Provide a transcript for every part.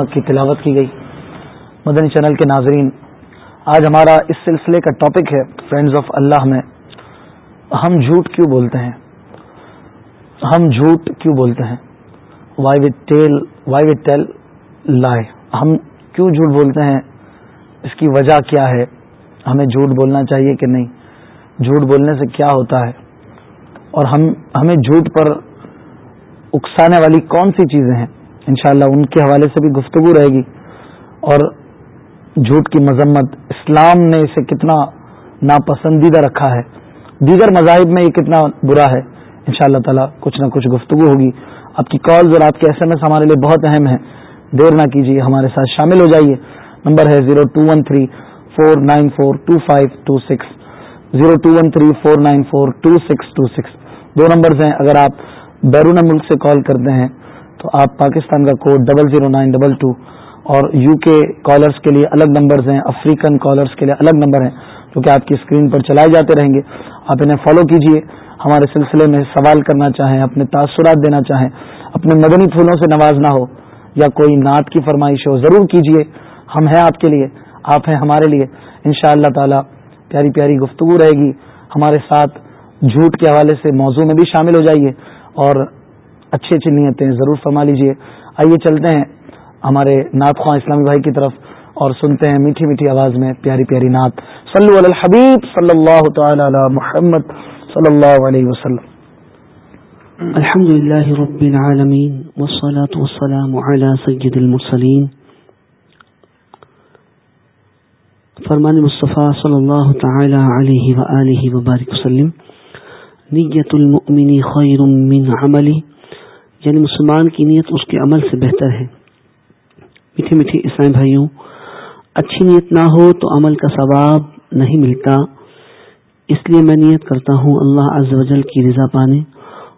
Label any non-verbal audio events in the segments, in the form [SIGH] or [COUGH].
کی تلاوت کی گئی۔ مدنی چینل کے ناظرین، آج ہمارا اس سلسلے کا ٹاپک ہے فرینڈز آف اللہ میں۔ ہم جھوٹ کیوں بولتے ہیں؟ ہم جھوٹ کیوں بولتے ہیں؟ Why we tell why we tell lie ہم کیوں جھوٹ بولتے ہیں؟ اس کی وجہ کیا ہے؟ ہمیں جھوٹ بولنا چاہیے کہ نہیں؟ جھوٹ بولنے سے کیا ہوتا ہے؟ اور ہم ہمیں جھوٹ پر اکسانے والی کون سی چیزیں ہیں؟ انشاءاللہ ان کے حوالے سے بھی گفتگو رہے گی اور جھوٹ کی مذمت، اسلام نے اسے کتنا ناپسندیدہ رکھا ہے۔ دیگر مذاہب میں یہ کتنا برا ہے۔ ان شاء اللہ تعالیٰ کچھ نہ کچھ گفتگو ہوگی۔ آپ کی کالز اور آپ کے ایس ایم ایس ہمارے لیے بہت اہم ہے دیر نہ کیجیے، ہمارے ساتھ شامل ہو جائیے۔ نمبر ہے zero two one three four nine four two five two six. Zero two one three four nine four two six two six. دو نمبرز ہیں۔ اگر آپ بیرون ملک سے کال کرتے ہیں تو آپ پاکستان کا code double zero nine double two اور یو کے کالرس کے لیے الگ نمبرز ہیں افریقن کالرس کے لیے الگ نمبر ہیں، جو کہ آپ کی اسکرین پر چلائے جاتے رہیں گے۔ آپ انہیں فالو کیجیے۔ ہمارے سلسلے میں سوال کرنا چاہیں، اپنے تاثرات دینا چاہیں، اپنے مدنی پھولوں سے نوازنا ہو یا کوئی نعت کی فرمائش ہو، ضرور کیجیے۔ ہم ہیں آپ کے لیے، آپ ہیں ہمارے لیے۔ ان شاء اللہ تعالی پیاری پیاری گفتگو رہے گی۔ ہمارے ساتھ جھوٹ کے حوالے سے موضوع میں بھی شامل ہو جائیے اور اچھی اچھی نیتیں ضرور فرما لیجیے آئیے چلتے ہیں ہمارے نعت خواہ اسلامی بھائی کی طرف اور سنتے ہیں میٹھی میٹھی آواز میں پیاری پیاری نعت۔ صلو علی الحبیب صلی اللہ تعالی علی محمد صلی اللہ علیہ وسلم۔ الحمد للہ رب العالمین والصلاة والسلام علی سید المرسلین۔ فرمان مصطفیٰ صلی اللہ تعالی علیہ وآلہ وبارک وسلم۔ نیت المؤمن خیر من عملی۔ یعنی مسلمان کی نیت اس کے عمل سے بہتر ہے۔ میٹھے میٹھے عیسائی بھائیوں، اچھی نیت نہ ہو تو عمل کا ثواب نہیں ملتا۔ اس لیے میں نیت کرتا ہوں اللہ عز و جل کی رضا پانے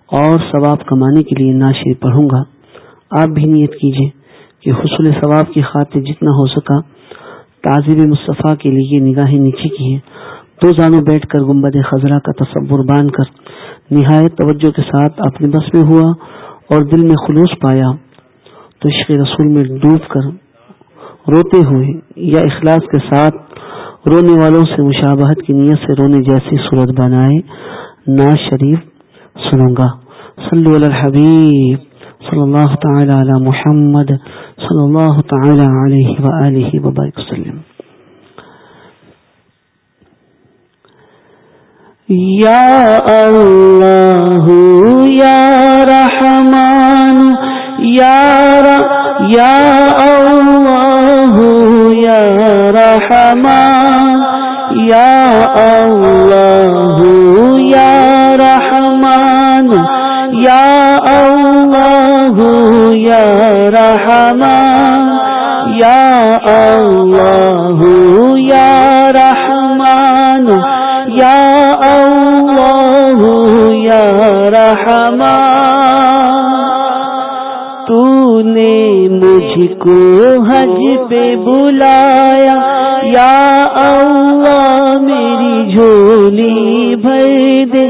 اور ثواب کمانے کے لیے ناشر پڑھوں گا۔ آپ بھی نیت کیجیے کہ حصول ثواب کی خاطر جتنا ہو سکا تعزیب مصطفیٰ کے لیے نگاہیں نیچے کی ہے دو زانوں بیٹھ کر گنبد خزرہ کا تصور باندھ کر، نہایت توجہ کے ساتھ اپنے بس میں ہوا۔ اور دل میں خلوص پایا تو عشق رسول میں ڈوب کر روتے ہوئے یا اخلاص کے ساتھ رونے والوں سے مشابہت کی نیت سے رونے جیسی صورت بنائے ناز شریف سنوں گا۔ صلی اللہ حبیب صلی اللہ تعالی علی محمد، صلی اللہ تعالی علیہ وآلہ وبارک وسلم۔ یا اللہ، یا رحمان، یا یا اللہ، یا رحمان، یا اللہ، یا رحمان، یا اللہ، یا رحمان، یا اللہ، یا رحمان، یا رحما تو نے مجھ کو حج پہ بلایا یا اللہ میری جھولی بھر دے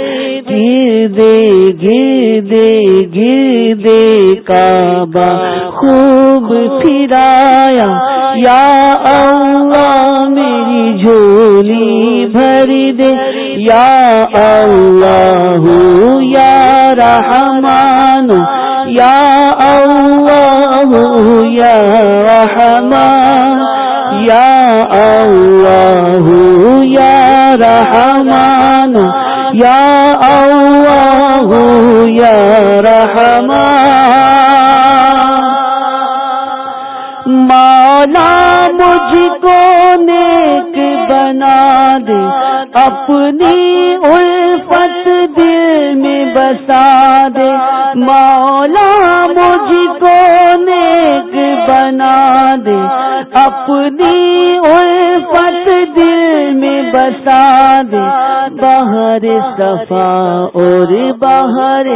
گر دے گر دے گر دے کعبہ، خوب پھرایا۔ یا اللہ میری جھولی بھر دے۔ یا اللہ یا رحمان، یا اللہ یا رحمان، یا اللہ یا رحمان۔ یا اللہ یا رحمان مالا مجھ کو نیک بنا دے اپنی الفت دل میں بسا دے۔ مولا مجھ کو نیک بنا دے۔ اپنی الفت دل میں بسا دے۔ باہر صفا اور باہر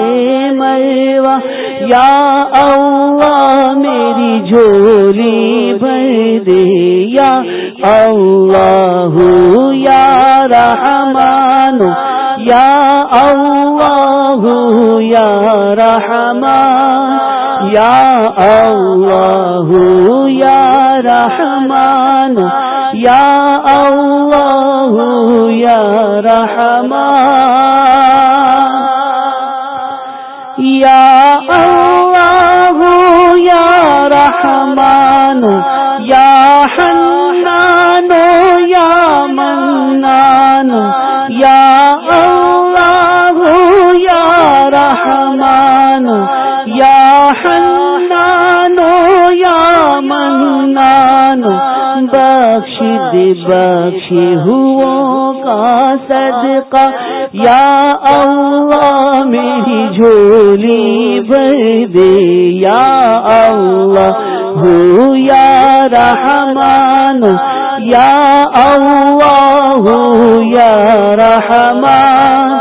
مروا یا اللہ میری جھولی بھر دے۔ یا اللہ یا رحمان یا اللہ، یا رحمان، یا اللہ، یا رحمان، یا اللہ، یا رحمان، یا اللہ، یا رحمان بخش دے بخش ہو کا صدقہ۔ یا اللہ میری جھولی بھر دے۔ یا اللہ ہو یا رحمان۔ یا اللہ ہو یا رحمان۔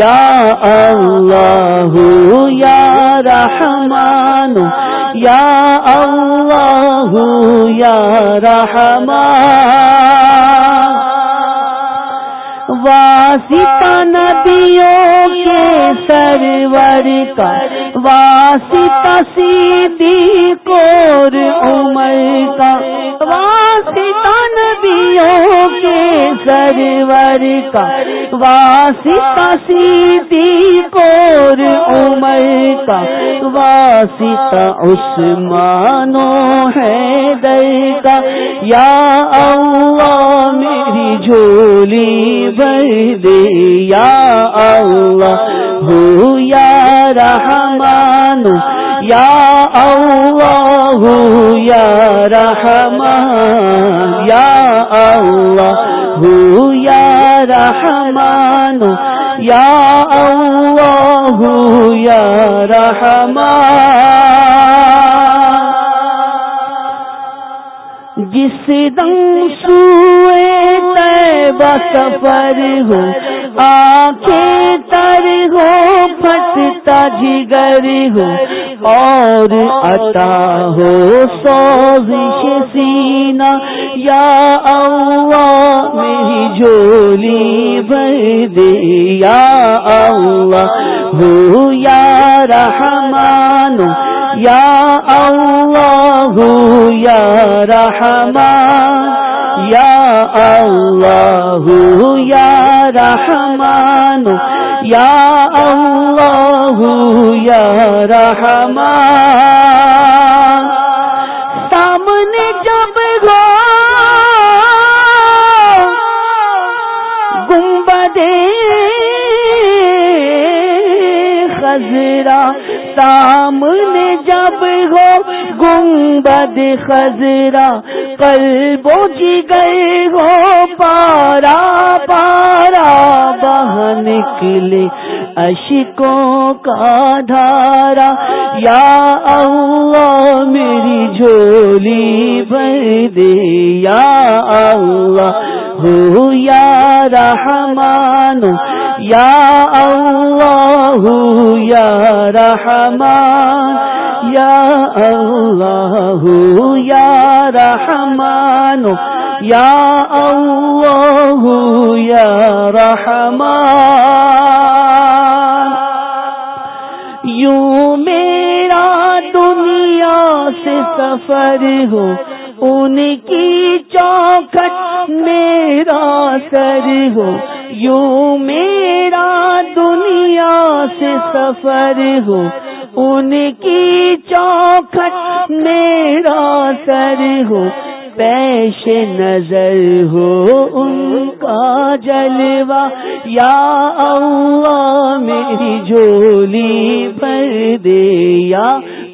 یا اللہ ہو یا رحمان۔ یا اللہ، یا رحمان. واسطہ ندیوں کے سرور کا، واسطہ سیدھی کور عمر کا. واسطہ ندیوں کے سرور کا واسطہ سیدھی کور عمر کا واسطہ عثمانو ہے در کا یا اللہ میری جھولی بھر دے۔ یا اللہ ہو یا رحمان یا اللہ، یا رحمان، یا اللہ، یا رحمان، یا اللہ، یا رحمان. جس دم سوئے طیبہ سفر ہو آنکھیں تر ہو، پھٹتا جگر ہو۔ اور عطا ہو سوزش سینہ۔ یا اللہ، میری جولی بھر دے۔ یا اللہ، ہو یا رحمان یا اللہ، ہو یا رحمان۔ یا اللہ یا رحمان یا اللہ یا رحمان. سامنے جب گا گنبدے خزرا سامنے جب ہو، گنبد خزرا کل بوجھ جی گئے ہو، پارا پارا بہ نکلے اشکوں کا دھارا۔ یا اللہ میری جھولی بھر دے، یا اللہ ہو یا رحمان یا اللہ، یا رحمان، یا اللہ، یا رحمان، یا اللہ، یا رحمان. یوں میرا دنیا سے سفر ہو، ان کی چوکھٹ میرا سر ہو۔ یوں میرا دنیا سے سفر ہو، ان کی چوکھٹ میرا سر ہو، پیش نظر ہو ان کا جلوہ، یا اللہ میری جولی پر دے، یا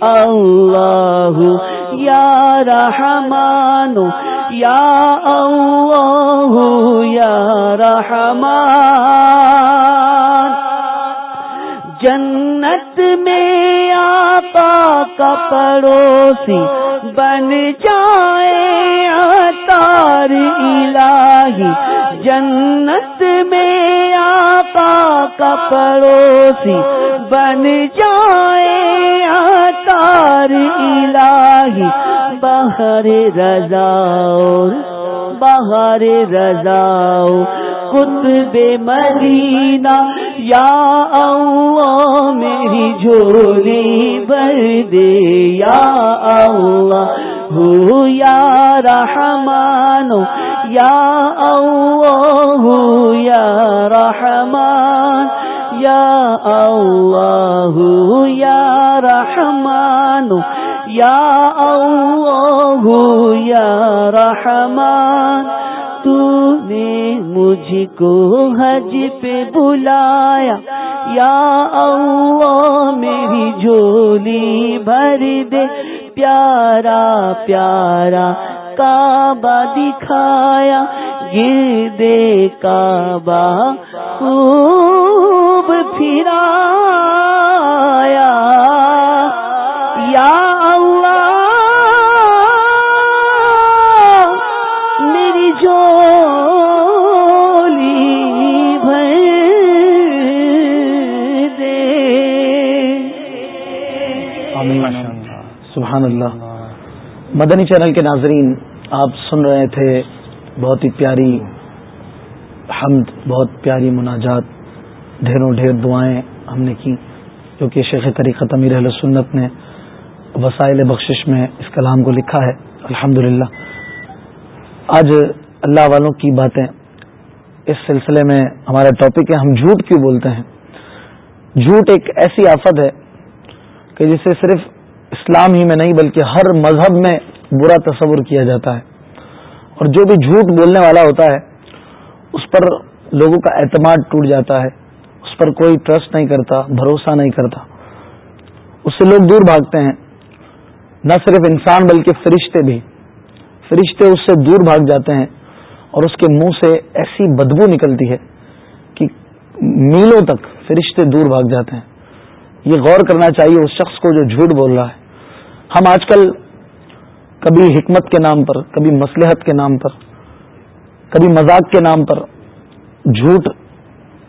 اللہ یا رحمان یا اللہ، یا رحمان. جنت میں آقا کا پڑوسی بن جائے تار الہی. جنت میں آقا کا پڑوسی بن جائے تار الہی، بہر رضا بہر رضا خطب مدینہ، یا اللہ میری جھولی بھر دے، یا اللہ، ہو یا رحمان یا اللہ یا رحمان یا اللہ یا رحمان یا اللہ یا رحمان تو نے مجھ کو حج پہ بلایا۔ یا اللہ میری جھولی بھر دے۔ پیارا پیارا کعبہ دکھایا گر دے کعبہ خوب پھرایا۔ یا سبحان اللہ۔ مدنی چینل کے ناظرین، آپ سن رہے تھے بہت ہی پیاری حمد، بہت پیاری مناجات، ڈھیروں ڈھیر دعائیں ہم نے کی، جو کہ شیخ طریقت امیر اہل سنت نے وسائل بخشش میں اس کلام کو لکھا ہے۔ الحمد آج اللہ والوں کی باتیں اس سلسلے میں ہمارا ٹاپک ہے، ہم جھوٹ کیوں بولتے ہیں؟ جھوٹ ایک ایسی آفت ہے کہ جسے صرف اسلام ہی میں نہیں، بلکہ ہر مذہب میں برا تصور کیا جاتا ہے۔ اور جو بھی جھوٹ بولنے والا ہوتا ہے، اس پر لوگوں کا اعتماد ٹوٹ جاتا ہے۔ اس پر کوئی ٹرسٹ نہیں کرتا، بھروسہ نہیں کرتا۔ اس سے لوگ دور بھاگتے ہیں۔ نہ صرف انسان، بلکہ فرشتے بھی۔ فرشتے اس سے دور بھاگ جاتے ہیں اور اس کے منہ سے ایسی بدبو نکلتی ہے کہ میلوں تک فرشتے دور بھاگ جاتے ہیں۔ یہ غور کرنا چاہیے اس شخص کو جو جھوٹ بول رہا ہے۔ ہم آج کل کبھی حکمت کے نام پر، کبھی مسلحت کے نام پر، کبھی مذاق کے نام پر جھوٹ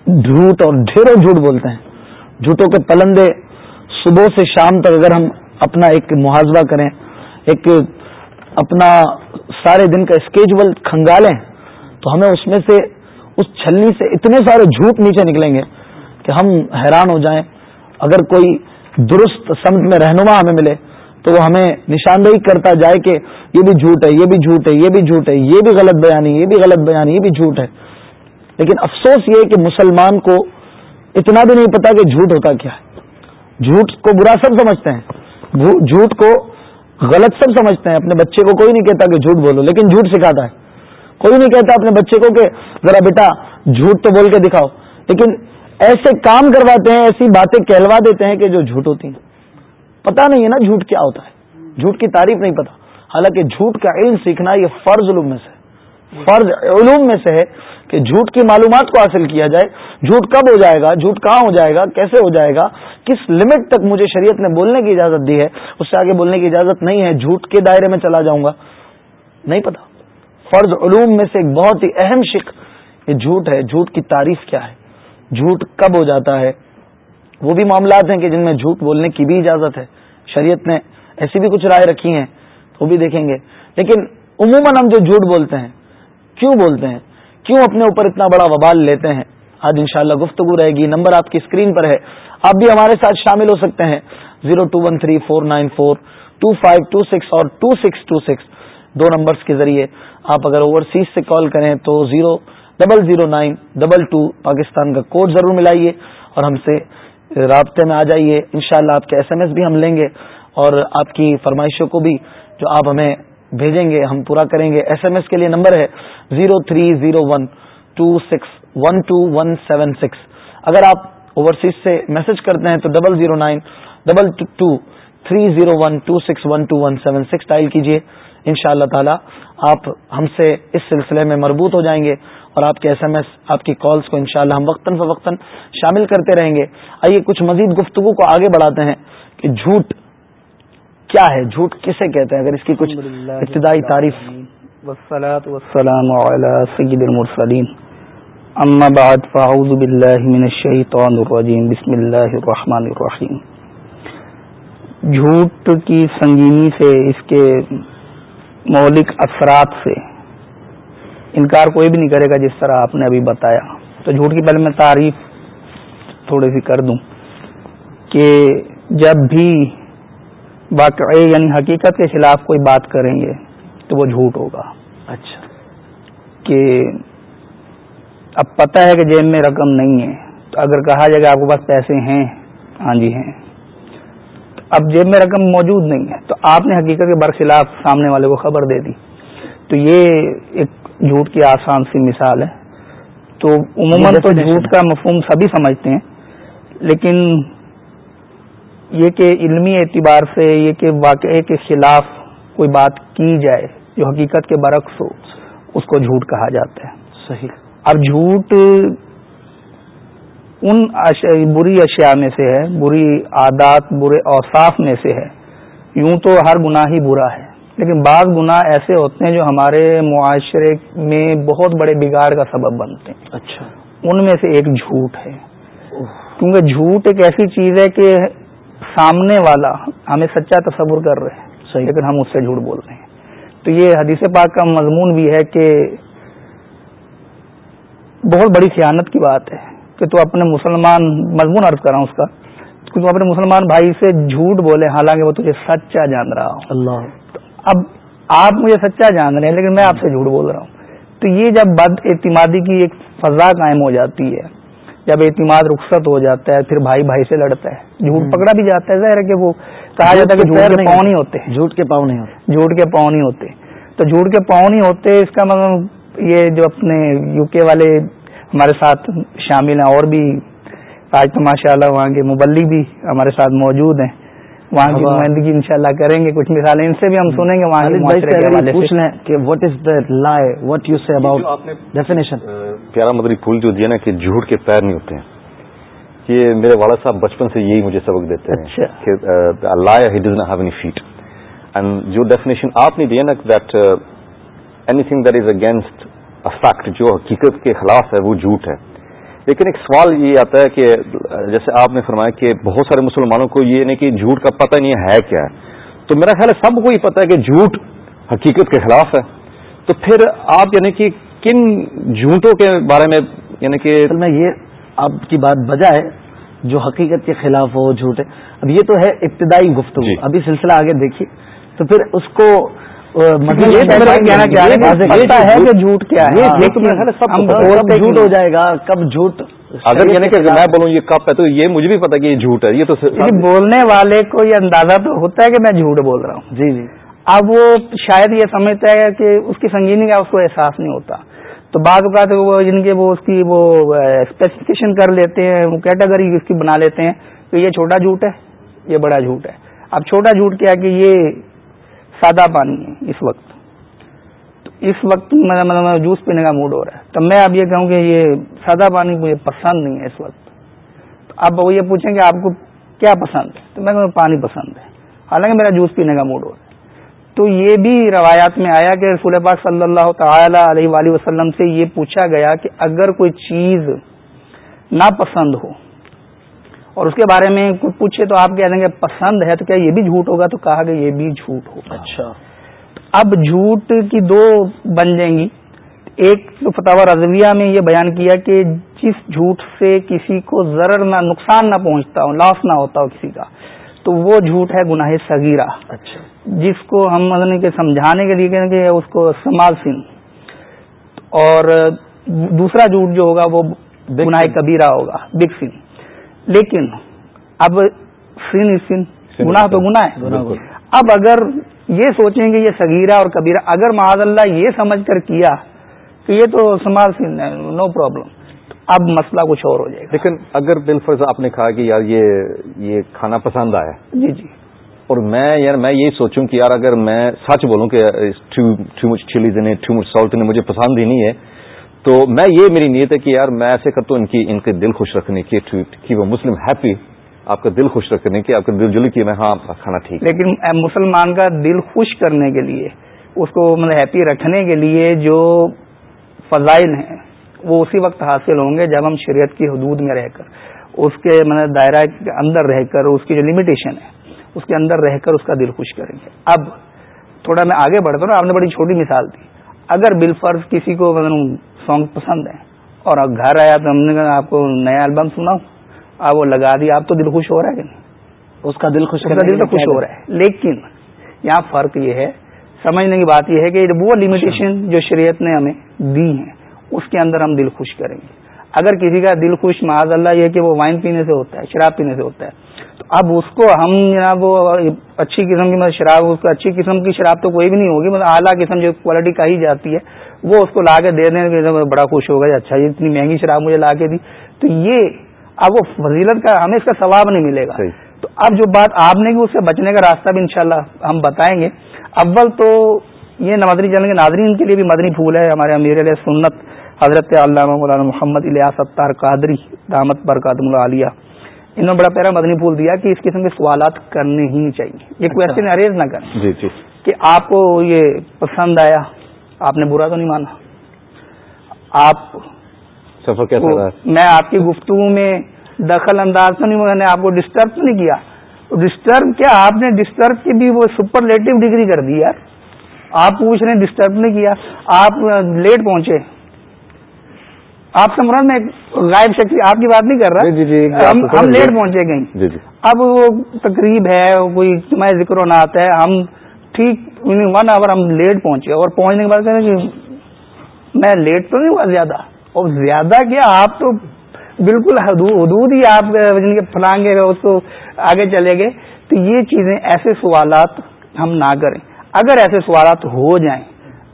جھوٹ اور ڈھیروں جھوٹ بولتے ہیں۔ جھوٹوں کے پلندے صبح سے شام تک اگر ہم اپنا ایک محاذہ کریں، ایک اپنا سارے دن کا اسکیجول کھنگالیں، تو ہمیں اس میں سے، اس چھلنی سے اتنے سارے جھوٹ نیچے نکلیں گے کہ ہم حیران ہو جائیں۔ اگر کوئی درست سمت میں رہنما ہمیں ملے، تو وہ ہمیں نشاندہی کرتا جائے کہ یہ بھی جھوٹ ہے، یہ بھی جھوٹ ہے، یہ بھی جھوٹ ہے، یہ بھی غلط بیانی، یہ بھی غلط بیانی، یہ بھی جھوٹ ہے۔ لیکن افسوس یہ کہ مسلمان کو اتنا بھی نہیں پتا کہ جھوٹ ہوتا کیا ہے۔ جھوٹ کو برا سب سمجھتے ہیں جھوٹ کو غلط سب سمجھتے ہیں۔ اپنے بچے کو کوئی نہیں کہتا کہ جھوٹ بولو، لیکن جھوٹ سکھاتا ہے۔ کوئی نہیں کہتا اپنے بچے کو کہ ذرا بیٹا جھوٹ تو بول کے دکھاؤ، لیکن ایسے کام کرواتے ہیں، ایسی باتیں کہلوا دیتے ہیں کہ جو جھوٹ ہوتی ہیں۔ پتا نہیں ہے نا جھوٹ کیا ہوتا ہے۔ جھوٹ کی تعریف نہیں پتا حالانکہ جھوٹ کا علم سیکھنا یہ فرض علوم میں سے فرض علوم میں سے ہے کہ جھوٹ کی معلومات کو حاصل کیا جائے۔ جھوٹ کب ہو جائے گا؟ جھوٹ کہاں ہو جائے گا؟ کیسے ہو جائے گا؟ کس لمٹ تک مجھے شریعت نے بولنے کی اجازت دی ہے؟ اس سے آگے بولنے کی اجازت نہیں ہے۔ جھوٹ کے دائرے میں چلا جاؤں گا۔ نہیں پتا فرض علوم میں سے ایک بہت ہی اہم شک یہ جھوٹ ہے۔ جھوٹ کی تعریف کیا ہے؟ جھوٹ کب ہو جاتا ہے؟ وہ بھی معاملات ہیں کہ جن میں جھوٹ بولنے کی بھی اجازت ہے۔ شریعت نے ایسی بھی کچھ رائے رکھی ہیں، وہ بھی دیکھیں گے۔ لیکن عموماً ہم جو جھوٹ بولتے ہیں، کیوں بولتے ہیں؟ کیوں اپنے اوپر اتنا بڑا وبال لیتے ہیں؟ آج انشاءاللہ گفتگو رہے گی، نمبر آپ کی اسکرین پر ہے۔ آپ بھی ہمارے ساتھ شامل ہو سکتے ہیں۔ Zero two one three four nine four two five two six اور ٹو سکس ٹو سکس دو نمبرس کے ذریعے۔ آپ اگر اوورسیز سے کال کریں تو zero double zero nine double two Pakistan کا کوڈ ضرور ملائیے اور ہم سے رابطے میں آ جائیے۔ انشاءاللہ شاء آپ کے ایس ایم ایس بھی ہم لیں گے اور آپ کی فرمائشوں کو بھی جو آپ ہمیں بھیجیں گے، ہم پورا کریں گے۔ ایس ایم ایس کے لیے نمبر ہے zero three zero one two six one two one seven six. اگر آپ اوورسیز سے میسج کرتے ہیں تو double zero nine double two three zero one two six one two one seven six dial کیجیے۔ ان شاء اللہ تعالی آپ ہم سے اس سلسلے میں مربوط ہو جائیں گے۔ اور آپ کے ایس ایم ایس آپ کی کالز کو انشاءاللہ ہم وقتاً فوقتاً شامل کرتے رہیں گے۔ آئیے کچھ مزید گفتگو کو آگے بڑھاتے ہیں کہ جھوٹ کیا ہے؟ جھوٹ کسے کہتے ہیں؟ اگر اس کی کچھ ابتدائی تعریف۔ والسلام على سید المرسلین۔ اما بعد فاعوذ باللہ من الشیطان الرجیم۔ بسم اللہ الرحمن الرحیم۔ جھوٹ کی سنگینی سے اس کے مولک اثرات سے انکار کوئی بھی نہیں کرے گا جس طرح آپ نے ابھی بتایا۔ تو جھوٹ کی پہلے میں تعریف تھوڑی سی کر دوں کہ جب بھی واقع یعنی حقیقت کے خلاف کوئی بات کریں گے تو وہ جھوٹ ہوگا۔ اچھا۔ کہ اب پتہ ہے کہ جیب میں رقم نہیں ہے۔ تو اگر کہا جائے کہ آپ کے پاس پیسے ہیں ہاں جی ہیں۔ اب جیب میں رقم موجود نہیں ہے۔ تو آپ نے حقیقت کے برخلاف سامنے والے کو خبر دے دی۔ تو یہ ایک جھوٹ کی آسان سی مثال ہے۔ تو عموماً تو جھوٹ کا مفہوم سبھی سمجھتے ہیں لیکن یہ کہ علمی اعتبار سے یہ کہ واقعے کے خلاف کوئی بات کی جائے جو حقیقت کے برعکس ہو اس کو جھوٹ کہا جاتا ہے۔ صحیح۔ اب جھوٹ ان بری اشیاء میں سے ہے بری عادات برے اوصاف میں سے ہے۔ یوں تو ہر گناہ ہی برا ہے۔ لیکن بعض گناہ ایسے ہوتے ہیں جو ہمارے معاشرے میں بہت بڑے بگاڑ کا سبب بنتے ہیں۔ اچھا۔ ان میں سے ایک جھوٹ ہے۔ کیونکہ جھوٹ ایک ایسی چیز ہے کہ سامنے والا ہمیں سچا تصور کر رہے ہیں صحیح۔ لیکن ہم اس سے جھوٹ بول رہے ہیں۔ تو یہ حدیث پاک کا مضمون بھی ہے کہ بہت بڑی خیانت کی بات ہے کہ تو اپنے مسلمان مضمون عرض کر رہا ہوں اس کا کہ تو اپنے مسلمان بھائی سے جھوٹ بولے حالانکہ وہ تجھے سچا جان رہا ہوں اللہ۔ اب آپ مجھے سچا جان رہے ہیں لیکن میں آپ سے جھوٹ بول رہا ہوں۔ تو یہ جب بد اعتمادی کی ایک فضا قائم ہو جاتی ہے جب اعتماد رخصت ہو جاتا ہے پھر بھائی بھائی سے لڑتا ہے۔ جھوٹ پکڑا بھی جاتا ہے ظاہر ہے کہ وہ کہا جاتا ہے کہ جھوٹ کے پاؤں نہیں ہوتے۔ جھوٹ کے پاؤں نہیں ہوتے۔ جھوٹ کے پاؤں نہیں ہوتے۔ تو جھوٹ کے پاؤں نہیں ہوتے اس کا مطلب یہ جو اپنے یو کے والے ہمارے ساتھ شامل ہیں اور بھی آج تو ماشاء اللہ وہاں کے مبلی بھی ہمارے ساتھ موجود ہیں۔ وہاں کی نمائندگی ان شاء اللہ کریں گے کچھ مثالیں ان سے بھی ہم سنیں گے وہاں پوچھ لیں کہ what is the lie what you see about definition پیارا مدری پھول جو دیا نا کہ جھوٹ کے پیر نہیں ہوتے ہیں۔ یہ میرے والد صاحب بچپن سے یہی مجھے سبق دیتے ہیں اچھا۔ کہ lie he does not have any feet and جو ڈیفینیشن آپ نے دیا نا that anything that is against fact جو حقیقت کے خلاف ہے وہ جھوٹ ہے۔ لیکن ایک سوال یہ آتا ہے کہ جیسے آپ نے فرمایا کہ بہت سارے مسلمانوں کو یہ نہیں کہ جھوٹ کا پتہ نہیں ہے کیا ہے؟ تو میرا خیال ہے سب کو یہ پتا ہے کہ جھوٹ حقیقت کے خلاف ہے۔ تو پھر آپ یعنی کہ کن جھوٹوں کے بارے میں یعنی کہ میں یہ آپ کی بات بجا ہے جو حقیقت کے خلاف ہو جھوٹ ہے۔ اب یہ تو ہے ابتدائی گفتگو۔ جی۔ ابھی سلسلہ آگے دیکھیے۔ تو پھر اس کو ہے کہ جھوٹ کیا ہے۔ جھوٹ ہو جائے گا کب جھوٹ اگر یعنی کہ میں بولوں یہ کب ہے تو یہ مجھے بھی پتا کہ یہ جھوٹ ہے یہ تو بولنے والے کو یہ اندازہ تو ہوتا ہے کہ میں جھوٹ بول رہا ہوں۔ جی جی۔ اب وہ شاید یہ سمجھتا ہے کہ اس کی سنگینی کا اس کو احساس نہیں ہوتا۔ تو بعض اوقات وہ جن کے وہ اس کی وہ اسپیسیفکیشن کر لیتے ہیں وہ کیٹاگری اس کی بنا لیتے ہیں تو یہ چھوٹا جھوٹ ہے یہ بڑا جھوٹ ہے۔ اب چھوٹا جھوٹ کیا کہ یہ سادہ پانی ہے، اس وقت۔ تو اس وقت مطلب جوس پینے کا موڈ ہو رہا ہے۔ تو میں اب یہ کہوں کہ یہ سادہ پانی مجھے پسند نہیں ہے اس وقت۔ تو اب وہ یہ پوچھیں کہ آپ کو کیا پسند ہے؟ تو میں کہوں پانی پسند ہے۔ حالانکہ میرا جوس پینے کا موڈ ہو رہا ہے۔ تو یہ بھی روایات میں آیا کہ رسول پاک صلی اللہ تعالی علیہ وآلہ وسلم سے یہ پوچھا گیا کہ اگر کوئی چیز ناپسند ہو اور اس کے بارے میں کوئی پوچھے تو آپ کہہ دیں گے پسند ہے تو کیا یہ بھی جھوٹ ہوگا؟ تو کہا کہ یہ بھی جھوٹ ہوگا۔ اچھا۔ اب جھوٹ کی دو بن جائیں گی۔ ایک تو فتح رضویہ میں یہ بیان کیا کہ جس جھوٹ سے کسی کو ضرر نہ نقصان نہ پہنچتا ہو لاس نہ ہوتا ہو کسی کا تو وہ جھوٹ ہے گناہ صغیرہ۔ اچھا۔ جس کو ہم مطلب کہ سمجھانے کے لیے کہیں کہ اس کو سمال سن اور دوسرا جھوٹ جو ہوگا وہ گناہ کبیرہ ہوگا بگ سن لیکن اب سن سن گناہ تو گناہ ہے۔ اب اگر یہ سوچیں کہ یہ صغیرہ اور کبیرہ اگر معاذ اللہ یہ سمجھ کر کیا کہ یہ تو سمال سن ہے نو پرابلم اب مسئلہ کچھ اور ہو جائے گا۔ لیکن اگر بالفرض آپ نے کہا کہ یار یہ یہ کھانا پسند آیا۔ جی جی۔ اور میں یار میں یہ سوچوں کہ یار اگر میں سچ بولوں کہ too much chillies too much salt مجھے پسند ہی نہیں ہے تو میں یہ میری نیت ہے کہ یار میں ایسے کرتا ہوں، ان کی ان کے دل خوش رکھنے کی ٹویٹ، کہ وہ مسلم ہیپی آپ کا دل خوش رکھنے کی، آپ کا دل جلی کی، میں ہاں کھانا ٹھیک لیکن مسلمان کا دل خوش کرنے کے لیے، اس کو مطلب ہیپی رکھنے کے لیے جو فضائل ہیں، وہ اسی وقت حاصل ہوں گے جب ہم شریعت کی حدود میں رہ کر، اس کے مطلب دائرہ کے اندر رہ کر، اس کی جو لمیٹیشن ہے، اس کے اندر رہ کر اس کا دل خوش کریں گے۔ اب تھوڑا میں آگے بڑھتا ہوں، آپ نے بڑی چھوٹی مثال دی۔ اگر بال فرض کسی کو مطلب سانگ پسند ہے اور گھر آیا تو ہم نے کہا آپ کو نیا البم سناؤ آپ وہ لگا دیا آپ تو دل خوش ہو رہا ہے کہ نہیں؟ اس کا دل خوش کا دل تو خوش ہو رہا ہے۔ لیکن یہاں فرق یہ ہے سمجھنے کی بات یہ ہے کہ وہ لمیٹیشن جو شریعت نے ہمیں دی ہیں اس کے اندر ہم دل خوش کریں گے۔ اگر کسی کا دل خوش معاذ اللہ یہ کہ وہ وائن پینے سے ہوتا ہے شراب پینے سے ہوتا ہے تو اب اس کو ہم جناب وہ اچھی قسم کی مطلب شراب اس کو اچھی قسم کی شراب تو کوئی بھی نہیں ہوگی مطلب اعلیٰ قسم جو کوالٹی کہی جاتی ہے وہ اس کو لا کے دے دیں بڑا خوش ہوگا اچھا یہ اتنی مہنگی شراب مجھے لا کے دی تو یہ اب وہ فضیلت کا ہمیں اس کا ثواب نہیں ملے گا۔ تو اب جو بات آپ نے اس سے بچنے کا راستہ بھی انشاءاللہ ہم بتائیں گے۔ اول تو یہ نمدنی جنگ کے ناظرین کے لیے بھی مدنی پھول ہے۔ ہمارے امیر علیہ سنت حضرت علامہ مولانا محمد الیاس ستار قادری دامت برکاتم العالیہ۔ انہوں نے بڑا پیارا مدنی پھول دیا کہ اس قسم کے سوالات کرنے ہی نہیں چاہیے۔ یہ کوشچن ارینج نہ کریں۔ جی جی۔ کہ آپ کو یہ پسند آیا آپ نے برا تو نہیں مانا۔ آپ سفر کیسا میں آپ کی گفتگو میں دخل انداز تو نہیں میں نے آپ کو ڈسٹرب تو نہیں کیا۔ ڈسٹرب کیا؟ آپ نے ڈسٹرب کی بھی وہ سپر لیٹو ڈگری کر دی یار۔ آپ پوچھ رہے ہیں ڈسٹرب نہیں کیا۔ آپ لیٹ پہنچے۔ آپ سے مراد میں غائب شکتی آپ کی بات نہیں کر رہا؟ جی جی, جی، ہم لیٹ پہنچے گئیں جی اب وہ تقریب ہے کوئی اجتماعی ذکر و نات ہے ہم ٹھیک یعنی ون آور ہم لیٹ پہنچے اور پہنچنے کے بعد کہ میں لیٹ تو نہیں ہوا زیادہ؟ اور زیادہ کیا؟ آپ تو بالکل حدود ہی آپ فلانگ یعنی گے اس کو آگے چلے گئے۔ تو یہ چیزیں، ایسے سوالات ہم نہ کریں۔ اگر ایسے سوالات ہو جائیں،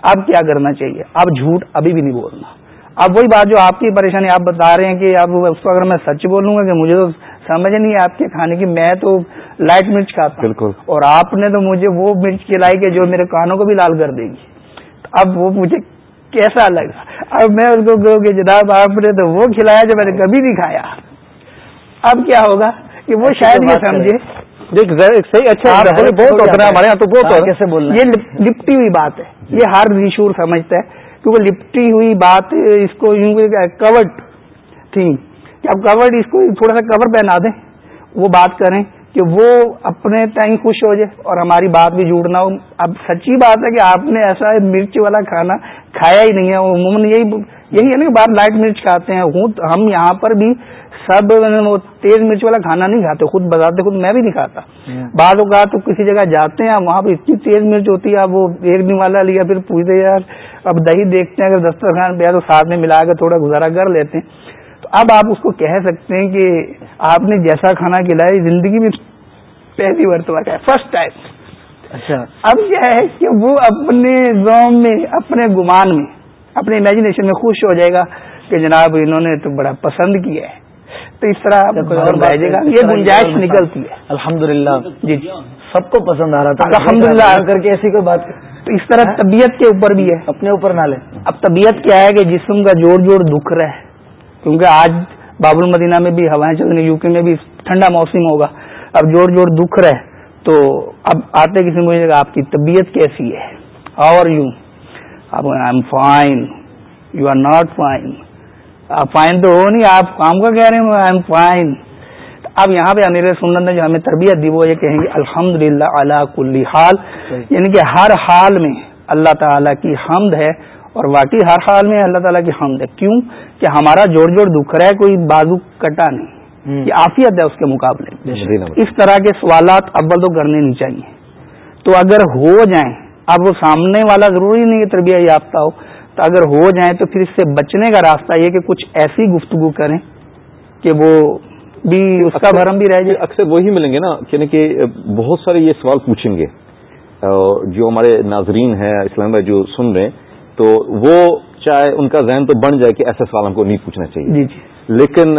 اب کیا کرنا چاہیے؟ اب جھوٹ ابھی بھی نہیں بولنا۔ اب وہی بات جو آپ کی پریشانی آپ بتا رہے ہیں کہ اب اس کو اگر میں سچ بولوں گا کہ مجھے تو سمجھ نہیں آپ کے کھانے کی میں تو لائٹ مرچ کھاتا بالکل۔ اور آپ نے تو مجھے وہ مرچ کھلائی کہ جو میرے کانوں کو بھی لال کر دے گی۔ اب وہ مجھے کیسا لگا اب میں اس کو کہوں کہ جناب آپ نے تو وہ کھلایا جو میں نے کبھی نہیں کھایا۔ اب کیا ہوگا کہ وہ شاید یہ سمجھے۔ اچھا ہمارے یہاں تو کیسے بولنا یہ لپٹی ہوئی بات ہے۔ یہ ہر ریشور سمجھتا ہے۔ کیونکہ لپٹی ہوئی بات اس کو کورڈ تھی۔ کہ اب کورڈ اس کو تھوڑا سا کور پہنا دیں وہ بات کریں کہ وہ اپنے ٹائم خوش ہو جائے اور ہماری بات بھی جھوٹ نہ ہو۔ اب سچی بات ہے کہ آپ نے ایسا مرچ والا کھانا کھایا ہی نہیں ہے۔ عموماً یہی یہی ہے نا کہ باہر لائٹ مرچ کھاتے ہیں۔ ہم یہاں پر بھی سب وہ تیز مرچ والا کھانا نہیں کھاتے خود بتاتے خود میں بھی نہیں کھاتا۔ بعض اوقات تو کسی جگہ جاتے ہیں وہاں پہ اتنی تیز مرچ ہوتی ہے وہ ایک دن والا لیا پھر پوچھتے یار اب دہی دیکھتے ہیں اگر دسترخوان پہ تو ساتھ میں ملا کر تھوڑا گزارا کر لیتے ہیں۔ اب آپ اس کو کہہ سکتے ہیں کہ آپ نے جیسا کھانا کھلایا زندگی میں پہلی مرتبہ کا فرسٹ ٹائم اچھا۔ اب کیا ہے کہ وہ اپنے زوم میں اپنے گمان میں اپنے امیجنیشن میں خوش ہو جائے گا کہ جناب انہوں نے تو بڑا پسند کیا ہے۔ تو اس طرح بھاجے گا یہ گنجائش نکلتی ہے۔ الحمد للہ جی۔ سب کو پسند آ رہا تھا۔ الحمد للہ کر کے ایسی کوئی بات تو اس طرح طبیعت کے اوپر بھی ہے۔ اپنے اوپر نہ لے اب طبیعت کیا ہے کہ جسم کا جوڑ جوڑ دکھ رہا ہے۔ کیونکہ آج باب المدینہ میں بھی ہوائیں چل رہی یو کے میں بھی ٹھنڈا موسم ہوگا۔ اب جوڑ جوڑ دکھ رہا ہے تو اب آتے کسی مجھے آپ کی طبیعت کیسی ہے؟ اور یو اب I am fine you are not fine آپ فائن تو ہو نہیں آپ کام کا کہہ رہے ہیں آئی ایم فائن اب یہاں پہ امیر سنت نے جو ہمیں تربیت دی وہ یہ کہیں گے الحمد للہ اللہ کلی حال یعنی کہ ہر حال میں اللہ تعالیٰ کی حمد ہے اور واقعی ہر حال میں اللہ تعالیٰ کی حمد ہے۔ کیوں؟ کہ ہمارا جوڑ جوڑ دکھ رہا ہے کوئی بازو کٹا نہیں۔ یہ آفیت ہے اس کے مقابلے۔ اس طرح کے سوالات اول تو کرنے نہیں چاہیے۔ تو اگر ہو جائیں اب وہ سامنے والا ضروری نہیں کہ تربیت یافتہ ہو تو اگر ہو جائیں تو پھر اس سے بچنے کا راستہ یہ کہ کچھ ایسی گفتگو کریں کہ وہ بھی اس کا بھرم بھی رہ جائے۔ اکثر وہی ملیں گے نا یعنی کہ بہت سارے یہ سوال پوچھیں گے۔ جو ہمارے ناظرین ہیں اسلام بھائی جو سن رہے ہیں تو وہ چاہے ان کا ذہن تو بن جائے کہ ایسے سوال ہم کو نہیں پوچھنا چاہیے۔ جی جی۔ لیکن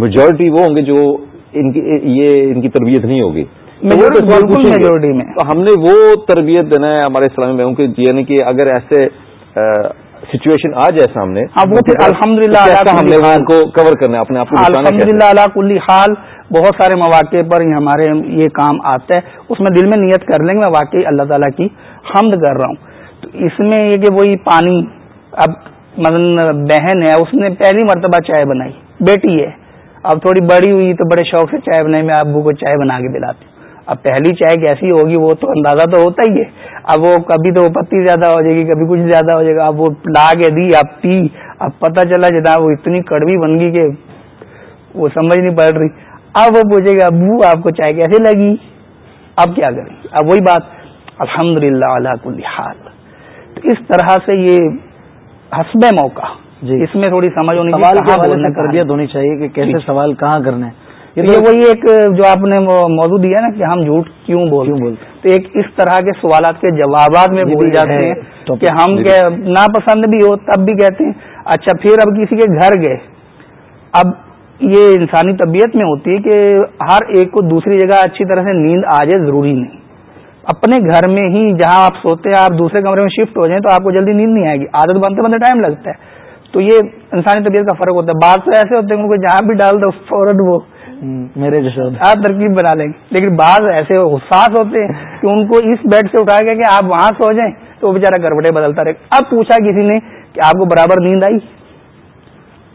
میجورٹی وہ ہوں گے جو ان کی یہ ان کی تربیت نہیں ہوگی۔ میجورٹی میں۔ تو ہم نے وہ تربیت دینا ہے ہمارے اسلامی بھائیوں کے یعنی کہ اگر ایسے سچویشن آ جائے سامنے اب وہ پھر الحمد للہ کو کور کرنا ہے اپنے آپ کو الحمد للہ کلی حال۔ بہت سارے مواقع پر ہمارے یہ کام آتا ہے۔ اس میں دل میں نیت کر لیں گے میں واقعی اللہ تعالیٰ کی حمد کر رہا ہوں۔ تو اس میں یہ کہ وہی پانی اب مثلا بہن ہے، اس نے پہلی مرتبہ چائے بنائی، بیٹی ہے۔ اب تھوڑی بڑی ہوئی تو بڑے شوق سے چائے بنائی، میں ابو کو چائے بنا کے دلاتی ہوں۔ اب پہلی چائے کیسی ہوگی وہ تو اندازہ تو ہوتا ہی ہے۔ اب وہ کبھی تو پتی زیادہ ہو جائے گی، کبھی کچھ زیادہ ہو جائے گا۔ اب وہ لا کے دی، اب پی، اب پتہ چلا جناب وہ اتنی کڑوی بن گئی کہ وہ سمجھ نہیں پڑ رہی۔ اب وہ پوچھے گا، ابو، آپ کو چائے کیسے لگی؟ اب کیا کریں؟ اب وہی بات الحمد للہ اللہ کل حال۔ تو اس طرح سے یہ حسب موقع جی۔ اس میں تھوڑی سمجھ ہونی چاہیے تربیت ہونی چاہیے کہ کیسے جی۔ سوال کہاں کرنے یہ وہی ایک جو آپ نے موضوع دیا نا کہ ہم جھوٹ کیوں بول بولتے تو ایک اس طرح کے سوالات کے جوابات میں بول جاتے ہیں کہ ہم ناپسند بھی ہو تب بھی کہتے ہیں اچھا پھر اب کسی کے گھر گئے اب یہ انسانی طبیعت میں ہوتی ہے کہ ہر ایک کو دوسری جگہ اچھی طرح سے نیند آ جائے ضروری نہیں۔ اپنے گھر میں ہی جہاں آپ سوتے ہیں آپ دوسرے کمرے میں شفٹ ہو جائیں تو آپ کو جلدی نیند نہیں آئے گی۔ عادت بنتے بنتے ٹائم لگتا ہے۔ تو یہ انسانی طبیعت کا فرق ہوتا ہے۔ بعض تو ایسے ہوتے ہیں ان کو جہاں بھی ڈال دو فوراً وہ میرے آپ ترکیب بنا لیں گے۔ لیکن بعض ایسے حساس ہوتے ہیں کہ ان کو اس بیڈ سے اٹھا کے کہ آپ وہاں سو جائیں تو وہ بےچارا کروٹے بدلتا رہے۔ اب پوچھا کسی نے کہ آپ کو برابر نیند آئی؟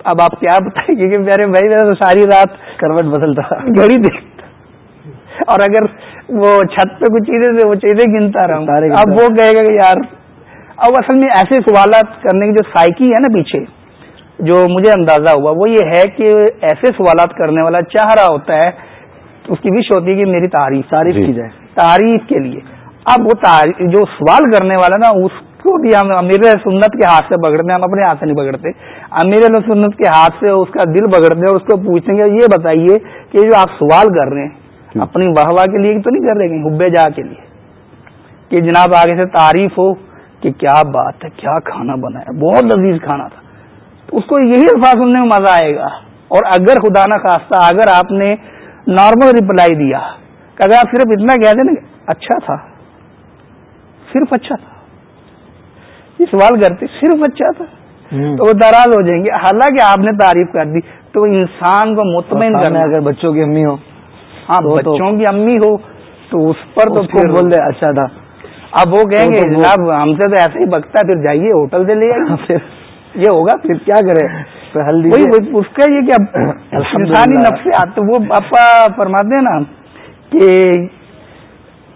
اب آپ کیا بتائیں گے کہ میرے بھائی تو ساری رات کروٹ بدلتا۔ گھڑی دیکھتا۔ اور اگر وہ چھت پہ کچھ چیزیں وہ چیزیں گنتا رہا اب وہ کہے گا کہ یار اب اصل میں ایسے سوالات کرنے کی جو سائیکی ہے نا پیچھے جو مجھے اندازہ ہوا وہ یہ ہے کہ ایسے سوالات کرنے والا چاہ رہا ہوتا ہے اس کی وش ہوتی ہے کہ میری تعریف تعریف جی۔ کی جائے۔ تعریف کے لیے۔ اب وہ جو سوال کرنے والا نا اس کو بھی ہم امیر سنت کے ہاتھ سے پکڑتے ہیں ہم اپنے ہاتھ سے نہیں پکڑتے امیر سنت کے ہاتھ سے اس کا دل پکڑتے ہیں اس کو پوچھتے ہیں یہ بتائیے کہ جو آپ سوال کر رہے ہیں اپنی واہ واہ کے لیے تو نہیں کر رہے کہیں حبے جا کے لیے۔ کہ جناب آگے سے تعریف ہو کہ کیا بات ہے کیا کھانا بنا ہے۔ بہت لذیذ کھانا تھا۔ اس کو یہی الفاظ سننے میں مزہ آئے گا۔ اور اگر خدا نہ خواستہ اگر آپ نے نارمل رپلائی دیا کہ اگر آپ صرف اتنا کہہ دیں نا اچھا تھا صرف اچھا تھا۔ یہ سوال کرتے صرف اچھا تھا۔ تو وہ دراز ہو جائیں گے۔ حالانکہ آپ نے تعریف کر دی تو انسان کو مطمئن کرنا۔ اگر بچوں کی امی ہو ہاں بچوں کی امی ہو تو اس پر تو پھر بول دے اچھا تھا۔ اب وہ کہیں گے جناب ہم سے تو ایسے ہی بکتا ہے پھر جائیے ہوٹل سے لے آئیے۔ پھر یہ ہوگا پھر کیا کرے؟ اس کا یہ کہ انسانی نفسیات وہ پاپا فرماتے ہیں نا کہ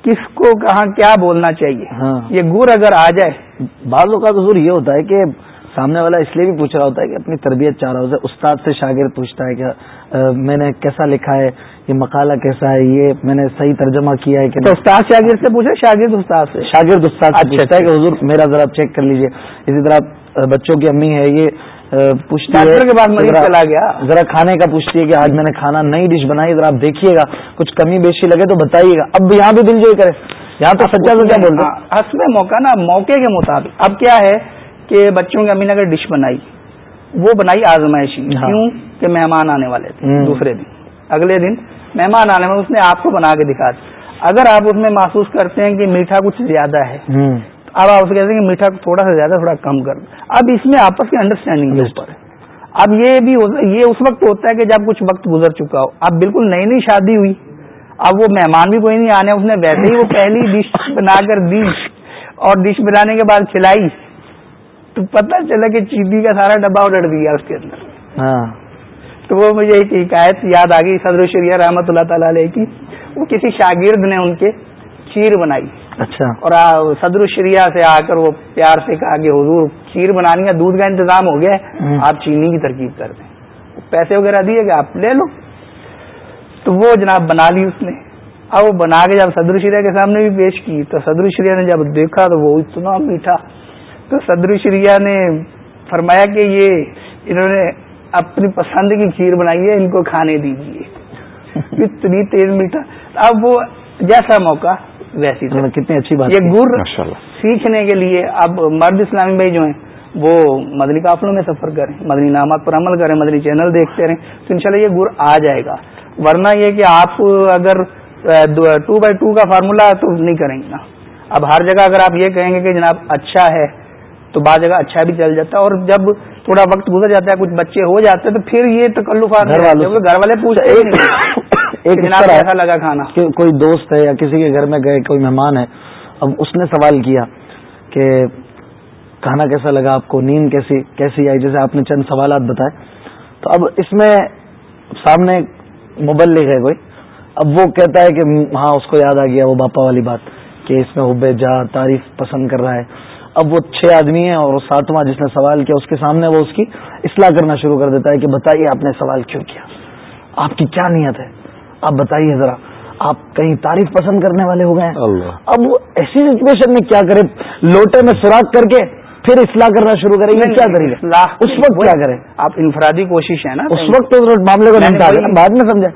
کس کو کہاں کیا بولنا چاہیے۔ ہاں۔ یہ گر اگر آ جائے۔ بعضوں کا ضرور یہ ہوتا ہے کہ سامنے والا اس لیے بھی پوچھ رہا ہوتا ہے کہ اپنی تربیت چاہ رہا ہوتا ہے استاد سے شاگرد پوچھتا ہے کہ میں نے کیسا لکھا ہے یہ مقالہ کیسا ہے یہ میں نے صحیح ترجمہ کیا ہے کہ استاد شاگرد سے پوچھا شاگرد استاد سے۔ شاگرد استاد سے پوچھتا ہے کہ حضور میرا ذرا چیک کر لیجیے۔ اسی طرح بچوں کی امی ہے یہ پوچھتی ہے گیا۔ ذرا کھانے کا پوچھتی ہے کہ آج میں نے کھانا نئی ڈش بنائی ذرا آپ دیکھیے گا کچھ کمی بیشی لگے تو بتائیے گا۔ اب یہاں بھی دل جو کرے۔ یہاں تو سچا تو کیا بول رہے اصل موقع نا موقع کے مطابق۔ اب کیا ہے کہ بچوں کی امی نے اگر ڈش بنائی وہ بنائی آزمائشی۔ ہاں۔ کیوں؟ کہ مہمان آنے والے تھے دوسرے دن۔ اگلے دن مہمان آنے میں اس نے آپ کو بنا کے دکھا دیا اگر آپ اس میں محسوس کرتے ہیں کہ میٹھا کچھ زیادہ ہے اب آپ کہتے ہیں کہ میٹھا تھوڑا سا زیادہ تھوڑا کم کر۔ اب اس میں آپس کی انڈرسٹینڈنگ اوپر اب یہ بھی یہ اس وقت ہوتا ہے کہ جب کچھ وقت گزر چکا ہو۔ اب بالکل نئی نئی شادی ہوئی۔ اب وہ مہمان بھی کوئی نہیں آنے اس نے ویسے ہی وہ پہلی ڈش بنا کر دی اور ڈش بنانے کے بعد کھلائی۔ تو پتہ چلا کہ چیزی کا سارا ڈبا الٹ دیا اس کے اندر۔ ہاں۔ تو وہ مجھے ایک حکایت یاد آ گئی صدر شریعہ رحمۃ اللہ تعالی علیہ کی۔ وہ کسی شاگرد نے ان کے کھیر بنائی۔ اچھا۔ اور صدر الشریعہ سے آ کر وہ پیار سے کہا کہ حضور کھیر بنانی ہے دودھ کا انتظام ہو گیا ہے آپ چینی کی ترکیب کر دیں۔ پیسے وغیرہ دیے کہ آپ لے لو۔ تو وہ جناب بنا لی اس نے۔ اب وہ بنا کے جب صدر شریعہ کے سامنے بھی پیش کی تو صدر شریعہ نے جب دیکھا تو وہ اتنا میٹھا۔ تو صدر شریعہ نے فرمایا کہ یہ انہوں نے اپنی پسند کی کھیر بنائی ہے ان کو کھانے دیجیے۔ [LAUGHS] اتنی تیز میٹھا اب وہ جیسا موقع ویسی کتنی اچھی بات یہ گر سیکھنے کے لیے اب مرد اسلامی بھائی جو ہیں وہ مدنی قافلوں میں سفر کریں مدنی نامات پر عمل کریں مدنی چینل دیکھتے رہیں تو انشاءاللہ یہ گر آ جائے گا۔ ورنہ یہ کہ آپ اگر ٹو بائی ٹو کا فارمولا تو نہیں کریں گے نا۔ اب ہر جگہ اگر آپ یہ کہیں گے کہ جناب اچھا ہے تو بعض جگہ اچھا بھی چل جاتا ہے۔ اور جب تھوڑا وقت گزر جاتا ہے کچھ بچے ہو جاتے ہیں تو پھر یہ تکلفات گھر والے پوچھتے ایسا لگا کھانا؟ کوئی دوست ہے یا کسی کے گھر میں گئے کوئی مہمان ہے اب اس نے سوال کیا کہ کھانا کیسا لگا آپ کو؟ نیند کیسی کیسی آئی؟ جیسے آپ نے چند سوالات بتائے۔ تو اب اس میں سامنے مبلغ ہے کوئی۔ اب وہ کہتا ہے کہ ہاں اس کو یاد آ گیا وہ باپا والی بات کہ اس میں حب جا تعریف پسند کر رہا ہے۔ اب وہ چھ آدمی ہیں اور ساتواں جس نے سوال کیا اس کے سامنے وہ اس کی اصلاح کرنا شروع کر دیتا ہے کہ بتائیے آپ نے سوال کیوں کیا؟ آپ کی کیا نیت ہے؟ آپ بتائیے ذرا آپ کہیں تعریف پسند کرنے والے ہو گئے اب وہ ایسی سچویشن میں کیا کرے؟ لوٹے میں سوراخ کر کے پھر اصلاح کرنا شروع کریں گے کیا کریں گے اس وقت کیا کریں آپ انفرادی کوشش ہے نا اس وقت معاملے کو بعد میں سمجھا۔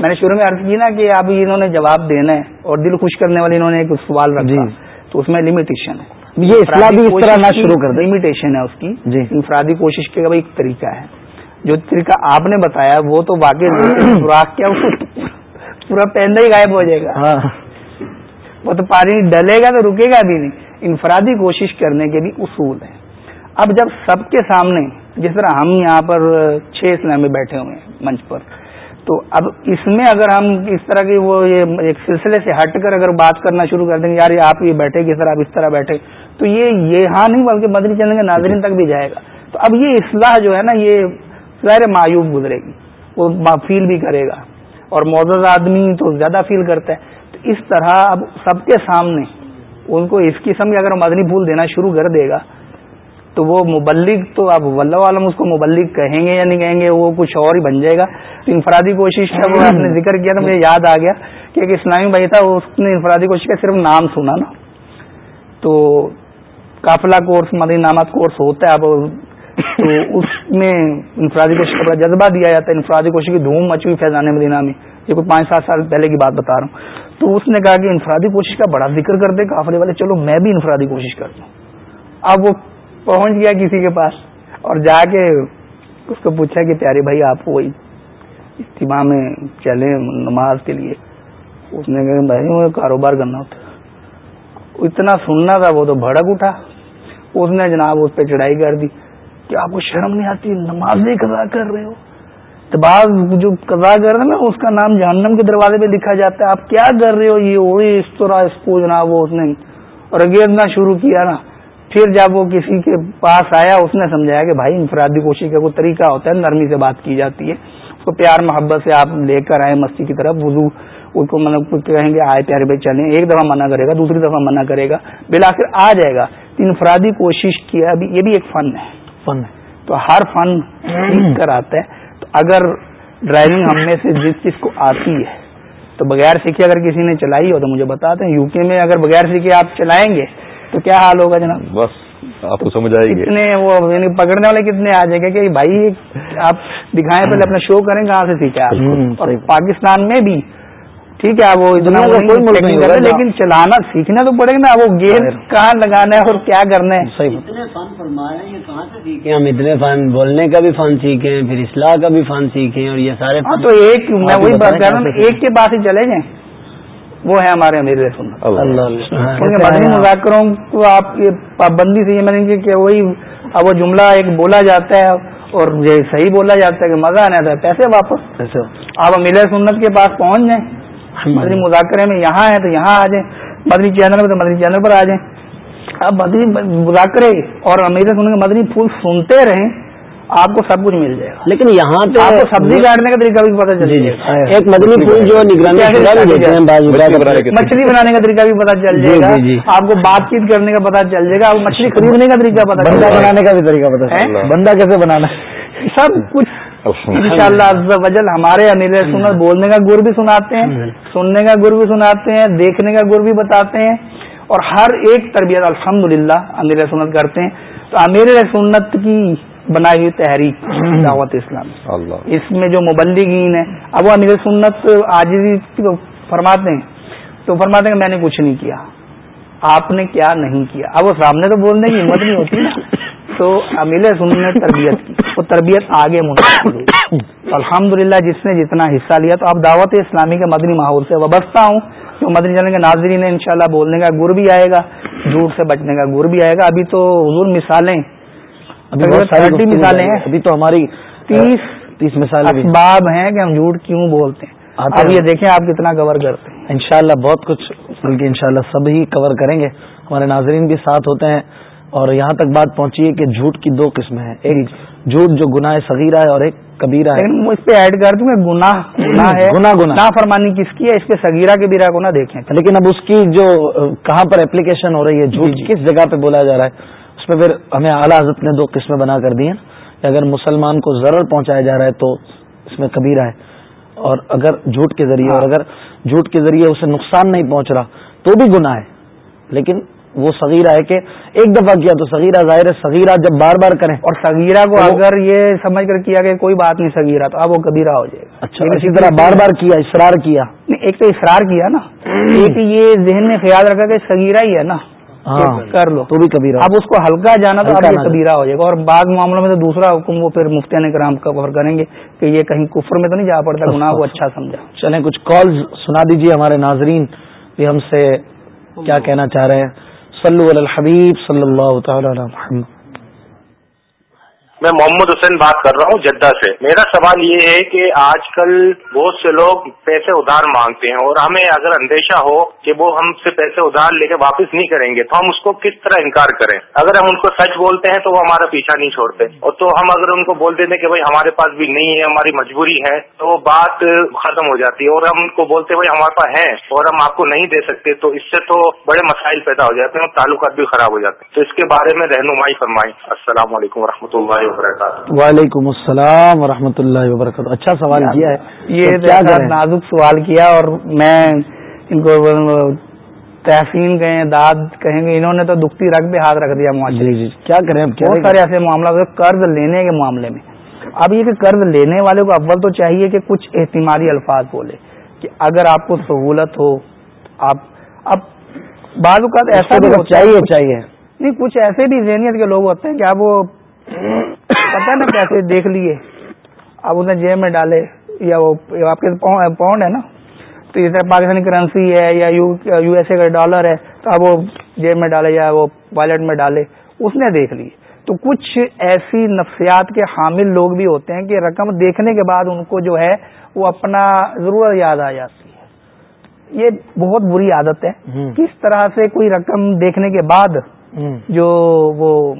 میں نے شروع میں عرض کی نا کہ اب انہوں نے جواب دینا ہے اور دل خوش کرنے والے انہوں نے ایک سوال رکھا جی تو اس میں لمیٹیشن ہے۔ یہ اصلاح بھی اس طرح نہ شروع کر لمیٹیشن ہے اس کی۔ جی۔ انفرادی کوشش کا ایک طریقہ ہے۔ جو طریقہ آپ نے بتایا وہ تو واقعی [COUGHS] سوراخ کیا پورا پہندا ہی غائب ہو جائے گا۔ ہاں۔ وہ تو پانی ڈلے گا تو رکے گا بھی نہیں۔ انفرادی کوشش کرنے کے بھی اصول ہیں۔ اب جب سب کے سامنے جس طرح ہم یہاں پر چھ اسلامی بیٹھے ہوئے ہیں منچ پر تو اب اس میں اگر ہم اس طرح کی وہ یہ ایک سلسلے سے ہٹ کر اگر بات کرنا شروع کر دیں گے یار آپ یہ بیٹھے کس طرح آپ اس طرح بیٹھے تو یہ یہ ہاں نہیں، بلکہ مدنی چند کے ناظرین تک بھی جائے گا۔ تو اب یہ اصلاح جو ہے نا، یہ ظاہر معیوب گزرے گی۔ وہ فیل بھی کرے گا۔ اور معزز آدمی تو زیادہ فیل کرتا ہے۔ تو اس طرح اب سب کے سامنے ان کو اس قسم کے اگر مدنی پھول دینا شروع کر دے گا، تو وہ مبلک تو اب ولہ عالم اس کو مبلک کہیں گے یا نہیں کہیں گے، وہ کچھ اور ہی بن جائے گا۔ انفرادی کوشش کا وہ آپ نے ذکر کیا تھا مجھے یاد آ گیا کہ ایک اسلامی بھائی تھا اس نے انفرادی کوشش کا صرف نام سنا نا۔ تو قافلہ کورس مدی نامات کورس ہوتا ہے، اب تو اس میں انفرادی کوشش کا جذبہ دیا جاتا ہے، انفرادی کوشش کی دھوم مچی ہوئی فیضان مدینہ میں یہ کوئی پانچ سات سال پہلے کی بات بتا رہا ہوں۔ تو اس نے کہا کہ انفرادی کوشش کا بڑا ذکر کر دے قافلے والے، چلو میں بھی انفرادی کوشش کرتا ہوں اب وہ پہنچ گیا کسی کے پاس اور جا کے اس کو پوچھا کہ پیارے بھائی، آپ کو وہی اجتماع میں چلیں نماز کے لیے؟ اس نے کہا بھائی مجھے کاروبار کرنا ہوتا ہے۔ اتنا سننا تھا وہ تو بھڑک اٹھا۔ اس نے جناب اس پہ چڑھائی کر دی کہ آپ کو شرم نہیں آتی؟ نماز قضا کر رہے ہو۔ تو بعض جو قضا کر رہے ہیں نا، اس کا نام جہنم کے دروازے پہ لکھا جاتا ہے۔ آپ کیا کر رہے ہو؟ یہ وہی اس طرح، اس کو جناب وہ اس نے اور اگیرنا شروع کیا نا۔ پھر جب وہ کسی کے پاس آیا، اس نے سمجھایا کہ بھائی، انفرادی کوشش کا کوئی طریقہ ہوتا ہے، نرمی سے بات کی جاتی ہے۔ اس کو پیار محبت سے آپ لے کر آئے، مسجد کی طرف وضو اس کو مطلب کہیں گے آئے پیارے بھائی چلیں ایک دفعہ منع کرے گا دوسری دفعہ منع کرے گا بالآخر آ جائے گا۔ انفرادی کوشش کیا ابھی یہ بھی ایک فن ہے۔ فن ہے۔ تو ہر فن کر آتا ہے۔ تو اگر ڈرائیونگ ہم میں سے جس چیز کو آتی ہے تو بغیر سیکھے اگر کسی نے چلائی ہو تو مجھے بتاتے ہیں۔ یو کے میں اگر بغیر سیکھے آپ چلائیں گے تو کیا حال ہوگا جناب؟ بس آپ کو سمجھ آئے گی۔ کتنے وہ یعنی پکڑنے والے کتنے آ جائیں گے کہ بھائی آپ دکھائیں پہلے اپنا شو کریں کہاں سے سیکھے آپ اور پاکستان میں بھی ٹھیک ہے وہ اتنا لیکن چلانا سیکھنا تو پڑے گا نا وہ گیئر کہاں لگانا ہے اور کیا کرنا ہے؟ اتنے فن فرمایا یہ کہاں سے سیکھے؟ ہم اتنے فن بولنے کا بھی فن سیکھیں پھر اصلاح کا بھی فن سیکھیں اور یہ سارے ہاں تو ایک میں وہی بات کر رہا ہوں ایک کے پاس ہی چلے جائیں۔ وہ ہے ہمارے امیر مدنی مذاکروں کو آپ کی پابندی سے یہ مانیں گے کہ وہی اب وہ جملہ ایک بولا جاتا ہے اور یہ صحیح بولا جاتا ہے کہ مزہ آنے آتا ہے پیسے واپس۔ آپ امیر سنت کے پاس پہنچ جائیں۔ مدنی مذاکرے میں یہاں ہے تو یہاں آ جائیں۔ مدنی چینل میں تو مدنی چینل پر آ جائیں۔ اب مدنی مذاکرے اور امیر مدنی پھول سنتے رہیں آپ کو سب کچھ مل جائے گا۔ لیکن یہاں پہ آپ کو سبزی کاٹنے کا طریقہ بھی پتا چل جی، جائے گا۔ ایک مدنی پھول جو مچھلی بنانے کا طریقہ بھی پتا چل جائے گا۔ جی، جی۔ آپ کو بات چیت کرنے کا پتا چل جائے گا آپ مچھلی خریدنے کا طریقہ پتا بندہ بنانے کا بھی طریقہ پتا بندہ کیسے بنانا سب کچھ۔ ان شاء اللہ وجل ہمارے امیر سنت بولنے کا گر بھی سناتے ہیں سننے کا گر بھی سناتے ہیں دیکھنے کا گر بھی بتاتے ہیں اور ہر ایک تربیت الحمد للہ امیر سنت کرتے ہیں۔ تو امیر سنت کی بنائی ہوئی تحریک دعوت اسلام۔ اس میں جو مبلغین ہیں اب وہ امیر سنت آج فرماتے ہیں۔ تو فرماتے ہیں میں نے کچھ نہیں کیا۔ آپ نے کیا نہیں کیا۔ اب وہ سامنے تو بولنے کی ہمت نہیں ہوتی نا۔ [LAUGHS] تو امیر سنت نے تربیت کی۔ تربیت آگے منتقل ہوئی۔ [COUGHS] الحمد للہ جس نے جتنا حصہ لیا تو اب دعوت اسلامی کے مدنی ماحول سے وابستہ ہوں۔ جو مدنی چلنے کے ناظرین ان شاء اللہ بولنے کا گر بھی آئے گا جھوٹ سے بچنے کا گر بھی آئے گا۔ ابھی تو حضور مثالیں۔ ابھی مثالیں ہیں۔ ابھی تو ہماری تیس تیس مثالیں باب ہیں کہ ہم جھوٹ کیوں بولتے ہیں۔ اب یہ دیکھیں آپ کتنا کور کرتے ہیں۔ انشاءاللہ بہت کچھ بلکہ انشاءاللہ سب ہی کور کریں گے۔ ہمارے ناظرین بھی ساتھ ہوتے ہیں۔ اور یہاں تک بات پہنچی ہے کہ جھوٹ کی دو قسمیں ہیں۔ ایک جھوٹ جو گناہ صغیرہ ہے اور ایک کبیرہ ہے۔ اس پہ ایڈ کر دوں گا گناہ گناہ ہے۔ گناہ گناہ۔ فرمانی کس کی ہے؟ اس پہ صغیرہ کے بیرا گنا دیکھیں۔ لیکن اب اس کی جو کہاں پر اپلیکیشن ہو رہی ہے جھوٹ جی، جی۔ کس جگہ پہ بولا جا رہا ہے اس میں پھر ہمیں اعلیٰ حضرت نے دو قسمیں بنا کر دی ہیں۔ کہ اگر مسلمان کو ضرر پہنچایا جا رہا ہے تو اس میں کبیرہ ہے۔ اور اگر جھوٹ کے ذریعے اور اگر جھوٹ کے ذریعے اسے نقصان نہیں پہنچ رہا تو بھی گناہ ہے۔ لیکن وہ صغیرہ ہے کہ ایک دفعہ کیا تو صغیرہ ظاہر ہے صغیرہ جب بار بار کریں۔ اور صغیرہ کو اگر یہ سمجھ کر کیا کہ کوئی بات نہیں صغیرہ تو اب وہ کبیرہ ہو جائے گا۔ اچھا اسی طرح بار بار کیا اصرار کیا۔ ایک تو اصرار کیا نا۔ ایک یہ ذہن میں خیال رکھا کہ صغیرہ ہی ہے نا ہاں کر لو۔ تو بھی کبیرہ۔ اب اس کو ہلکا جانا تو اب کبیرہ ہو جائے گا۔ اور بعض معاملوں میں تو دوسرا حکم وہ پھر مفتی نے کرام کور کریں گے کہ یہ کہیں کفر میں تو نہیں جا پڑتا گناہ کو اچھا سمجھا۔ چلیں کچھ کالز سنا دیجیے ہمارے ناظرین بھی ہم سے کیا کہنا چاہ رہے ہیں۔ صلو علی الحبیب صلی اللہ تعالی علی محمد. میں محمد حسین بات کر رہا ہوں جدہ سے۔ میرا سوال یہ ہے کہ آج کل بہت سے لوگ پیسے ادھار مانگتے ہیں اور ہمیں اگر اندیشہ ہو کہ وہ ہم سے پیسے ادھار لے کے واپس نہیں کریں گے تو ہم اس کو کس طرح انکار کریں؟ اگر ہم ان کو سچ بولتے ہیں تو وہ ہمارا پیچھا نہیں چھوڑتے۔ اور تو ہم اگر ان کو بول دیتے کہ بھائی ہمارے پاس بھی نہیں ہے، ہماری مجبوری ہے، تو وہ بات ختم ہو جاتی ہے اور ہم ان کو بولتے بھائی ہمارے پاس ہے اور ہم آپ کو نہیں دے سکتے، تو اس سے تو بڑے مسائل پیدا ہو جاتے ہیں اور تعلقات بھی خراب ہو جاتے ہیں۔ تو اس کے بارے میں رہنمائی فرمائی السلام علیکم و رحمۃ اللہ وبرکاتہ۔ وعلیکم السلام ورحمۃ اللہ وبرکاتہ۔ اچھا سوال کیا ہے یہ نازک سوال کیا اور میں ان کو تحسین کہیں داد کہیں گے انہوں نے تو دکھتی رکھ پہ ہاتھ رکھ دیا معاشرے جی جی کیا کریں؟ بہت سارے ایسے ہیں قرض لینے کے معاملے میں۔ اب یہ کہ قرض لینے والے کو اول تو چاہیے کہ کچھ احتمالی الفاظ بولے کہ اگر آپ کو سہولت ہو آپ اب بعض اوقات ایسا چاہیے چاہیے۔ نہیں کچھ ایسے بھی ذہنیت کے لوگ ہوتے ہیں کہ اب وہ پتہ نا پیسے دیکھ لیے۔ اب انہیں جیب میں ڈالے یا وہ آپ کے پاؤنڈ ہے نا۔ تو جیسے پاکستانی کرنسی ہے یا یو ایس اے کا ڈالر ہے تو اب وہ جیب میں ڈالے یا وہ وائلٹ میں ڈالے۔ اس نے دیکھ لی۔ تو کچھ ایسی نفسیات کے حامل لوگ بھی ہوتے ہیں کہ رقم دیکھنے کے بعد ان کو جو ہے وہ اپنا ضرورت یاد آ جاتی ہے۔ یہ بہت بری عادت ہے۔ کس طرح سے کوئی رقم دیکھنے کے بعد جو وہ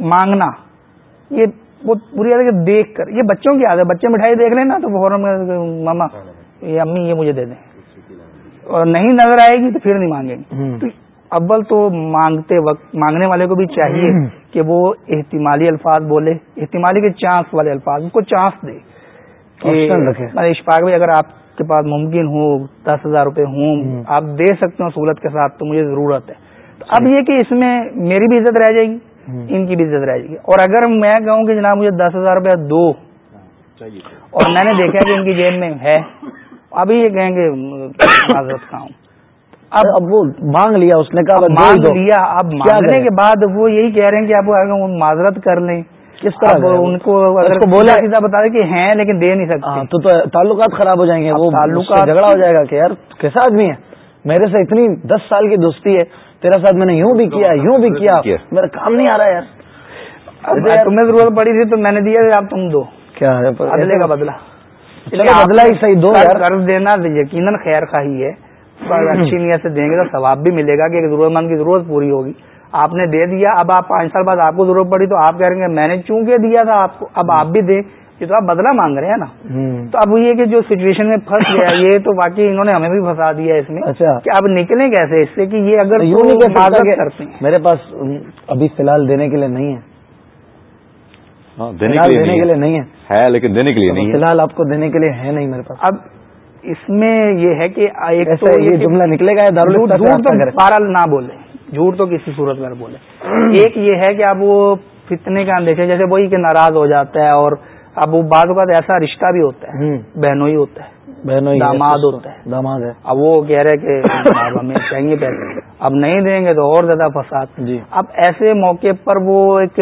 مانگنا۔ یہ بہت بری عادت ہے دیکھ کر۔ یہ بچوں کی عادت بچے مٹھائی دیکھ لیں نا تو فوراً ماما یہ امی یہ مجھے دے دیں۔ اور نہیں نظر آئے گی تو پھر نہیں مانگیں گے تو اول تو مانگتے وقت مانگنے والے کو بھی چاہیے کہ وہ احتمالی الفاظ بولے۔ احتمالی کے چانس والے الفاظ اس کو چانس دے۔ کہ اشفاق بھائی اگر آپ کے پاس ممکن ہو دس ہزار روپے ہوں آپ دے سکتے ہو سہولت کے ساتھ تو مجھے ضرورت ہے۔ اب یہ کہ اس میں میری بھی عزت رہ جائے گی۔ ان کی بھی عزت رہ جائے گی۔ اور اگر میں کہوں کہ جناب مجھے دس ہزار روپیہ دو اور میں نے دیکھا کہ ان کی جیب میں ہے ابھی یہ کہیں گے معذرت کا ہوں۔ اب اب وہ مانگ لیا اس نے کہا مانگ لیا اب مانگنے کے بعد وہ یہی کہہ رہے ہیں کہ آپ معذرت کر لیں۔ کس طرح ان کو اگر بولا سیدھا بتا دیں کہ ہیں لیکن دے نہیں سکتے۔ تو تعلقات خراب ہو جائیں گے۔ وہ تعلقات جھگڑا ہو جائے گا کہ یار کیسا آدمی ہے؟ میرے سے اتنی دس سال کی دوستی ہے۔ تیرا ساتھ میں نے یوں بھی کیا یوں بھی کیا۔ میرا کام نہیں آ رہا یار۔ تمہیں ضرورت پڑی تھی تو میں نے دیا آپ تم دو۔ کیا ہے؟ بدلے کا بدلا بدلا ہی صحیح دو قرض دینا یقیناً خیر خواہی ہے۔ [CLEARS THROAT] اچھی نیت سے دیں گے تو ثواب بھی ملے گا کہ ضرورت مند کی ضرورت پوری ہوگی۔ آپ نے دے دیا اب آپ پانچ سال بعد آپ کو ضرورت پڑی تو آپ کہہ رہے ہیں میں نے چونکہ دیا تھا آپ کو اب آپ بھی دیں۔ یہ تو آپ بدلا مانگ رہے ہیں نا۔ تو اب یہ کہ جو سچویشن میں پھنس گیا یہ تو باقی انہوں نے ہمیں بھی پھنسا دیا اس میں اچھا۔ کہ اب نکلیں کیسے؟ اس سے کہ یہ اگر کرتے ہیں۔ میرے پاس ابھی فی الحال دینے کے لیے نہیں ہے۔ دینے کے لیے نہیں ہے۔ لیکن دینے کے لیے نہیں فی الحال آپ کو دینے کے لیے ہے نہیں میرے پاس۔ اب اس میں یہ ہے کہ ایک تو یہ جملہ نکلے گا بہرحال نہ بولے۔ جھوٹ تو کسی صورت میں بولے۔ ایک یہ ہے کہ اب وہ فتنے کا اندیشہ جیسے وہی کہ ناراض ہو جاتا ہے اور اب وہ بعض اوقات ایسا رشتہ بھی ہوتا ہے بہنوں ہی ہوتا ہے بہنوں داماد ہوتا ہے۔ داماد ہے۔ اب وہ کہہ رہے کہ ہمیں چاہیے پیسے۔ اب نہیں دیں گے تو اور زیادہ فساد۔ جی۔ اب ایسے موقع پر وہ ایک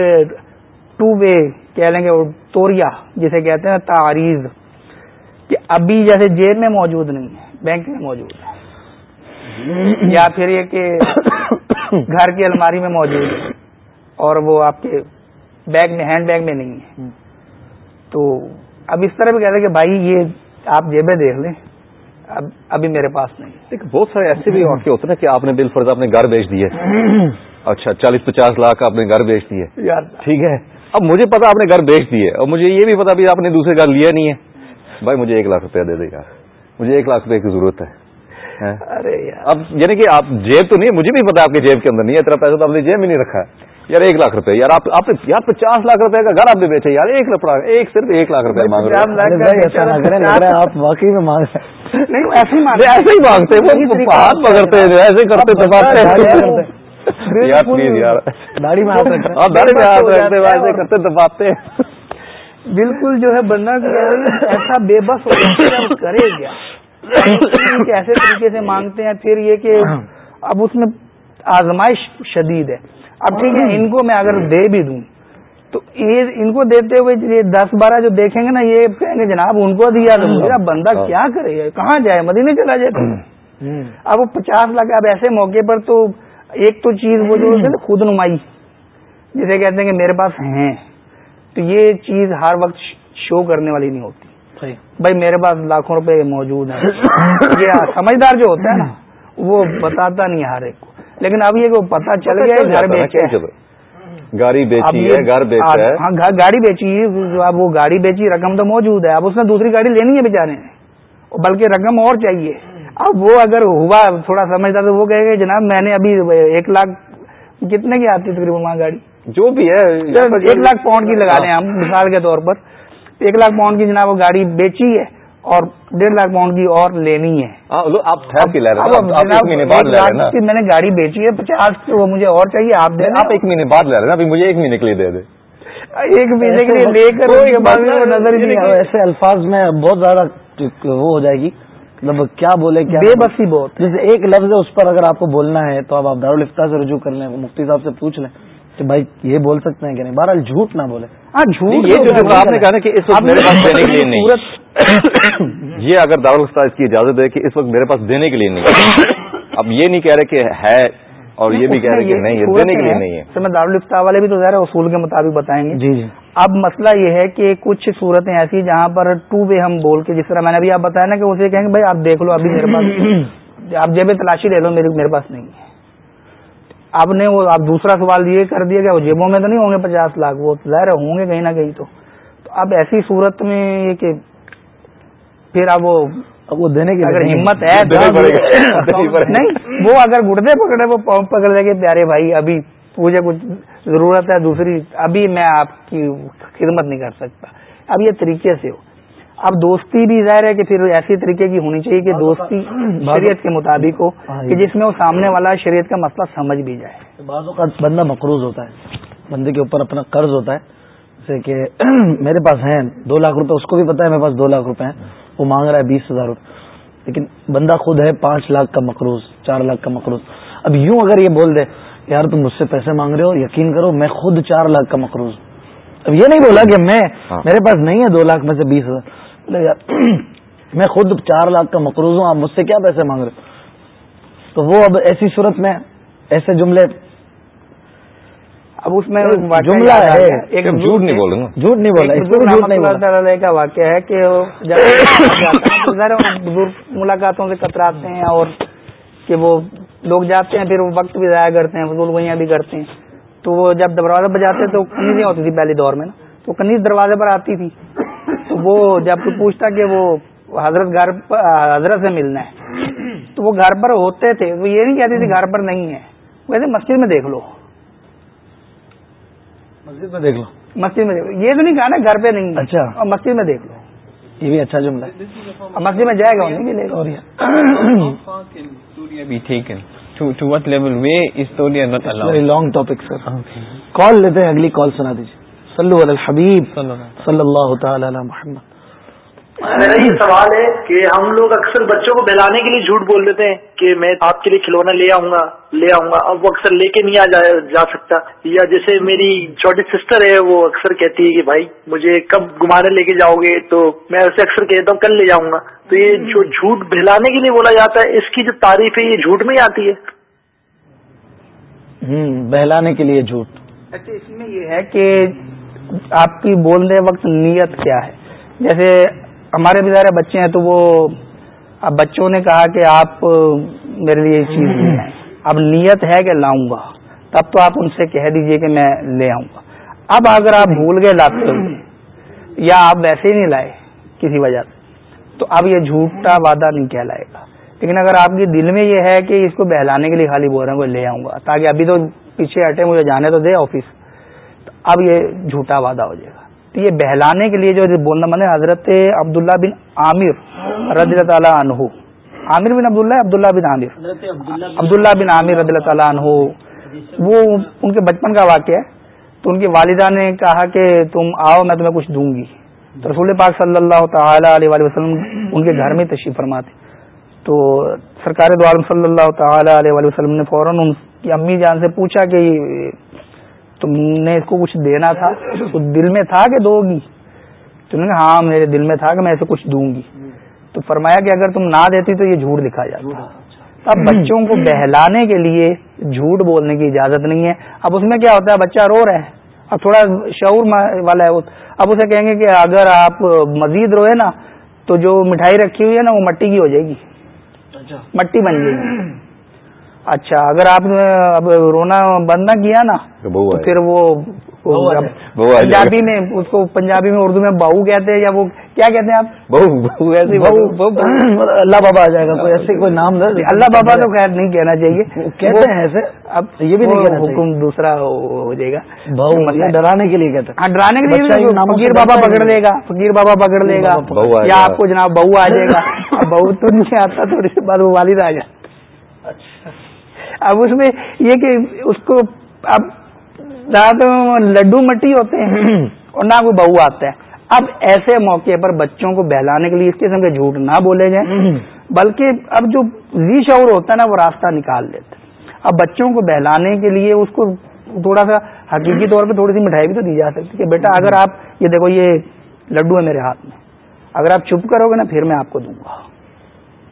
ٹو وے کہہ لیں گے توریا جسے کہتے ہیں تعریض۔ کہ ابھی جیسے جیب میں موجود نہیں ہے بینک میں موجود ہے۔ یا پھر یہ کہ گھر کی الماری میں موجود ہے اور وہ آپ کے بیگ میں ہینڈ بیگ میں نہیں ہے۔ تو اب اس طرح بھی کہتے ہیں کہ بھائی یہ آپ جیبیں دیکھ لیں اب ابھی میرے پاس نہیں۔ بہت سارے ایسے بھی واقع ہوتے ہیں کہ آپ نے بل فرض اپنے گھر بیچ دیے۔ [CLEARS THROAT] اچھا چالیس پچاس لاکھ اپنے گھر بیچ دیے۔ یار۔ ٹھیک ہے۔ اب مجھے پتا آپ نے گھر بیچ دیے اور مجھے یہ بھی پتا بھی آپ نے دوسرے گھر لیا نہیں ہے۔ بھائی مجھے ایک لاکھ روپیہ دے دے گا۔ مجھے ایک لاکھ روپے کی ضرورت ہے۔ ارے اب یعنی کہ آپ جیب تو نہیں مجھے بھی پتا آپ کی جیب کے اندر نہیں ہے اتنا پیسہ تو آپ نے جیب میں نہیں رکھا۔ یار ایک لاکھ روپے یار آپ یار پچاس لاکھ روپے کا گھر آپ نے بیچے یار ایک لاکھ ایک صرف ایک لاکھ روپے مانگ رہے ہیں آپ واقعی میں مانگ ایسے ہی مانگتے ہاتھ پکڑتے ایسے کرتے کرتے دباتے بالکل جو ہے بندہ ایسا بے بس ہو کرے گیا ایسے طریقے سے مانگتے ہیں؟ پھر یہ کہ اب اس میں آزمائش شدید ہے۔ اب ٹھیک ہے ان کو میں اگر دے بھی دوں تو یہ ان کو دیتے ہوئے یہ دس بارہ جو دیکھیں گے نا یہ کہیں گے جناب ان کو دیا تو میرا بندہ کیا کرے گا؟ کہاں جائے؟ مدینے چلا جائے اب وہ پچاس لاکھ اب ایسے موقع پر تو ایک تو چیز وہ جو خود نمائی جسے کہتے ہیں کہ میرے پاس ہیں۔ تو یہ چیز ہر وقت شو کرنے والی نہیں ہوتی۔ بھائی میرے پاس لاکھوں روپے موجود ہیں۔ یہ [COUGHS] سمجھدار جو ہوتا ہے نا وہ بتاتا نہیں ہر ایک کو۔ لیکن اب یہ پتا چل گیا گھر بیچے گاڑی بیچی ہے گھر بیچا ہے۔ ہاں گاڑی بیچی اب وہ گاڑی بیچی رقم تو موجود ہے۔ اب اس نے دوسری گاڑی لینی ہے بیچارے بلکہ رقم اور چاہیے۔ اب وہ اگر ہوا تھوڑا سمجھتا تو وہ کہے گا جناب میں نے ابھی ایک لاکھ کتنے کی آتی تقریباً وہاں گاڑی؟ جو بھی ہے ایک لاکھ پاؤنڈ کی لگا لیں ہم مثال کے طور پر۔ ایک لاکھ پاؤنڈ کی جناب وہ گاڑی بیچی ہے۔ اور ڈیڑھ لاکھ پاؤنڈ کی اور لینی ہے۔ ہاں، آپ میں نے گاڑی بیچی ہے پچاس وہ مجھے اور چاہیے آپ آپ ایک مہینے بعد لے رہے ہیں ابھی مجھے ایک مہینے کے لیے دے دیں۔ ایک مہینے کے لیے لے کر نظر ایسے الفاظ میں بہت زیادہ وہ ہو جائے گی۔ مطلب کیا بولے کیا بے بسی بہت۔ جیسے ایک لفظ ہے اس پر اگر آپ کو بولنا ہے تو آپ دارالفتا سے رجوع کر لیں مفتی صاحب سے پوچھ لیں کہ بھائی یہ بول سکتے ہیں کہ نہیں۔ بہرحال جھوٹ نہ بولے۔ یہ جو آپ نے کہا نا کہ اس وقت میرے پاس [LAUGHS] دینے کے لیے نہیں۔ [COUGHS] یہ اگر دارالفتا اس کی اجازت ہے کہ اس وقت میرے پاس دینے کے لیے نہیں اب یہ نہیں کہہ رہے کہ ہے اور یہ بھی کہہ رہے کہ نہیں دینے کے لیے نہیں ہے۔ میں دارالفتا والے بھی تو ظاہر اصول کے مطابق بتائیں گے۔ جی جی۔ اب مسئلہ یہ ہے کہ کچھ صورتیں ایسی جہاں پر ٹو وے ہم بول کے جس طرح میں نے ابھی آپ بتایا نا کہ اسے کہیں گے بھائی آپ دیکھ لو ابھی میرے پاس [COUGHS] آپ جیب تلاشی لے لو میرے پاس نہیں ہے۔ اب نے وہ اب دوسرا سوال یہ کر دیا کہ وہ جیبوں میں تو نہیں ہوں گے پچاس لاکھ وہ ظاہر ہوں گے کہیں نہ کہیں تو۔ اب ایسی صورت میں یہ کہ پھر اب وہ وہ دینے کی اگر ہمت ہے [LAUGHS] نہیں وہ اگر گردے پکڑے وہ پمپ پکڑ لے کے پیارے بھائی ابھی مجھے کچھ ضرورت ہے دوسری ابھی میں آپ کی خدمت نہیں کر سکتا۔ اب یہ طریقے سے ہو۔ اب دوستی بھی ظاہر ہے کہ پھر ایسی طریقے کی ہونی چاہیے کہ دوستی شریعت کے مطابق ہو ہاں، کہ جس میں وہ سامنے والا شریعت کا مسئلہ سمجھ بھی جائے۔ بعض اوقات بندہ مقروض ہوتا ہے بندے کے اوپر اپنا قرض ہوتا ہے۔ جیسے کہ [CLEARS THROAT] میرے پاس ہیں دو لاکھ روپے اس کو بھی پتا ہے میرے پاس دو لاکھ روپے ہیں۔ وہ مانگ رہا ہے بیس ہزار روپے۔ لیکن بندہ خود ہے پانچ لاکھ کا مقروض چار لاکھ کا مقروض۔ اب یوں اگر یہ بول دے یار تم مجھ سے پیسے مانگ رہے ہو یقین کرو میں خود چار لاکھ کا مقروض اب یہ نہیں بولا کہ میں ہاں۔ میرے پاس نہیں ہے دو لاکھ میں سے بیس ہزار۔ [CLEARS THROAT] میں خود چار لاکھ کا مقروض ہوں آپ مجھ سے کیا پیسے مانگ رہے تو وہ اب ایسی صورت میں ایسے جملے۔ اب اس میں جملہ ہے۔ ایک جھوٹ نہیں بول رہا جھوٹ نہیں بول رہا کا واقعہ ہے کہ بزرگ [COUGHS] ملاقاتوں سے کتراتے ہیں اور کہ وہ لوگ جاتے ہیں پھر وہ وقت بھی ضائع کرتے ہیں فضول وہیاں بھی کرتے ہیں۔ تو وہ جب دروازہ بجاتے تو کنیزیں ہوتی تھی پہلے دور میں نا۔ تو کنیز دروازے پر آتی تھی تو وہ جب کوئی پوچھتا کہ وہ حضرت گھر حضرت سے ملنا ہے تو وہ گھر پر ہوتے تھے وہ یہ نہیں کہتے تھے گھر پر نہیں ہے ویسے مسجد میں دیکھ لو۔ مسجد میں دیکھ لو۔ مسجد میں دیکھ لو۔ یہ تو نہیں کہا نا گھر پہ نہیں اچھا۔ مسجد میں دیکھ لو۔ یہ بھی اچھا جملہ ہے۔ مسجد میں جائے گا نہیں ملے گا لانگ ٹاپک سر کال لیتے ہیں اگلی کال سنا دیجیے صلو علی الحبیب. صلی اللہ تعالی علی محمد. میرا یہ سوال ہے کہ ہم لوگ اکثر بچوں کو بہلانے کے لیے جھوٹ بول دیتے ہیں کہ میں آپ کے لیے کھلونا لے آؤں گا لے آؤں گا اب وہ اکثر لے کے نہیں آ جا سکتا۔ یا جیسے میری چھوٹی سسٹر ہے وہ اکثر کہتی ہے کہ بھائی مجھے کب گھمانے لے کے جاؤ گے تو میں اسے اکثر کہتا ہوں کل لے جاؤں گا تو یہ جو جھوٹ بہلانے کے لیے بولا جاتا ہے اس کی جو تعریف ہے یہ جھوٹ میں آتی ہے۔ بہلانے کے لیے جھوٹ۔ اچھا اس میں یہ ہے کہ آپ کی بولنے وقت نیت کیا ہے؟ جیسے ہمارے بھی ذرا بچے ہیں تو وہ اب بچوں نے کہا کہ آپ میرے لیے یہ چیز لے آئیں۔ اب نیت ہے کہ لاؤں گا۔ تب تو آپ ان سے کہہ دیجیے کہ میں لے آؤں گا۔ اب اگر آپ بھول گئے لاتے ہو یا آپ ویسے ہی نہیں لائے کسی وجہ سے تو اب یہ جھوٹا وعدہ نہیں کہلائے گا۔ لیکن اگر آپ کے دل میں یہ ہے کہ اس کو بہلانے کے لیے خالی بول رہے ہیں لے آؤں گا تاکہ ابھی تو پیچھے ہٹے مجھے جانے تو دے آفس۔ اب یہ جھوٹا وعدہ ہو جائے گا۔ تو یہ بہلانے کے لیے جو بولنا من حضرت عبداللہ بن عامر رضی اللہ تعالیٰ عنہ، عامر بن عبداللہ عبداللہ بن عامر، عبداللہ بن عامر رضی اللہ تعالیٰ عنہ، وہ ان کے بچپن کا واقعہ ہے۔ تو ان کی والدہ نے کہا کہ تم آؤ، میں تمہیں کچھ دوں گی۔ تو رسول پاک صلی اللہ تعالی علیہ وسلم ان کے گھر میں تشریف فرماتے۔ تو سرکار دو عالم صلی اللہ تعالی علیہ وسلم نے فوراً ان کی امی جان سے پوچھا کہ تم نے اس کو کچھ دینا تھا تو دل میں تھا کہ دو گی تو نے ہاں میرے دل میں تھا کہ میں اسے کچھ دوں گی۔ تو فرمایا کہ اگر تم نہ دیتی تو یہ جھوٹ دکھا جاتا۔ اب بچوں کو بہلانے کے لیے جھوٹ بولنے کی اجازت نہیں ہے۔ اب اس میں کیا ہوتا ہے؟ بچہ رو رہا ہے۔ اب تھوڑا شعور والا ہے اب اسے کہیں گے کہ اگر آپ مزید روئے نا تو جو مٹھائی رکھی ہوئی ہے نا وہ مٹی کی ہو جائے گی۔ اچھا۔ مٹی بن جائے گی۔ اچھا اگر آپ نے اب رونا بند نہ کیا نا تو پھر وہ پنجابی میں اس کو پنجابی میں اردو میں بہو کہتے ہیں یا وہ کیا کہتے ہیں آپ؟ بہو اللہ بابا آ جائے گا کوئی ایسے کوئی نام اللہ بابا تو خیر نہیں کہنا چاہیے۔ کہتے ہیں ایسے۔ اب یہ بھی نہیں حکم دوسرا ہو جائے گا۔ بہو مطلب ڈرانے کے لیے کہتے ہیں۔ ہاں ڈرانے کے لیے فقیر بابا پکڑ لے گا۔ فقیر بابا پکڑ لے گا۔ یا آپ کو جناب بہو آ جائے گا۔ [LAUGHS] بہو تو نہیں آتا تھوڑی سی بعد وہ والد آ جائے۔ اب اس میں یہ کہ اس کو اب تو لڈو مٹی ہوتے ہیں اور نہ کوئی بہو آتا ہے اب ایسے موقع پر بچوں کو بہلانے کے لیے اس قسم کے جھوٹ نہ بولے جائیں۔ بلکہ اب جو زی شعور ہوتا ہے نا، وہ راستہ نکال لیتے اب بچوں کو بہلانے کے لیے اس کو تھوڑا سا حقیقی طور پہ تھوڑی سی مٹھائی بھی تو دی جا سکتی کہ بیٹا، اگر آپ یہ دیکھو، یہ لڈو ہے میرے ہاتھ میں۔ اگر آپ چپ کرو گے نا، پھر میں آپ کو دوں گا۔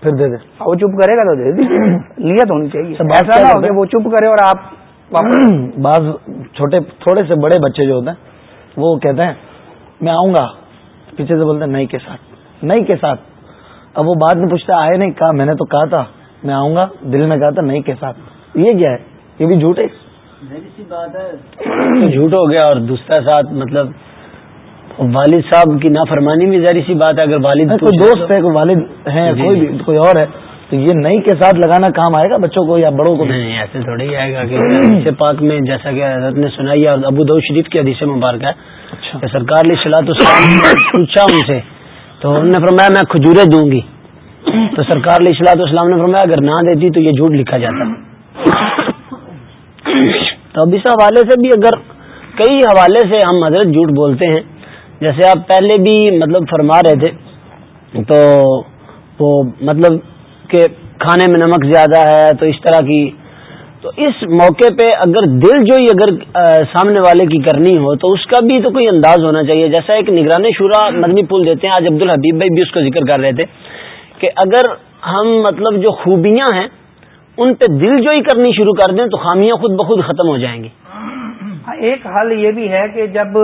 پھر دے دے۔ وہ چپ کرے گا تو دے دیجیے نیت [CLEARS THROAT] ہونی چاہیے۔ ایسا نہ ہو کہ وہ چپ کرے اور آپ [CLEARS THROAT] بعض چھوٹے تھوڑے سے بڑے بچے جو ہوتے ہیں وہ کہتے ہیں میں آؤں گا۔ پیچھے سے بولتے ہیں نئی کے ساتھ نئی کے ساتھ۔ اب وہ بعد میں پوچھتا آئے نہیں کہا میں نے تو کہا تھا میں آؤں گا۔ دل میں کہا تھا نئی کے ساتھ۔ یہ کیا ہے؟ یہ بھی جھوٹ ہے۔ [CLEARS THROAT] جھوٹ ہو گیا اور دوسرا ساتھ مطلب والد صاحب کی نافرمانی بھی ذہری سی بات ہے اگر والد کوئی دوست ہے کوئی والد ہے جی، کوئی جی۔ بھی کوئی اور ہے تو یہ نئی کے ساتھ لگانا کام آئے گا بچوں کو یا بڑوں کو نہیں ایسے تھوڑی آئے گا کہ پاک میں جیسا کہ حضرت نے سنائی اور ابو دو شریف کی حدیث مبارک ہے اچھا۔ سرکار علیہ صلاح تو پوچھا ان سے تو انہوں نے فرمایا میں کھجورے دوں گی تو سرکار علیہ صلاح اسلام نے فرمایا اگر نہ دیتی تو یہ جھوٹ لکھا جاتا تو اب اس حوالے سے بھی اگر کئی حوالے سے ہم حضرت جھوٹ بولتے ہیں جیسے آپ پہلے بھی مطلب فرما رہے تھے، تو وہ مطلب کہ کھانے میں نمک زیادہ ہے، تو اس طرح کی۔ تو اس موقع پہ اگر دل جو ہی اگر سامنے والے کی کرنی ہو، تو اس کا بھی تو کوئی انداز ہونا چاہیے۔ جیسا ایک نگرانی شورا مدنی پھول دیتے ہیں، آج عبد الحبیب بھائی بھی اس کا ذکر کر رہے تھے کہ اگر ہم مطلب جو خوبیاں ہیں، ان پہ دل جو ہی کرنی شروع کر دیں، تو خامیاں خود بخود ختم ہو جائیں گی۔ ہاں، ایک حل یہ بھی ہے کہ جب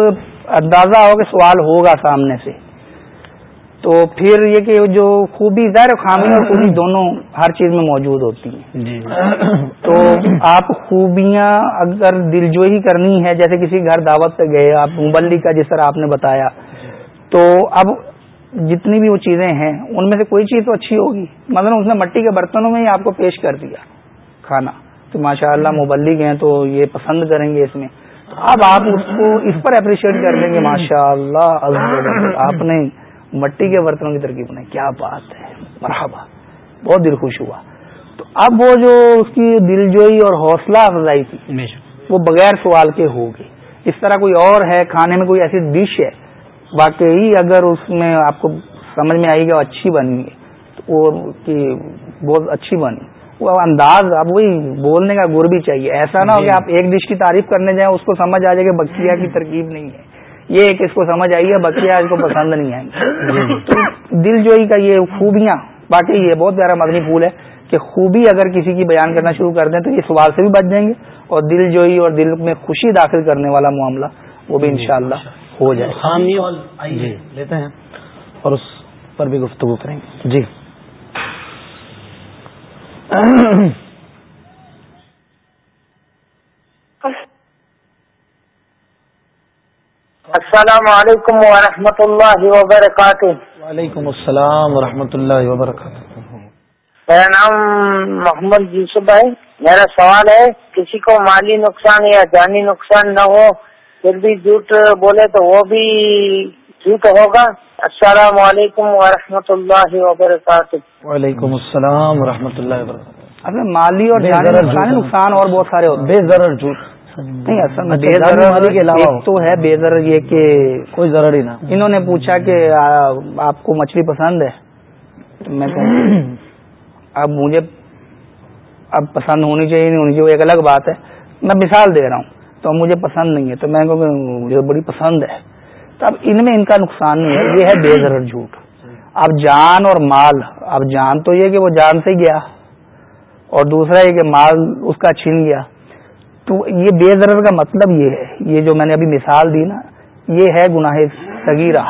اندازہ ہو کہ سوال ہوگا سامنے سے۔ تو پھر یہ کہ جو خوبی ظاہر خامی اور خوبی دونوں ہر چیز میں موجود ہوتی ہیں۔ جی۔ تو آپ خوبیاں اگر دلجوئی کرنی ہے جیسے کسی گھر دعوت پہ گئے آپ مبلی کا جس طرح آپ نے بتایا تو اب جتنی بھی وہ چیزیں ہیں ان میں سے کوئی چیز تو اچھی ہوگی۔ مثلا اس نے مٹی کے برتنوں میں ہی آپ کو پیش کر دیا کھانا۔ تو ماشاء اللہ مبلک ہیں تو یہ پسند کریں گے اس میں۔ اب آپ اس کو اس پر اپریشیٹ کر دیں گے ماشاء اللہ آپ نے مٹی کے برتنوں کی ترکیب بنائی۔ کیا بات ہے۔ مرحبا۔ بہت دل خوش ہوا۔ تو اب وہ جو اس کی دل جوئی اور حوصلہ افزائی تھی وہ بغیر سوال کے ہوگی اس طرح کوئی اور ہے کھانے میں کوئی ایسی ڈش ہے واقعی اگر اس میں آپ کو سمجھ میں آئی گی وہ اچھی بنی ہے تو وہ بہت اچھی بنی۔ وہ انداز اب وہی بولنے کا گر بھی چاہیے۔ ایسا نہ ہو کہ جی۔ آپ ایک ڈش کی تعریف کرنے جائیں اس کو سمجھ آ جائے کہ بکیا کی ترکیب نہیں ہے۔ یہ ایک اس کو سمجھ آئی ہے باقی آج کو پسند نہیں آئیں تو دل جوئی کا یہ خوبیاں باقی یہ بہت پیارا مدنی پھول ہے کہ خوبی اگر کسی کی بیان کرنا شروع کر دیں تو یہ سوال سے بھی بچ جائیں گے اور دل جوئی اور دل میں خوشی داخل کرنے والا معاملہ وہ بھی انشاءاللہ ہو جائے۔ جی۔ لیتے ہیں اور اس پر بھی گفتگو کریں گے۔ جی۔ السلام علیکم ورحمۃ اللہ وبرکاتہ۔ وعلیکم السلام ورحمۃ اللہ وبرکاتہ۔ میرا نام محمد یوسف ہے میرا سوال ہے کسی کو مالی نقصان یا جانی نقصان نہ ہو پھر بھی جھوٹ بولے تو وہ بھی جھوٹ ہوگا؟ السلام علیکم ورحمۃ اللہ وبرکاتہ۔ وعلیکم السلام ورحمۃ اللہ وبرکاتہ۔ اب مالی اور نقصان اور بہت سارے بے ضرر جھوٹ۔ نہیں اصل میں اچھا، بے ضرر مالی کے علاوہ۔ ایک تو ہے بے ضرر یہ کہ کوئی ضرر ہی نہ انہوں نے پوچھا کہ آپ کو مچھلی پسند ہے؟ تو میں کہوں اب مجھے اب پسند ہونی چاہیے نہیں ہونی چاہیے وہ ایک الگ بات ہے۔ میں مثال دے رہا ہوں تو مجھے پسند نہیں ہے تو میں کہوں کہ مجھے بڑی پسند ہے۔ تو اب ان میں ان کا نقصان نہیں ہے، یہ ہے بے ضرر جھوٹ۔ اب جان اور مال، اب جان تو یہ کہ وہ جان سے گیا، اور دوسرا یہ کہ مال اس کا چھین گیا۔ تو یہ بے ضرر کا مطلب یہ ہے، یہ جو میں نے ابھی مثال دی نا، یہ ہے گناہ صغیرہ۔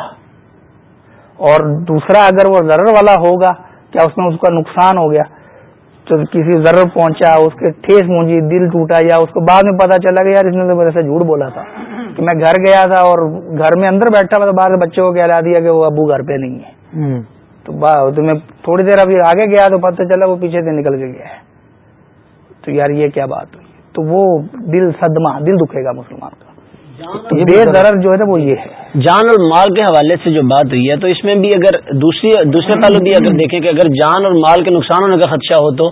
اور دوسرا اگر وہ ضرر والا ہوگا، کیا اس میں اس کا نقصان ہو گیا؟ تو کسی ضرر پہنچا، اس کے ٹھیس مونجی، دل ٹوٹا، یا اس کو بعد میں پتا چلا کہ یار اس نے تو میرے سے جھوٹ بولا تھا۔ کہ میں گھر گیا تھا اور گھر میں اندر بیٹھا تھا باہر بچوں کو کہلا دیا کہ وہ ابو گھر پہ نہیں ہے۔ تو با- تو میں تھوڑی دیر ابھی آگے گیا تو پتہ چلا وہ پیچھے سے نکل کے گیا ہے۔ تو یار یہ کیا بات ہوئی؟ تو وہ دل صدمہ دل دکھے گا مسلمان کا۔ بے ضرر جو ہے نا وہ یہ ہے۔ جان اور مال کے حوالے سے جو بات ہوئی ہے تو اس میں بھی اگر دوسری دوسرے تعلق بھی اگر دیکھیں کہ اگر جان اور مال کے نقصان ہونے کا خدشہ ہو تو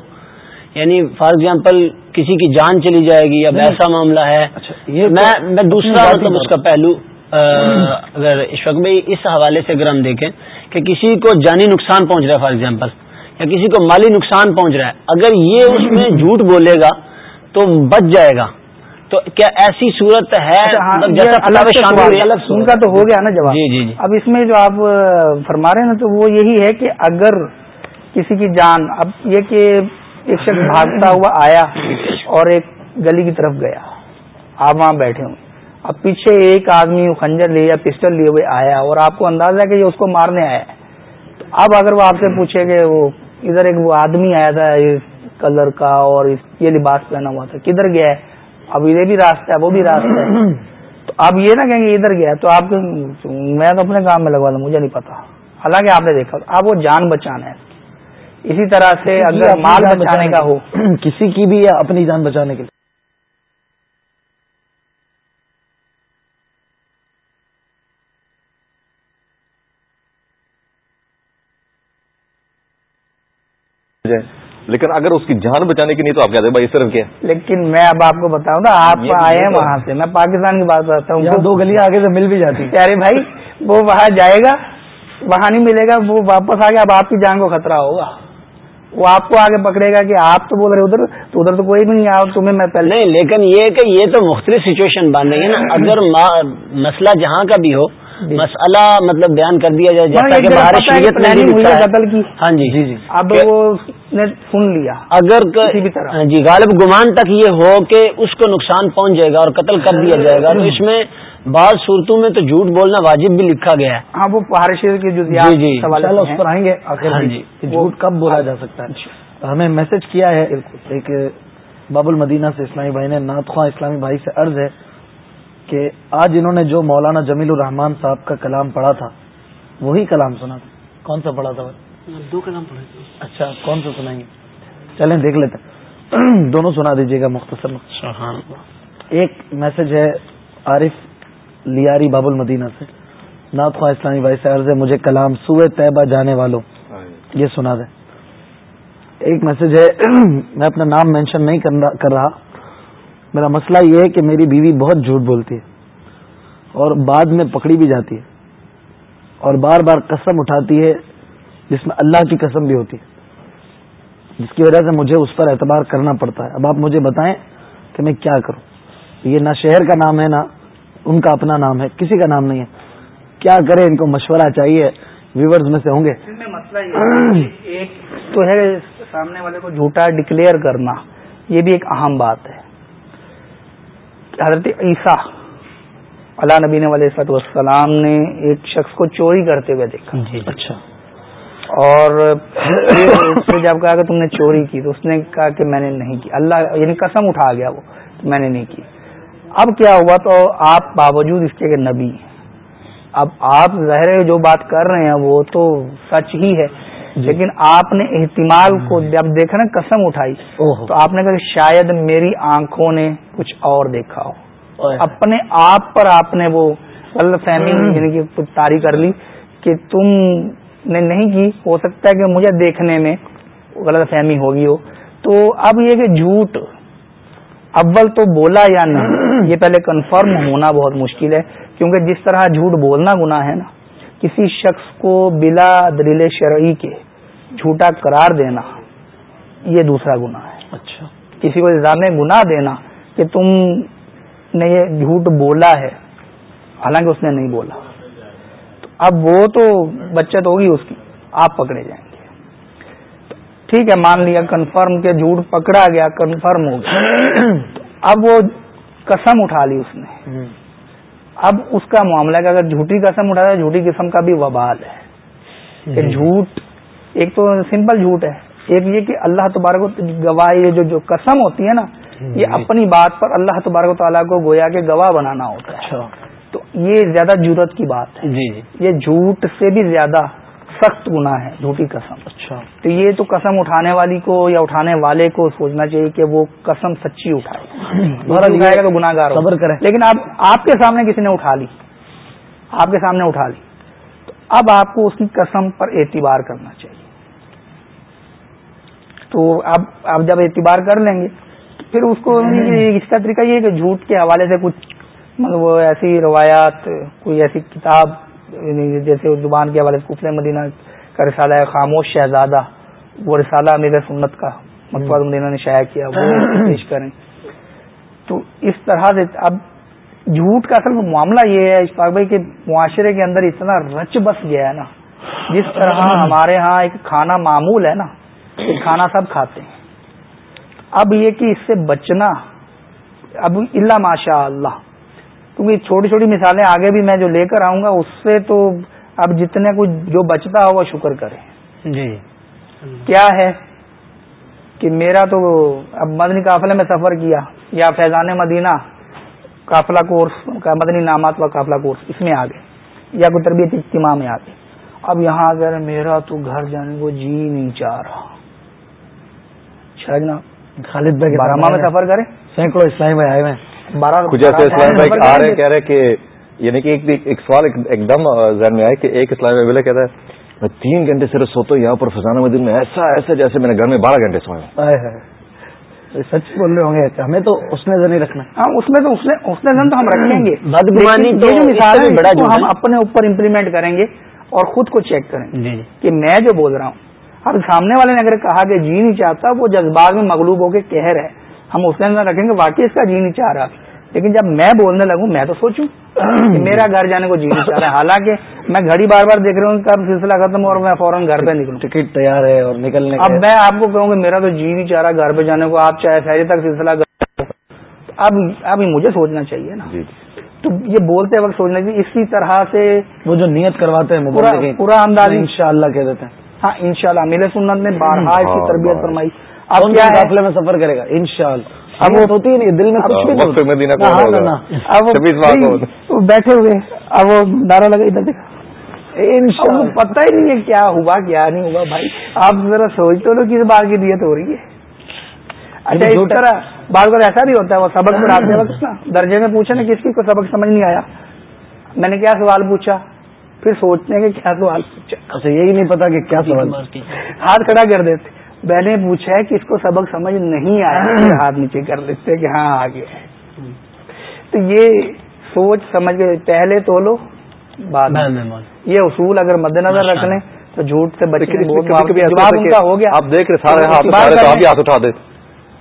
یعنی فار ایگزامپل کسی کی جان چلی جائے گی یا ایسا معاملہ ہے. یہ میں دوسرا مطلب اس کا پہلو اگر اشفق بھائی اس حوالے سے اگر ہم دیکھیں کہ کسی کو جانی نقصان پہنچ رہا ہے فار ایگزامپل یا کسی کو مالی نقصان پہنچ رہا ہے اگر یہ اس میں جھوٹ بولے گا تو بچ جائے گا۔ تو کیا ایسی صورت ہے؟ اچھا، ہاں، مطلب ان کا تو ہو گیا نا جواب۔ جی جی جی۔ اب اس میں جو آپ فرما رہے ہیں نا تو وہ یہی ہے کہ اگر کسی کی جان اب یہ کہ ایک شخص [COUGHS] بھاگتا ہوا آیا اور ایک گلی کی طرف گیا۔ آپ وہاں بیٹھے ہوں اب پیچھے ایک آدمی خنجر لیا، پسٹل لیے ہوئے آیا اور آپ کو اندازہ ہے کہ یہ اس کو مارنے آیا ہے۔ تو اب اگر وہ آپ سے پوچھے کہ وہ ادھر ایک وہ آدمی آیا تھا، اس کلر کا اور اس- یہ لباس پہنا ہوا تھا، کدھر گیا ہے؟ اب یہ بھی راستہ ہے، وہ بھی راستہ ہے۔ تو آپ یہ نہ کہیں گے ادھر گیا تو آپ میں تو اپنے کام میں لگوا دوں، مجھے نہیں پتا۔ حالانکہ آپ نے دیکھا، آپ وہ جان بچانا ہے۔ اسی طرح سے اگر مال بچانے کا ہو۔ [CLEARS THROAT] کسی کی بھی یا اپنی جان بچانے کے لیے۔ لیکن اگر اس کی جان بچانے کی نہیں تو آپ کہتے ہیں بھائی صرف کیا؟ لیکن میں اب آپ کو بتاؤں نا آپ آئے ہیں وہاں سے۔ میں پاکستان کی بات کرتا ہوں۔ دو گلیاں آگے سے مل بھی جاتی۔ [LAUGHS] ہیں پیارے بھائی وہ وہاں جائے گا وہاں نہیں ملے گا وہ واپس آ گیا اب آپ کی جان کو خطرہ ہوگا۔ وہ آپ کو آگے پکڑے گا کہ آپ تو بول رہے ادھر تو ادھر تو کوئی بھی نہیں آیا تمہیں میں پہلے نہیں لیکن یہ کہ یہ تو مختلف سچویشن بن رہی ہے نا اگر ما- مسئلہ جہاں کا بھی ہو مسئلہ مطلب بیان کر دیا جائے ہاں، جیسا کہ شریعت قتل کی۔ ہاں جی جی جی۔ اب وہ نے سن لیا۔ اگر ک- کسی بھی طرح۔ ہاں جی غالب گمان تک یہ ہو کہ اس کو نقصان پہنچ جائے گا اور قتل کر دیا جائے گا۔ تو اس میں بعض صورتوں میں تو جھوٹ بولنا واجب بھی لکھا گیا ہے۔ ہاں وہ پہاڑ کی جو جی، جی۔ اس پر آئیں گے۔ آخر ہاں جی۔ کہ جھوٹ کب بولا جا سکتا ہے۔ ہمیں میسج کیا ہے ایک باب المدینہ سے اسلامی بھائی نے نعت خواہ اسلامی بھائی سے عرض ہے کہ آج انہوں نے جو مولانا جمیل الرحمان صاحب کا کلام پڑھا تھا وہی کلام سنا تھا۔ کون سا پڑھا تھا؟ وہ؟ دو کلام پڑھے اچھا کون سا سنائیں گے؟ چلیں دیکھ لیتے [CLEARS THROAT] دونوں سنا دیجیے گا مختصر۔ مختصر ایک میسج ہے عارف لیاری باب المدینہ سے۔ نعت خواہ اسلامی بھائی سے عرض ہے مجھے کلام سوئے طیبہ جانے والوں۔ یہ سنا دیں۔ ایک میسج ہے میں اپنا نام مینشن نہیں کر رہا- کر رہا۔ میرا مسئلہ یہ ہے کہ میری بیوی بہت جھوٹ بولتی ہے اور بعد میں پکڑی بھی جاتی ہے۔ اور بار بار قسم اٹھاتی ہے جس میں اللہ کی قسم بھی ہوتی ہے۔ جس کی وجہ سے مجھے اس پر اعتبار کرنا پڑتا ہے۔ اب آپ مجھے بتائیں کہ میں کیا کروں۔ یہ نہ شہر کا نام ہے نہ ان کا اپنا نام ہے کسی کا نام نہیں ہے۔ کیا کریں ان کو مشورہ چاہیے۔ ویورز میں سے ہوں گے۔ مسئلہ یہ ایک تو ہے سامنے والے کو جھوٹا ڈکلیئر کرنا یہ بھی ایک اہم بات ہے۔ حضرت عیسیٰ اللہ نبی علیہ صد والسلام نے ایک شخص کو چوری کرتے ہوئے دیکھا۔ اچھا۔ اور پھر جب کہا کہ تم نے چوری کی تو اس نے کہا کہ میں نے نہیں کی۔ اللہ یعنی قسم اٹھا گیا وہ میں نے نہیں کی۔ اب کیا ہوا تو آپ باوجود اس کے کہ نبی اب آپ ظاہر جو بات کر رہے ہیں وہ تو سچ ہی ہے۔ جی۔ لیکن آپ نے احتمال کو جب دیکھا نا قسم اٹھائی۔ تو آپ نے کہا کہ شاید میری آنکھوں نے کچھ اور دیکھا ہو۔ اپنے آپ پر آپ نے وہ غلط فہمی یعنی کہ تاری کر لی کہ تم نے نہیں کی۔ ہو سکتا ہے کہ مجھے دیکھنے میں غلط فہمی ہوگی ہو۔ تو اب یہ کہ جھوٹ اول تو بولا یا نہیں؟ یہ پہلے کنفرم ہونا بہت مشکل ہے کیونکہ جس طرح جھوٹ بولنا گناہ ہے نا کسی شخص کو بلا دلیل شرعی کے جھوٹا قرار دینا یہ دوسرا گناہ ہے۔ اچھا۔ کسی کو الزام گناہ دینا کہ تم نے یہ جھوٹ بولا ہے حالانکہ اس نے نہیں بولا۔ تو اب وہ تو بچت ہوگی اس کی آپ پکڑے جائیں گے۔ ٹھیک ہے مان لیا کنفرم کہ جھوٹ پکڑا گیا کنفرم ہو گیا۔ اب وہ قسم اٹھا لی اس نے۔ اب اس کا معاملہ کہ اگر جھوٹی قسم اٹھاتا ہے جھوٹی قسم کا بھی وبال ہے۔ کہ جھوٹ ایک تو سمپل جھوٹ ہے۔ ایک یہ کہ اللہ تبارک گواہ جو جو قسم ہوتی ہے نا یہ اپنی بات پر اللہ تبارک و تعالیٰ کو گویا کے گواہ بنانا ہوتا ہے۔ اچھا۔ تو یہ زیادہ جرت کی بات ہے۔ جی۔ یہ جھوٹ سے بھی زیادہ سخت گنا ہے جھوٹی قسم۔ اچھا۔ تو یہ تو قسم اٹھانے والی کو یا اٹھانے والے کو سوچنا چاہیے کہ وہ قسم سچی اٹھائے۔ گا تو گناہ صبر کریں۔ لیکن اب آپ کے سامنے کسی نے اٹھا لی۔ آپ کے سامنے اٹھا لی۔ تو اب آپ کو اس کی قسم پر اعتبار کرنا چاہیے۔ تو اب آپ جب اعتبار کر لیں گے پھر اس کو اس کا طریقہ یہ ہے کہ جھوٹ کے حوالے سے کچھ مطلب وہ ایسی روایات کوئی ایسی کتاب یعنی جیسے زبان کے حوالے سے کفل مدینہ کا رسالہ ہے، خاموش شہزادہ، وہ رسالہ امیر سنت کا مقبول مدینہ نے شائع کیا، وہ پیش کریں۔ تو اس طرح سے اب جھوٹ کا اصل معاملہ یہ ہے اشفاق بھائی کہ معاشرے کے اندر اتنا رچ بس گیا ہے نا۔ جس طرح ہمارے ہاں ایک کھانا معمول ہے نا کھانا سب کھاتے ہیں۔ اب یہ کہ اس سے بچنا، اب اللہ ماشاء اللہ کیونکہ چھوٹی چھوٹی مثالیں آگے بھی میں جو لے کر آؤں گا اس سے تو اب جتنے کچھ جو بچتا ہو وہ شکر کریں جی۔ کیا ہے کہ میرا تو اب مدنی قافلے میں سفر کیا یا فیضان مدینہ قافلہ کورس کا مدنی نامات و قافلہ کورس اس میں آ گئے یا کوئی تربیت اجتماع میں آ گئے اب یہاں اگر میرا تو گھر جانے کو جی نہیں چاہ رہا۔ جناب خالد بھائی بارہ ماہ میں سفر کریں سینکڑوں اسلامی بھائی آئے ہوئے کچھ ایسے اسلام بھائی آ رہے؟ کہہ رہے کہ یعنی کہ ایک ایک سوال ایک ایک دم ذہن میں آئے کہ ایک اسلام بھائی کہتا ہے میں تین گھنٹے صرف سوتا ہوں یہاں پر فضانہ مدین میں ایسا ایسا جیسے میں نے گھر میں بارہ گھنٹے سویا ہے سچ بول رہے ہوں گے ہمیں تو اس نے نہیں رکھنا۔ ہاں اس میں تو اس نے اس نے تو ہم رکھیں گے۔ بدگمانی تو یہ جو مثال ہے ہے ہم۔ اپنے اوپر امپلیمنٹ کریں گے اور خود کو چیک کریں گے۔ جی۔ کہ میں جو بول رہا ہوں اب سامنے والے نے اگر کہا کہ جی نہیں چاہتا وہ جذبات میں مغلوب ہو کے کہہ رہے ہم اس نے رکھیں گے واقعی اس کا جی نہیں چاہ رہا۔ لیکن جب میں بولنے لگوں میں تو سوچوں کہ [COUGHS] میرا گھر جانے کو جی نہیں چاہ رہا۔ ہے حالانکہ میں گھڑی بار بار دیکھ رہا ہوں کب سلسلہ ختم ہو اور میں فوراً گھر پہ نکلوں۔ ٹکٹ تیار ہے اور نکلنے اب میں آپ کو کہوں کہ میرا تو جی نہیں چاہ رہا گھر پہ جانے کو۔ آپ چاہے شہری تک سلسلہ۔ اب اب مجھے سوچنا چاہیے نا۔ جی تو یہ بولتے وقت سوچنا چاہیے اسی طرح سے وہ جو نیت کرواتے ہیں پورا اندازی ان شاء اللہ کہہ دیتے ہیں۔ ہاں ان شاء اللہ میرے سنت نے بارہا اس کی ہاں، تربیت۔ فرمائی۔ ہے؟ قافلے میں سفر کرے گا؟ ان شاء اللہ اب وہ ہوتی ہے نہیں دل میں کچھ بھی اب نہیں، بیٹھے ہوئے اب وہ نعرہ لگا ادھر دیکھا۔ ان اب وہ پتہ ہی نہیں ہے کیا ہوا کیا نہیں ہوا بھائی۔ آپ ذرا سوچ تو لو کس بار کی نیت ہو رہی ہے۔ اچھا اس۔ طرح بعض بار ایسا بھی ہوتا ہے وہ سبق پڑھاتے وقت نا۔ درجے میں پوچھا نا کس کی کو سبق سمجھ نہیں آیا۔ میں نے کیا سوال پوچھا پھر سوچتے ہیں کہ کیا سوال پوچھا اچھا یہی نہیں پتا کہ کیا سوال۔ ہاتھ کھڑا کر دیتے۔ میں نے پوچھا ہے کہ اس کو سبق سمجھ نہیں آیا [LAUGHS] ہاتھ نیچے کر دیتے کہ ہاں آگے ہے۔ تو یہ سوچ سمجھ کے پہلے تو لو بعد یہ اصول اگر مد نظر رکھ لیں تو جھوٹ سے کے جواب ان کا ہو گیا۔ آپ دیکھ رہے سارے۔ آپ ہاتھ اٹھا دیتے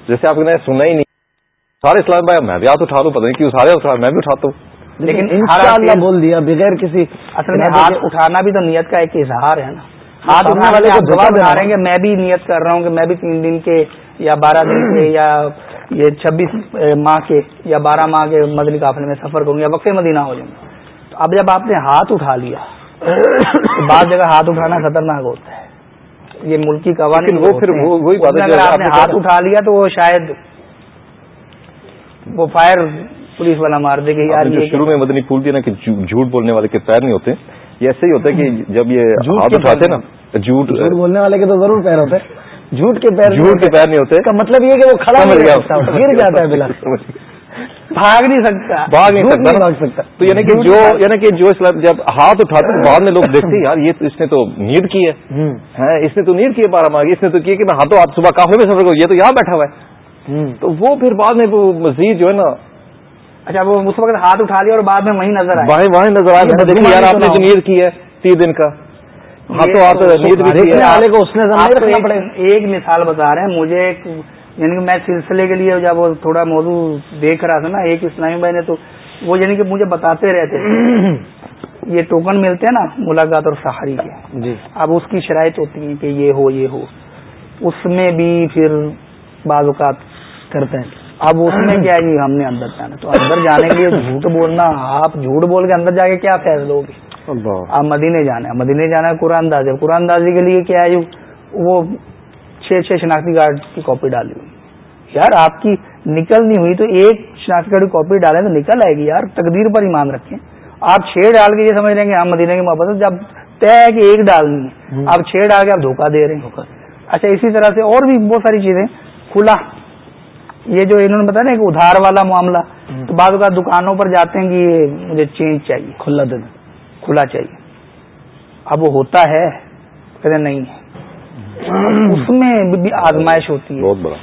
جیسے آپ نے سنا ہی نہیں۔ سارے اسلام بھائی میں بھی ہاتھ اٹھا لوں پتہ نہیں کیوں سارے اٹھا میں بھی اٹھاتا ہوں لیکن ان بول دیا بغیر کسی اصل میں ہاتھ اٹھانا بھی تو نیت کا ایک اظہار ہے نا۔ ہاتھ اٹھانے والے کو دھوکہ جواب بنا۔ رہے ہیں کہ میں بھی نیت کر رہا ہوں کہ میں بھی تین دن کے یا بارہ دن کے یا یہ چھبیس ماہ کے یا بارہ ماہ کے مدنی قافلے میں سفر کروں یا وقفے مدینہ ہو جاؤں گا تو اب جب آپ نے ہاتھ اٹھا لیا تو بعض جگہ ہاتھ اٹھانا خطرناک ہوتا ہے یہ ملکی قوانین وہ پھر وہی بات اگر آپ نے ہاتھ۔ اٹھا لیا تو وہ شاید وہ فائر پولیس والا مار دے گا یار شروع میں مدنی پھول دیا نا کہ جھوٹ بولنے والے کے پیر نہیں ہوتے یہ ایسے ہی ہوتا ہے کہ جب یہ ہاتھ اٹھاتے نا جھوٹ بولنے والے کے تو ضرور پیر ہوتے جھوٹ کے پیر جھوٹ کے پیر نہیں ہوتے۔ کا مطلب یہ کہ وہ کھڑا گر جاتا ہے بلا۔ [LAUGHS] بھاگ نہیں سکتا۔ بھاگ نہیں بھاگ سکتا۔ تو یعنی کہ جو یعنی کہ جو جب ہاتھ اٹھاتے بعد میں لوگ دیکھتے یار یہ اس نے تو نیٹ کی ہے۔ اس نے تو نیٹ کی ہے بارہ ماہ اس نے تو کیا کہ میں ہاتھوں ہاتھ صبح کافی میں سفر کروں یہ تو یہاں بیٹھا ہوا ہے۔ تو وہ پھر بعد میں وہ مزید جو ہے نا اچھا وہ اس وقت ہاتھ اٹھا لیا اور بعد میں وہیں نظر آئے۔ وہیں نظر آئے۔ یار آپ نے جو نیٹ کی ہے تیس دن کا۔ ایک مثال بتا رہے ہیں مجھے یعنی کہ میں سلسلے کے لیے جب وہ تھوڑا موضوع دیکھ رہا تھا نا ایک اسلامی بھائی نے تو وہ یعنی کہ مجھے بتاتے رہتے [CLEARS THROAT] یہ ٹوکن ملتے ہیں نا ملاقات اور سہاری کے۔ جی۔ اب اس کی شرائط ہوتی ہے کہ یہ ہو یہ ہو۔ اس میں بھی پھر بعض اوقات کرتے ہیں۔ اب اس میں کیا جی ہم نے اندر جانا تو اندر جانے کے لیے جھوٹ بولنا آپ جھوٹ بول کے اندر جا کے کیا فیصلہ ہوگی؟ آپ مدینے جانا ہے۔ مدینے جانا ہے قرآن دازی قرآن دازی کے لیے کیا ہے وہ چھ چھ شناختی کارڈ کی کاپی ڈالی ہوئی۔ یار آپ کی نکل نہیں ہوئی تو ایک شناختی کارڈ کی کاپی ڈالیں تو نکل آئے گی یار۔ تقدیر پر ایمان رکھیں۔ آپ چھ ڈال کے یہ سمجھ رہے ہیں کہ ہم مدینے کی محبت جب طے ہے کہ ایک ڈالنی ہے آپ چھ ڈال کے آپ دھوکہ دے رہے ہیں۔ اچھا اسی طرح سے اور بھی بہت ساری چیزیں۔ کھلا۔ یہ جو انہوں نے بتایا نا کہ ادھار والا معاملہ۔ تو بعض اوقات دکانوں پر جاتے ہیں کہ مجھے چینج چاہیے۔ کھلا دن۔ کھلا چاہیے۔ اب وہ ہوتا ہے کہتے نہیں۔ اس میں بھی آزمائش ہوتی ہے۔ بہت بڑا۔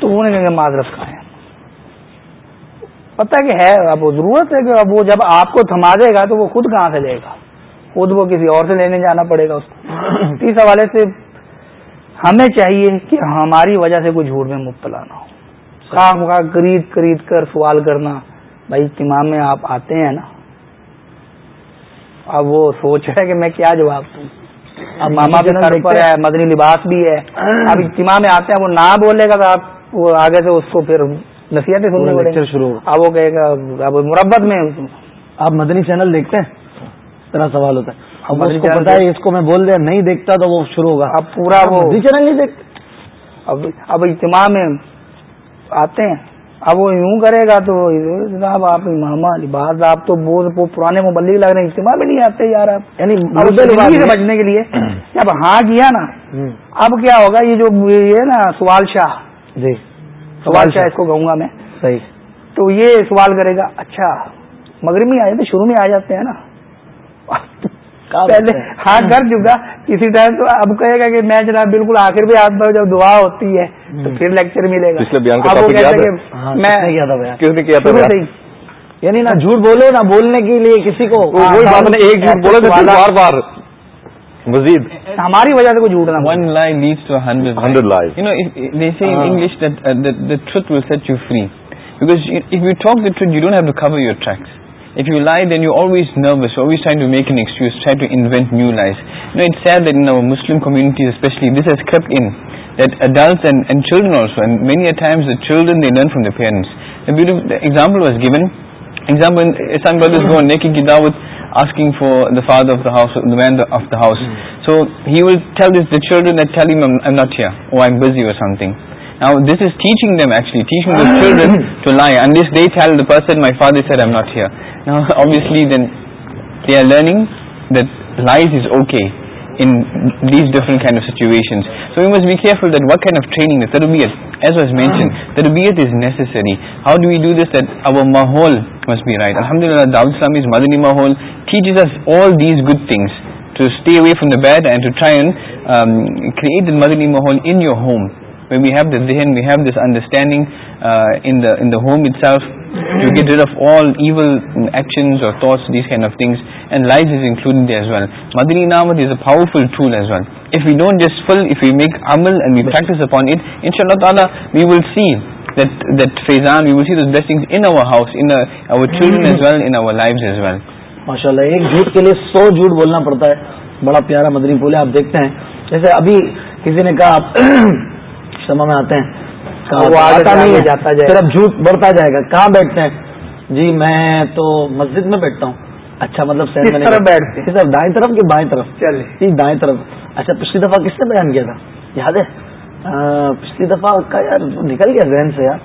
تو وہ نہیں معذرت کا ہے پتا کہ ہے اب وہ ضرورت ہے کہ اب وہ جب آپ کو تھما دے گا تو وہ خود کہاں سے لے گا؟ خود وہ کسی اور سے لینے جانا پڑے گا اس کو۔ [COUGHS] اس حوالے سے ہمیں چاہیے کہ ہماری وجہ سے کوئی جھوٹ میں مبتلا نہ ہو۔ کہاں خرید خرید کر سوال کرنا بھائی اجتماع میں آپ آتے ہیں نا اب وہ سوچ رہے کہ میں کیا جواب دوں۔ اب ماما بھی سر پر ہے مدنی لباس بھی ہے۔ اب اجتماع میں آتے ہیں وہ نہ بولے گا تو آپ وہ آگے سے اس کو پھر نصیحتیں سننے پڑے شروع اب وہ کہے گا اب مربت میں آپ مدنی چینل دیکھتے ہیں؟ طرح سوال ہوتا ہے۔ اب پتا ہے اس کو میں بول دیا نہیں دیکھتا تو وہ شروع ہوگا۔ اب پورا وہ چینل نہیں دیکھتے؟ اب اب اجتماع میں آتے ہیں۔ اب وہ یوں کرے گا تو جناب آپ امام لباس آپ تو وہ پرانے مبلک لگ رہے ہیں اجتماع میں نہیں آتے یار آپ۔ یعنی سے بچنے کے لیے جب ہاں کیا نا اب کیا ہوگا یہ جو یہ نا سوال شاہ۔ جی۔ سوال شاہ اس کو کہوں گا میں۔ صحیح۔ تو یہ سوال کرے گا اچھا مغرب میں آ جاتے شروع میں آ جاتے ہیں نا۔ پہلے ہاں کر چکا۔ کسی ٹائم تو اب کہے گا کہ میں جناب بالکل آخر بھی ہاتھ پر جب دعا ہوتی ہے تو پھر لیکچر ملے گا۔ میں یعنی نہ جھوٹ بولو نہ بولنے کے لیے کسی کو ایک جھوٹ بولے بار بار۔ مزید۔ ہماری وجہ سے کوئی جھوٹ نہ one lie leads to hundred lies you know they say English truth will set you free because if you talk the truth you don't have to cover your tracks If you lie, then you're always nervous, always trying to make an excuse, try to invent new lies. You know, it's sad that in our Muslim communities especially, this has crept in, that adults and, and children also, and many a times the children, they learn from their parents. A beautiful example was given, example, some brothers go on Neki Gidawat asking for the father of the house, the man of the house. Mm. So he will tell this, the children that tell him, I'm, I'm not here, or I'm busy or something. Now this is teaching them actually, teaching the children to lie, unless they tell the person, my father said I'm not here. Now, obviously, then they are learning that lies is okay in these different kind of situations. So we must be careful that what kind of training is. Tarbiyat, as was mentioned, tarbiyat is necessary. How do we do this? That our mahol must be right. Alhamdulillah, Dawud Islami's Madani mahol teaches us all these good things to stay away from the bad and to try and um, create the Madani mahol in your home. When we have the dhihan, we have this understanding uh, in the in the home itself to get rid of all evil actions or thoughts, these kind of things, and lies is included there as well. Madani Namat is a powerful tool as well. If we don't just fill, if we make amal and we practice upon it, inshallah ta'ala, we will see that that faizan, we will see those blessings in our house, in our, our children as well, in our lives as well. ماشاء اللہ ایک جھوٹ کے لیے سو جھوٹ بولنا پڑتا ہے بڑا پیارا مدنی پھول ہے آپ دیکھتے ہیں جیسے ابھی کسی نے کہا شما میں آتے ہیں۔ صرف جھوٹ بڑھتا جائے گا۔ کہاں بیٹھتے ہیں؟ جی میں تو مسجد میں بیٹھتا ہوں۔ اچھا مطلب بیٹھتے دائیں طرف کہ بائیں طرف؟ جی دائیں طرف۔ اچھا پچھلی دفعہ کس نے بیان کیا تھا؟ یاد ہے؟ پچھلی دفعہ کا یار نکل گیا ذہن سے یار۔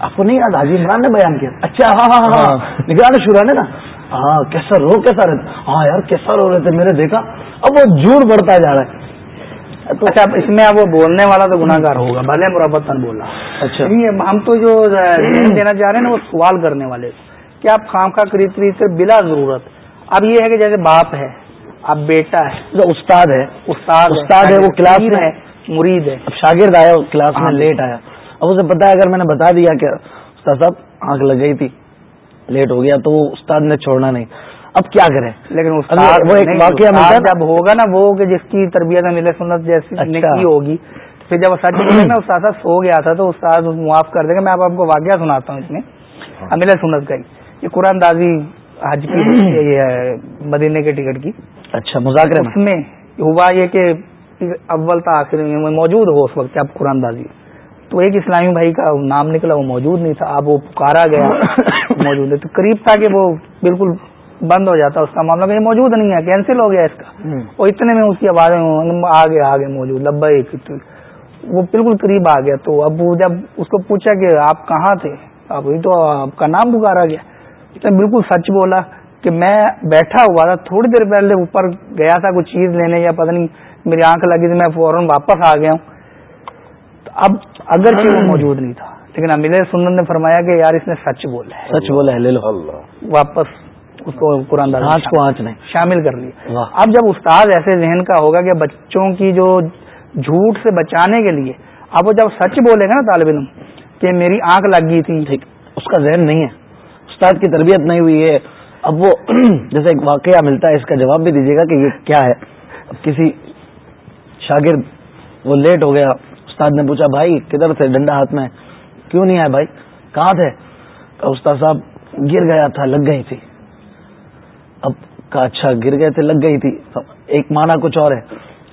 آپ کو نہیں یاد؟ حاجی عمران نے بیان کیا۔ اچھا ہاں ہاں ہاں نگران شورا نے نا؟ ہاں کیسا رو کیسا رہتا؟ ہاں یار کیسا رو رہے تھے؟ میں نے دیکھا اب وہ جھوٹ بڑھتا جا رہا ہے۔ اچھا اس میں وہ بولنے والا تو گناہ گار ہوگا۔ بھلے مربت بولا۔ اچھا۔ نہیں، ہم تو جو دینا چاہ رہے ہیں نا وہ سوال کرنے والے۔ کہ آپ خام خواہ قریب قریب سے بلا ضرورت۔ اب یہ ہے کہ جیسے باپ ہے اب بیٹا ہے جو استاد ہے۔ استاد استاد ہے وہ کلاس ہے مرید ہے۔ اب شاگرد آیا کلاس میں ہاں۔ لیٹ آیا۔ اب اسے پتا ہے اگر میں نے بتا دیا کہ استاد صاحب آنکھ لگ گئی تھی لیٹ ہو گیا تو استاد نے چھوڑنا نہیں۔ اب کیا کریں؟ لیکن استاد وہ ایک واقعہ استاد ملتا نا- جب ہوگا نا وہ کہ جس کی تربیت مل سنت جیسی اچھا۔ کی ہوگی پھر جب بولے نا استاد سو گیا تھا تو استاد معاف کر دے گا میں آپ کو واقعہ سناتا ہوں اس میں۔ امل سنت کا یہ قرآن دازی حج کی مدینے کے ٹکٹ کی۔ اچھا مذاکرے اس میں ہوا یہ کہ اول تا آخر میں موجود ہو اس وقت اب قرآن دازی تو ایک اسلامی بھائی کا نام نکلا وہ موجود نہیں تھا اب وہ پکارا گیا موجود ہے۔ تو قریب تھا کہ وہ بالکل بند ہو جاتا اس کا معاملہ کہ یہ موجود نہیں ہے کینسل ہو گیا اس کا۔ وہ اتنے میں اس کی آوازیں آگے آگے موجود لبا ایک وہ بالکل قریب آ گیا۔ تو اب وہ جب اس کو پوچھا کہ آپ کہاں تھے؟ اب وہی تو آپ کا نام پکارا گیا۔ اس نے بالکل سچ بولا کہ میں بیٹھا ہوا تھا تھوڑی دیر پہلے اوپر گیا تھا کچھ چیز لینے یا پتہ نہیں میری آنکھ لگی تھی میں فوراً واپس آ گیا ہوں۔ اب اگر وہ موجود نہیں تھا۔ لیکن امیر سنن نے فرمایا کہ یار اس نے سچ بولا ہے۔ سچ بولا ہے لے لو واپس اس کو قرآن آنچ کو آنچ نہیں۔ شامل کر لیا اب جب استاد ایسے ذہن کا ہوگا کہ بچوں کی جو جھوٹ سے بچانے کے لیے اب وہ جب سچ بولے گا نا طالب علم کہ میری آنکھ لگ گئی تھی۔ ٹھیک۔ اس کا ذہن نہیں ہے۔ استاد کی تربیت نہیں ہوئی ہے۔ اب وہ [CLEARS THROAT] جیسے ایک واقعہ ملتا ہے اس کا جواب بھی دیجیے گا کہ یہ کیا ہے۔ اب کسی شاگرد وہ لیٹ ہو گیا۔ استاد نے پوچھا بھائی کدھر تھے ڈنڈا ہاتھ میں کیوں نہیں آئے بھائی؟ کہاں تھے؟ استاد صاحب گر گیا تھا لگ گئی تھی۔ کہا اچھا گر گئے تھے لگ گئی تھی۔ ایک مانا کچھ اور ہے۔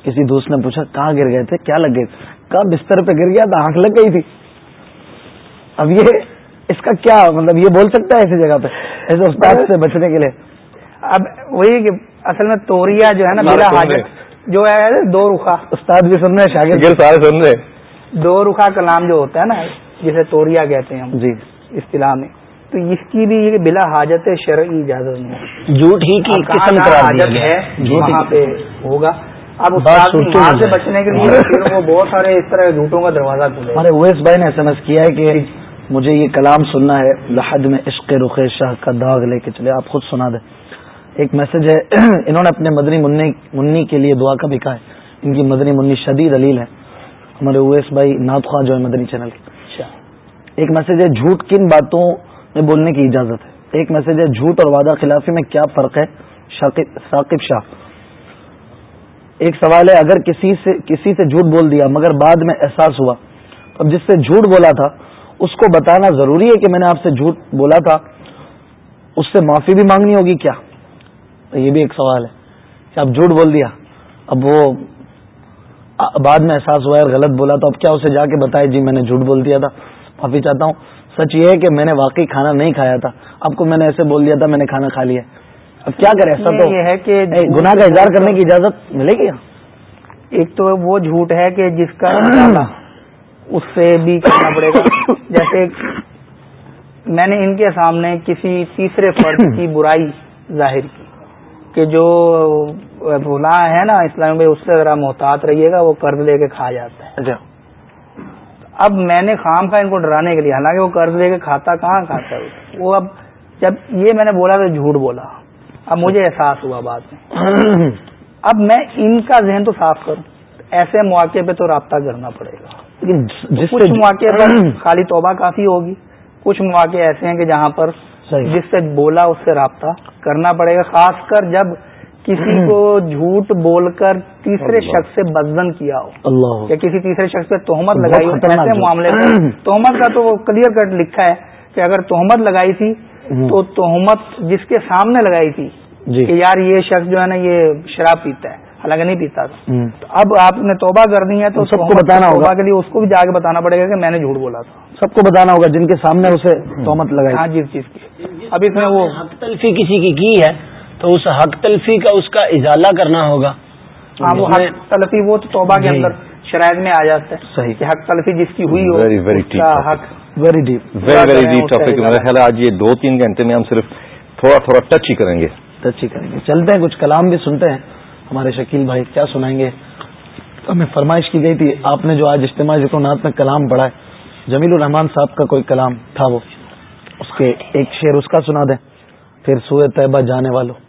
کسی دوست نے پوچھا کہاں گر گئے تھے؟ کیا لگ تھی کہا بستر پہ گر گیا تھا آنکھ لگ گئی تھی۔ اب یہ اس کا کیا مطلب یہ بول سکتا ہے ایسی جگہ پہ ایسے استاد سے بچنے کے لیے؟ اب وہی کہ اصل میں توریا جو ہے نا بلا حاجت جو ہے دو رخا۔ استاد بھی سن رہے شاگرد سارے سن رہے دو رخا کلام جو ہوتا ہے نا جسے توریا کہتے ہیں ہم۔ جی۔ اصطلاح میں۔ تو اس کی بھی یہ بلا حاجت شرعی اجازت نہیں جھوٹ ہی کی قسم حاجت ہے وہاں پہ ہوگا۔ اب استاد سے۔ بچنے کے لیے [LAUGHS] وہ بہت سارے اس طرح جھوٹوں کا دروازہ کھلے۔ ہمارے اویس بھائی نے ایس ایم ایس کیا ہے کہ مجھے یہ کلام سننا ہے لحد میں عشق رخ شاہ کا داغ لے کے چلے آپ خود سنا دیں۔ ایک میسج ہے [CLEARS THROAT] انہوں نے اپنے مدنی منی کے لیے دعا کا بھی کہا ہے۔ ان کی مدنی منی شدید علیل ہے ہمارے اویس بھائی ناد خواہ جو ہے مدنی چینل کے۔ ایک میسج ہے جھوٹ کن باتوں میں بولنے کی اجازت ہے۔ ایک میسج ہے، جھوٹ اور وعدہ خلافی میں کیا فرق ہے؟ ثاقب شاہ۔ ایک سوال ہے، اگر کسی سے کسی سے جھوٹ بول دیا مگر بعد میں احساس ہوا، اب جس سے جھوٹ بولا تھا، اس کو بتانا ضروری ہے کہ میں نے آپ سے جھوٹ بولا تھا، اس سے معافی بھی مانگنی ہوگی کیا؟ تو یہ بھی ایک سوال ہے کہ اب جھوٹ بول دیا، اب وہ بعد میں احساس ہوا ہے غلط بولا، تو اب کیا اسے جا کے بتائے جی میں نے جھوٹ بول دیا تھا۔ معافی چاہتا ہوں۔ سچ یہ ہے کہ میں نے واقعی کھانا نہیں کھایا تھا۔ آپ کو میں نے ایسے بول دیا تھا میں نے کھانا کھا لیا۔ اب کیا کریں؟ ایسا تو یہ ہے کہ گناہ کا اظہار کرنے کی اجازت ملے گی ایک تو وہ جھوٹ ہے کہ جس کا اس سے بھی کرنا پڑے گا۔ جیسے میں نے ان کے سامنے کسی تیسرے فرد کی برائی ظاہر کی کہ جو بھولا ہے نا اسلام میں اس سے ذرا محتاط رہیے گا وہ قرض لے کے کھا جاتا ہے۔ اچھا۔ اب میں نے خام خواہ ان کو ڈرانے کے لیے حالانکہ وہ قرض لے کے کھاتا کہاں کھاتا ہے؟ وہ اب جب یہ میں نے بولا تو جھوٹ بولا۔ اب مجھے احساس ہوا بعد میں۔ [CLEARS THROAT] اب میں ان کا ذہن تو صاف کروں۔ ایسے مواقع پہ تو رابطہ کرنا پڑے گا۔ لیکن جس کچھ مواقع پر [CLEARS THROAT] خالی توبہ کافی ہوگی۔ کچھ مواقع ایسے ہیں کہ جہاں پر جس سے بولا اس سے رابطہ کرنا پڑے گا خاص کر جب کسی کو جھوٹ بول کر تیسرے شخص سے بدزن کیا ہو؟ اللہ. یا کسی تیسرے شخص پہ تہمت لگائی ہو؟ خطرناک ایسے ہے۔ معاملے میں [CLEARS THROAT] تہمت کا تو کلیئر کٹ لکھا ہے کہ اگر تہمت لگائی تھی۔ تو تہمت جس کے سامنے لگائی تھی جی. کہ یار یہ شخص جو ہے نا یہ شراب پیتا ہے حالانکہ نہیں پیتا تھا۔ تو اب آپ نے توبہ کرنی ہے تو سب کو بتانا ہوگا۔ کے لیے اس کو بھی جا کے بتانا پڑے گا کہ میں نے جھوٹ بولا تھا۔ سب کو بتانا ہوگا جن کے سامنے اسے تہمت لگائی ہاں جس چیز کی۔ اب اس میں وہ تلفی کسی کی کی ہے؟ تو اس حق تلفی کا اس کا ازالہ کرنا ہوگا۔ ہاں وہ حق تلفی وہ تو توبہ کے جی۔ اندر شرائط میں آ جاتا ہے صحیح۔ کہ حق تلفی جس کی ہوئی deep. حق very deep very very deep topic میرا خیال ہے آج یہ دو تین گھنٹے میں ہم صرف تھوڑا تھوڑا ٹچ ہی کریں گے۔ ٹچ ہی کریں گے۔ چلتے ہیں کچھ کلام بھی سنتے ہیں۔ ہمارے شکیل بھائی کیا سنائیں گے؟ ہمیں فرمائش کی گئی تھی آپ نے جو آج اجتماع ذکرنات میں کلام پڑھا ہے جمیل الرحمان صاحب کا کوئی کلام تھا وہ؟ اس کے ایک شعر اس کا سنا دیں۔ پھر سوئے طیبہ جانے والوں۔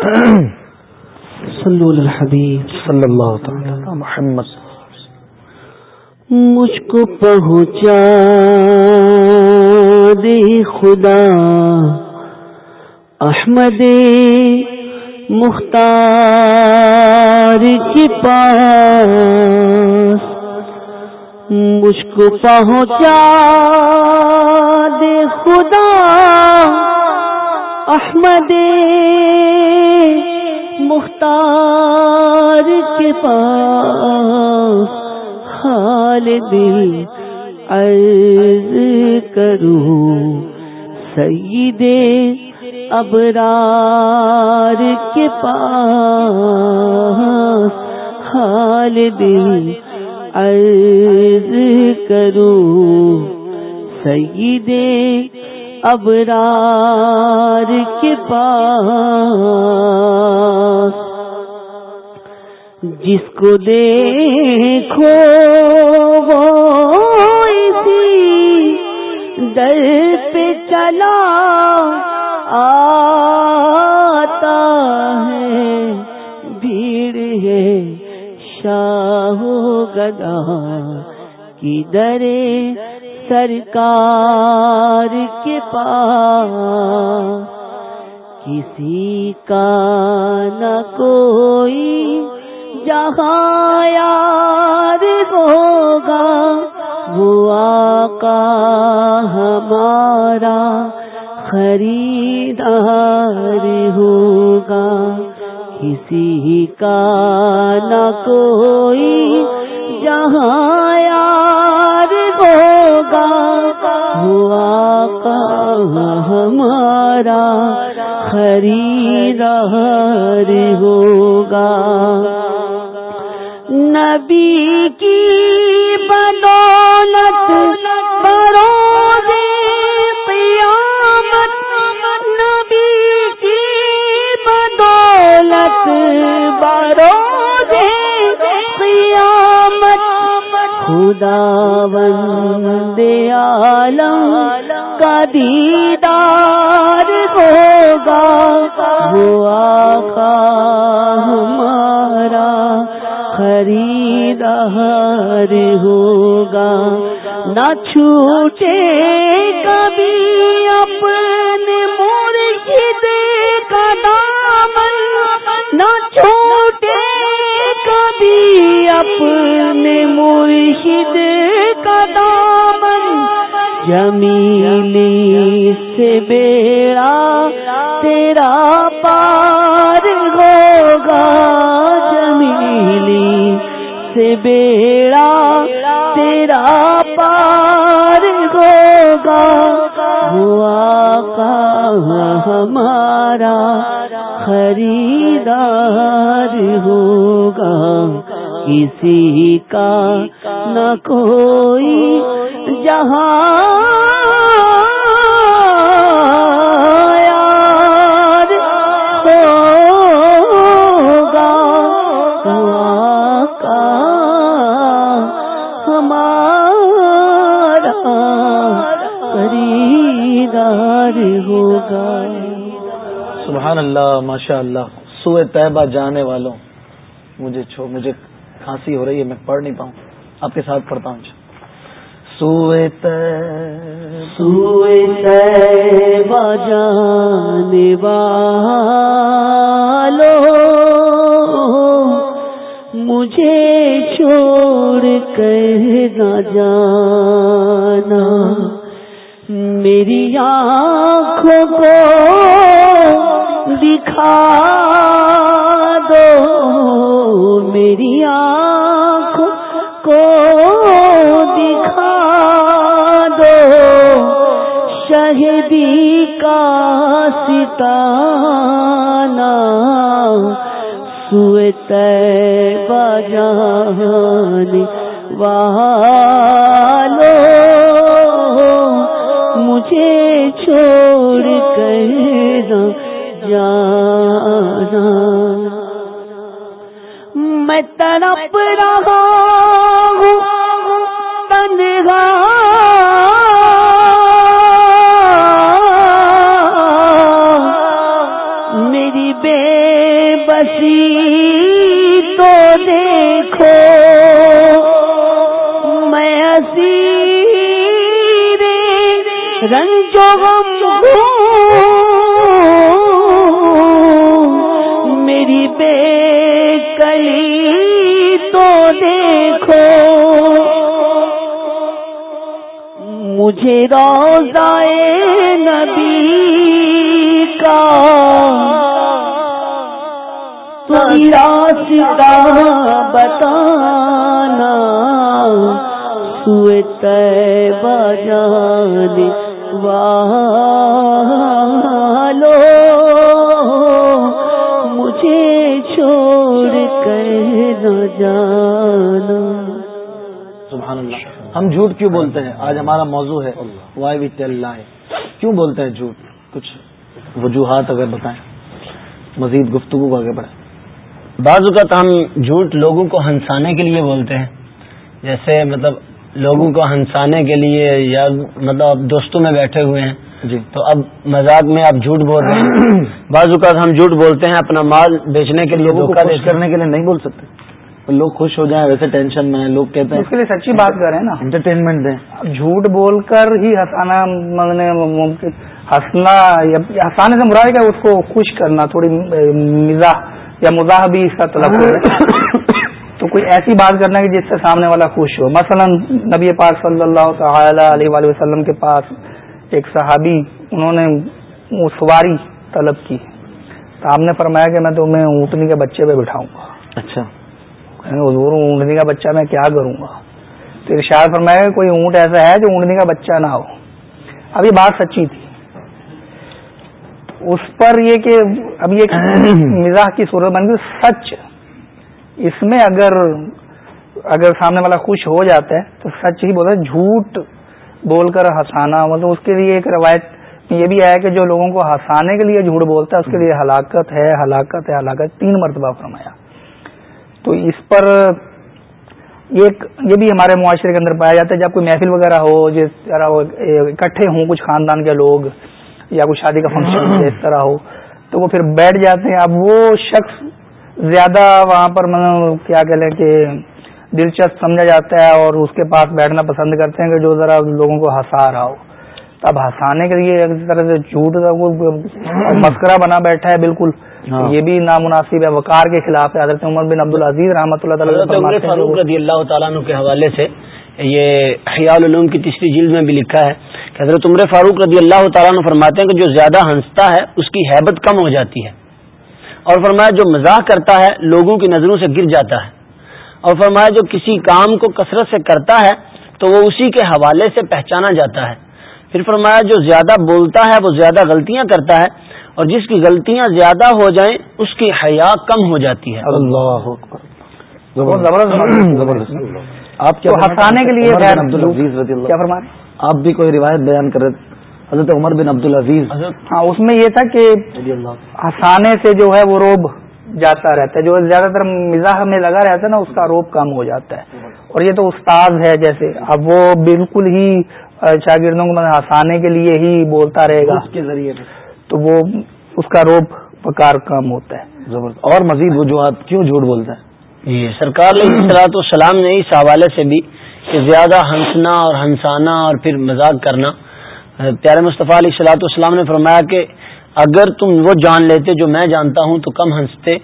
صلو علی الحبیب. صلی اللہ تعالی محمد. مجھ کو پہنچا دے خدا. احمد مختار کے پاس مجھ کو پہنچا دے خدا. احمد مختار کے پاس حال دل عرض کروں۔ سید ابرار کے پاس حال دل عرض کروں۔ سید ابرار کے پاس۔ جس کو دیکھو وہ اسی در پہ چلا آتا ہے۔ بھیڑ ہے شاہ گدا کی درے سرکار کے پاس کسی کا نہ کوئی جہاں یار ہوگا، وہ آقا ہمارا خریدار ہوگا۔ کسی کا نہ کوئی جہاں یار ہوگا۔ وہ آقا ہمارا خریدار ہوگا۔ نبی کی بدولت بروز قیامت، نبی کی بدولت بروز خدا بند عالم کا دیدار ہوگا، وہ آقا ہمارا خریدار ہوگا۔ نہ چھوٹے کبھی اپنے اپنے مرشد کا دامن جمیلی سے بیڑا تیرا پار ہوگا جمیلی سے بیڑا تیرا پار ہوگا وہ آقا ہمارا خریدار ہوگا کسی کا نہ کوئی جہاں یار ہوگا آقا ہمارا خریدار ہوگا۔ سبحان اللہ ماشاء اللہ سوئے طیبہ جانے والوں، مجھے چھو، مجھے کھانسی ہو رہی ہے، میں پڑھ نہیں پاؤں۔ آپ کے ساتھ پڑھتا ہوں جی۔ سوئے سوئے طیبہ جانے مجھے چھوڑ کر نہ جانا۔ میری آنکھوں کو دکھا دو میری آنکھوں کو دکھا دو۔ شہدی کا ستانہ، سوئے طیبہ جانے والوں مجھے چھوڑ کر جانا۔ تڑپ رہا ہوں تنہا۔ میری بے بسی تو دیکھو۔ میں ہسی رنجو دیکھو۔ مجھے روزائے نبی کا۔ راستہ بتانا۔ سوئے جانے والو مجھے چھوڑ کر جانا۔ سبحان اللہ۔ ہم جھوٹ کیوں بولتے ہیں؟ آج ہمارا موضوع ہے وائی وی ٹیل لائے کیوں بولتے ہیں جھوٹ؟ کچھ وجوہات اگر بتائیں۔ مزید گفتگو کو آگے بڑھیں بعض اوقات ہم جھوٹ لوگوں کو ہنسانے کے لیے بولتے ہیں۔ جیسے مطلب لوگوں کو ہنسانے کے لیے یا مطلب اب دوستوں میں بیٹھے ہوئے ہیں۔ جی۔ تو اب مزاق میں آپ جھوٹ بول رہے ہیں۔ [CLEARS THROAT] بعض اوقات ہم جھوٹ بولتے ہیں اپنا مال بیچنے کے لیے لوگوں کو کرنے کے لیے نہیں بول سکتے۔ لوگ خوش ہو جائیں ویسے ٹینشن میں لوگ کہتے ہیں اس کے لیے سچی بات کریں نا۔ انٹرٹینمنٹ دیں۔ جھوٹ بول کر ہی ہنسانا ممکن ہنسنا یا ہنسانے سے مراد ہے اس کو خوش کرنا تھوڑی مزاح یا مزاح بھی اس کا طلب ہو تو کوئی ایسی بات کرنا کہ جس سے سامنے والا خوش ہو۔ مثلا نبی پاک صلی اللہ تعالی علیہ وآلہ وسلم کے پاس ایک صحابی انہوں نے سواری طلب کی۔ تو آپ نے فرمایا کہ میں تمہیں اونٹنی کے بچے پہ بٹھاؤں گا۔ اچھا۔ حضور اونٹنی کا بچہ میں کیا کروں گا؟ تو ارشاد فرمایا کہ کوئی اونٹ ایسا ہے جو اونٹنی کا بچہ نہ ہو۔ اب یہ بات سچی تھی۔ اس پر یہ کہ اب یہ مزاح کی صورت بن گئی۔ سچ اس میں اگر اگر سامنے والا خوش ہو جاتا ہے تو سچ ہی بولتا ہے، جھوٹ بول کر ہنسانا۔ مطلب اس کے لیے ایک روایت یہ بھی ہے کہ جو لوگوں کو ہنسانے کے لیے جھوٹ بولتا ہے، اس کے لیے ہلاکت ہے ہلاکت ہے، ہلاکت تین مرتبہ فرمایا۔ تو اس پر ایک یہ بھی ہمارے معاشرے کے اندر پایا جاتا ہے۔ جب کوئی محفل وغیرہ ہو، جس طرح اکٹھے ہوں کچھ خاندان کے لوگ یا کوئی شادی کا فنکشن اس طرح ہو، تو وہ پھر بیٹھ جاتے ہیں۔ اب وہ شخص زیادہ وہاں پر مطلب کیا کہ لیں کہ دلچسپ سمجھا جاتا ہے اور اس کے پاس بیٹھنا پسند کرتے ہیں کہ جو ذرا لوگوں کو ہنسا رہا ہو۔ اب ہنسانے کے لیے ایک طرح سے جھوٹ مسکرا بنا بیٹھا ہے، بالکل یہ بھی نامناسب ہے۔ وقار کے خلاف ہے۔ حضرت عمر بن عبد العزیز رحمۃ اللہ فاروق رضی اللہ تعالیٰ کے حوالے سے یہ خیال علوم کی تیسری جلد میں بھی لکھا ہے کہ حضرت عمر فاروق رضی اللہ تعالیٰ فرماتے ہیں کہ جو زیادہ ہنستا ہے اس کی حیبت کم ہو جاتی ہے۔ اور فرمایا جو مزاح کرتا ہے لوگوں کی نظروں سے گر جاتا ہے۔ اور فرمایا جو کسی کام کو کثرت سے کرتا ہے تو وہ اسی کے حوالے سے پہچانا جاتا ہے۔ پھر فرمایا جو زیادہ بولتا ہے وہ زیادہ غلطیاں کرتا ہے اور جس کی غلطیاں زیادہ ہو جائیں اس کی حیا کم ہو جاتی ہے۔ اللہ آپ ہنسانے کے لیے کیا آپ بھی کوئی روایت بیان کر رہے حضرت عمر بن عبد العزیز ہاں اس میں یہ تھا کہ ہنسانے سے جو ہے وہ روب جاتا رہتا ہے۔ جو زیادہ تر مزاح میں لگا رہتا ہے نا اس کا روب کم ہو جاتا ہے۔ اور یہ تو استاد ہے جیسے۔ اب وہ بالکل ہی شاگردوں کو ہنسانے کے لیے ہی بولتا رہے گا۔ اس کے ذریعے۔ تو وہ اس کا روب پکار کم ہوتا ہے۔ زبردست۔ اور مزید وجوہات کیوں جھوٹ بولتا ہے؟ یہ سرکار السلام نے اس حوالے سے بھی کہ زیادہ ہنسنا اور ہنسانا اور پھر مزاق کرنا پیارے مصطفیٰ علیہ السلاۃ والسلام نے فرمایا کہ اگر تم وہ جان لیتے جو میں جانتا ہوں تو کم ہنستے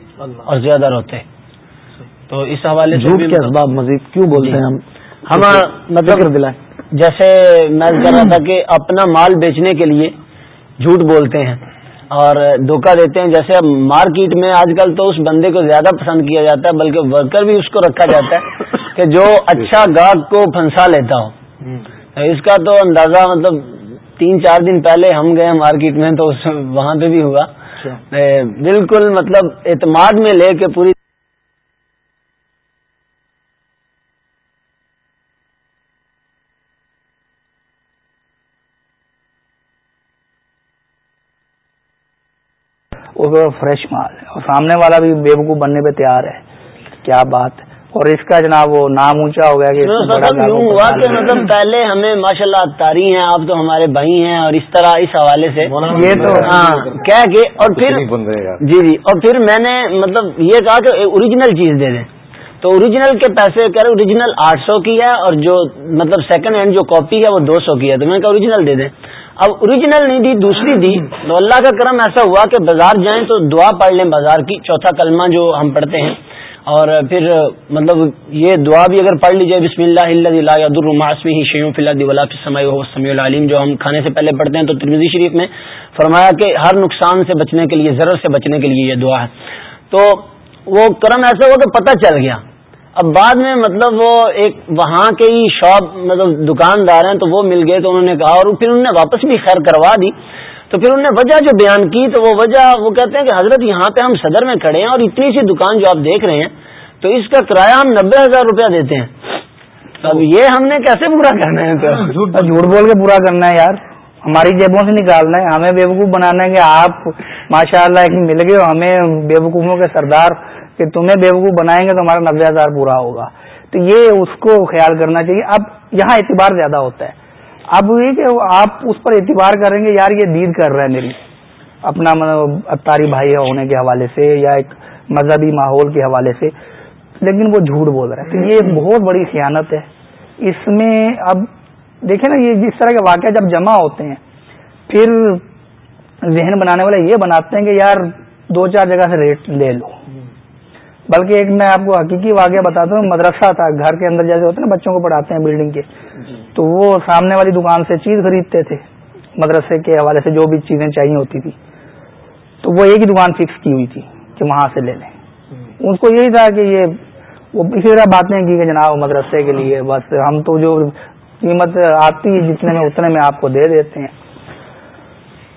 اور زیادہ روتے۔ تو اس حوالے سے کے اسباب مزید کیوں بولتے ہیں ہم؟ ہم مطلب جیسے میں کہہ رہا تھا کہ اپنا مال بیچنے کے لیے جھوٹ بولتے ہیں اور دھوکہ دیتے ہیں۔ جیسے مارکیٹ میں آج کل تو اس بندے کو زیادہ پسند کیا جاتا ہے بلکہ ورکر بھی اس کو رکھا جاتا ہے کہ جو اچھا گاہک کو پھنسا لیتا ہو۔ اس کا تو اندازہ مطلب تین چار دن پہلے ہم گئے مارکیٹ میں تو وہاں پہ بھی ہوا۔ اچھا۔ بالکل مطلب اعتماد میں لے کے پوری وہ فریش مال ہے۔ اور سامنے والا بھی بیوقوف بننے پہ تیار ہے۔ کیا بات۔ ہے اور اس کا جناب وہ نام اونچا ہو گیا کہ ہوا کہ مطلب پہلے ہمیں ماشاء اللہ تاری ہیں آپ تو ہمارے بھائی ہیں اور اس طرح اس حوالے سے۔ یہ تو ہاں کہہ کے اور پھر جی جی اور پھر میں نے مطلب یہ کہا کہ اوریجنل چیز دے دیں۔ تو اوریجنل کے پیسے کہہ رہے اوریجنل آٹھ سو کی ہے اور جو مطلب سیکنڈ ہینڈ جو کاپی ہے وہ دو سو کی ہے۔ تو میں نے کہا اوریجنل دے دیں۔ اب اوریجنل نہیں دی، دوسری دی. تو اللہ کا کرم ایسا ہوا کہ بازار جائیں تو دعا پڑھ لیں بازار کی. چوتھا کلمہ جو ہم پڑھتے ہیں. اور پھر مطلب یہ دعا بھی اگر پڑھ لیجیے بسم اللہ اللہ شیوں سمیع العلیم، جو ہم کھانے سے پہلے پڑھتے ہیں تو ترمیزی شریف میں فرمایا کہ ہر نقصان سے بچنے کے لیے ضرور سے بچنے کے لیے یہ دعا ہے. تو وہ کرم ایسا ہوا کہ پتہ چل گیا. اب بعد میں مطلب وہ ایک وہاں کے ہی شاپ مطلب دکاندار ہیں تو وہ مل گئے تو انہوں نے کہا اور پھر انہوں نے واپس بھی خیر کروا دی۔ تو پھر انہوں نے وجہ جو بیان کی تو وہ وجہ وہ کہتے ہیں کہ حضرت یہاں پہ ہم صدر میں کھڑے ہیں اور اتنی سی دکان جو آپ دیکھ رہے ہیں تو اس کا کرایہ ہم نبے ہزار روپیہ دیتے ہیں۔ اب یہ ہم نے کیسے پورا کرنا ہے؟ جھوٹ بول کے پورا کرنا ہے یار۔ ہماری جیبوں سے نکالنا ہے۔ ہمیں بیوقوف بنانا ہے کہ آپ ماشاء اللہ ایک مل گئے ہمیں بیوقوفوں کے سردار کہ تمہیں بیوقوف بنائیں گے تو ہمارا نبے ہزار پورا ہوگا۔ تو یہ اس کو خیال کرنا چاہیے۔ اب یہاں اعتبار زیادہ ہوتا ہے۔ اب یہ کہ آپ اس پر اعتبار کریں گے، یار یہ دید کر رہا ہے میری۔ اپنا مطلب اتاری بھائی ہونے کے حوالے سے یا ایک مذہبی ماحول کے حوالے سے۔ لیکن وہ جھوٹ بول رہا ہے۔ تو یہ بہت بڑی خیانت ہے۔ اس میں اب دیکھیں نا، یہ جس طرح کے واقعہ جب جمع ہوتے ہیں، پھر ذہن بنانے والے یہ بناتے ہیں کہ یار دو چار جگہ سے ریٹ لے لو۔ بلکہ ایک میں آپ کو حقیقی واقعہ بتاتا ہوں مدرسہ تھا گھر کے اندر جیسے ہوتے ہیں نا بچوں کو پڑھاتے ہیں بلڈنگ کے۔ جی۔ تو وہ سامنے والی دکان سے چیز خریدتے تھے مدرسے کے حوالے سے جو بھی چیزیں چاہیے ہوتی تھی۔ تو وہ ایک ہی دکان فکس کی ہوئی تھی کہ وہاں سے لے لیں۔ اس کو یہی تھا کہ یہ وہ اسی طرح باتیں کی کہ جناب مدرسے کے لیے بس ہم تو جو قیمت آتی ہے جتنے میں اتنے میں آپ کو دے دیتے ہیں۔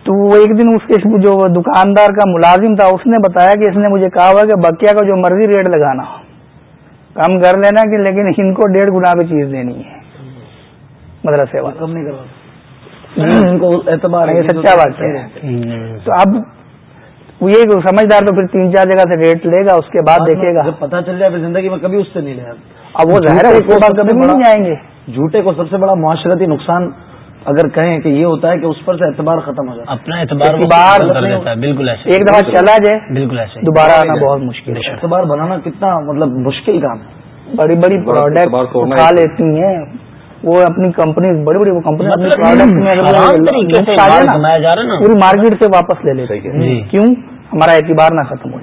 تو وہ ایک دن اس کے جو دکاندار کا ملازم تھا اس نے بتایا کہ اس نے مجھے کہا ہوا کہ بکیا کا جو مرضی ریٹ لگانا کم کر لینا کہ لیکن ان کو ڈیڑھ گنا پہ چیز دینی ہے۔ مدرسے اعتبار سچا بات ہے۔ تو اب یہ سمجھدار تو پھر تین چار جگہ سے ریٹ لے گا اس کے بعد دیکھے گا۔ پتا چل جائے زندگی میں کبھی اس سے نہیں لے اب وہ ظاہر ہے کبھی نہیں جائیں گے۔ جھوٹے کو سب سے بڑا معاشرتی نقصان اگر کہیں کہ یہ ہوتا ہے کہ اس پر سے اعتبار ختم ہو جائے۔ اپنا اعتبار بالکل ایسے۔ ایک دفعہ چلا جائے۔ بالکل ایسے۔ دوبارہ آنا بہت مشکل ہے۔ اعتبار بنانا کتنا مطلب مشکل کام ہے۔ بڑی بڑی پروڈکٹ اٹھا لیتی ہیں۔ وہ اپنی کمپنی بڑی بڑی وہ کمپنی اپنی پروڈکٹ میں پوری مارکیٹ سے واپس لے لیتے جی۔ کیوں؟ ہمارا اعتبار نہ ختم ہو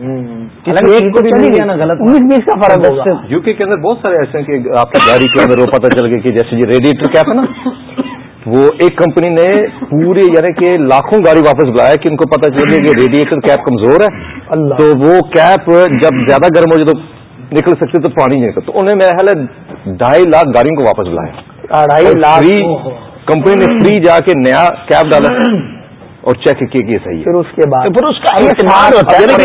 بیس کا فرق ہوگا۔ یو کے اندر بہت سارے ایسے ہیں کہ آپ کی گاڑی کے اندر وہ پتہ چل گیا کہ جیسے یہ ریڈیٹر کیا تھا نا۔ وہ ایک کمپنی نے پورے یعنی کہ لاکھوں گاڑی واپس بلایا کہ ان کو پتا چل گیا کہ ریڈیٹر کیپ کمزور ہے۔ تو وہ کیپ جب زیادہ گرم ہو جائے تو نکل سکتے تو پانی نہیں تو انہیں میرا خیال ہے ڈھائی لاکھ گاڑیوں کو واپس بلایا ڈھائی لاکھ۔ کمپنی نے فری جا کے نیا کیب ڈالا اور چیک کیا کہ صحیح ہے۔ پھر اس کے بعد پھر اس کا اعتماد ہوتا ہے یعنی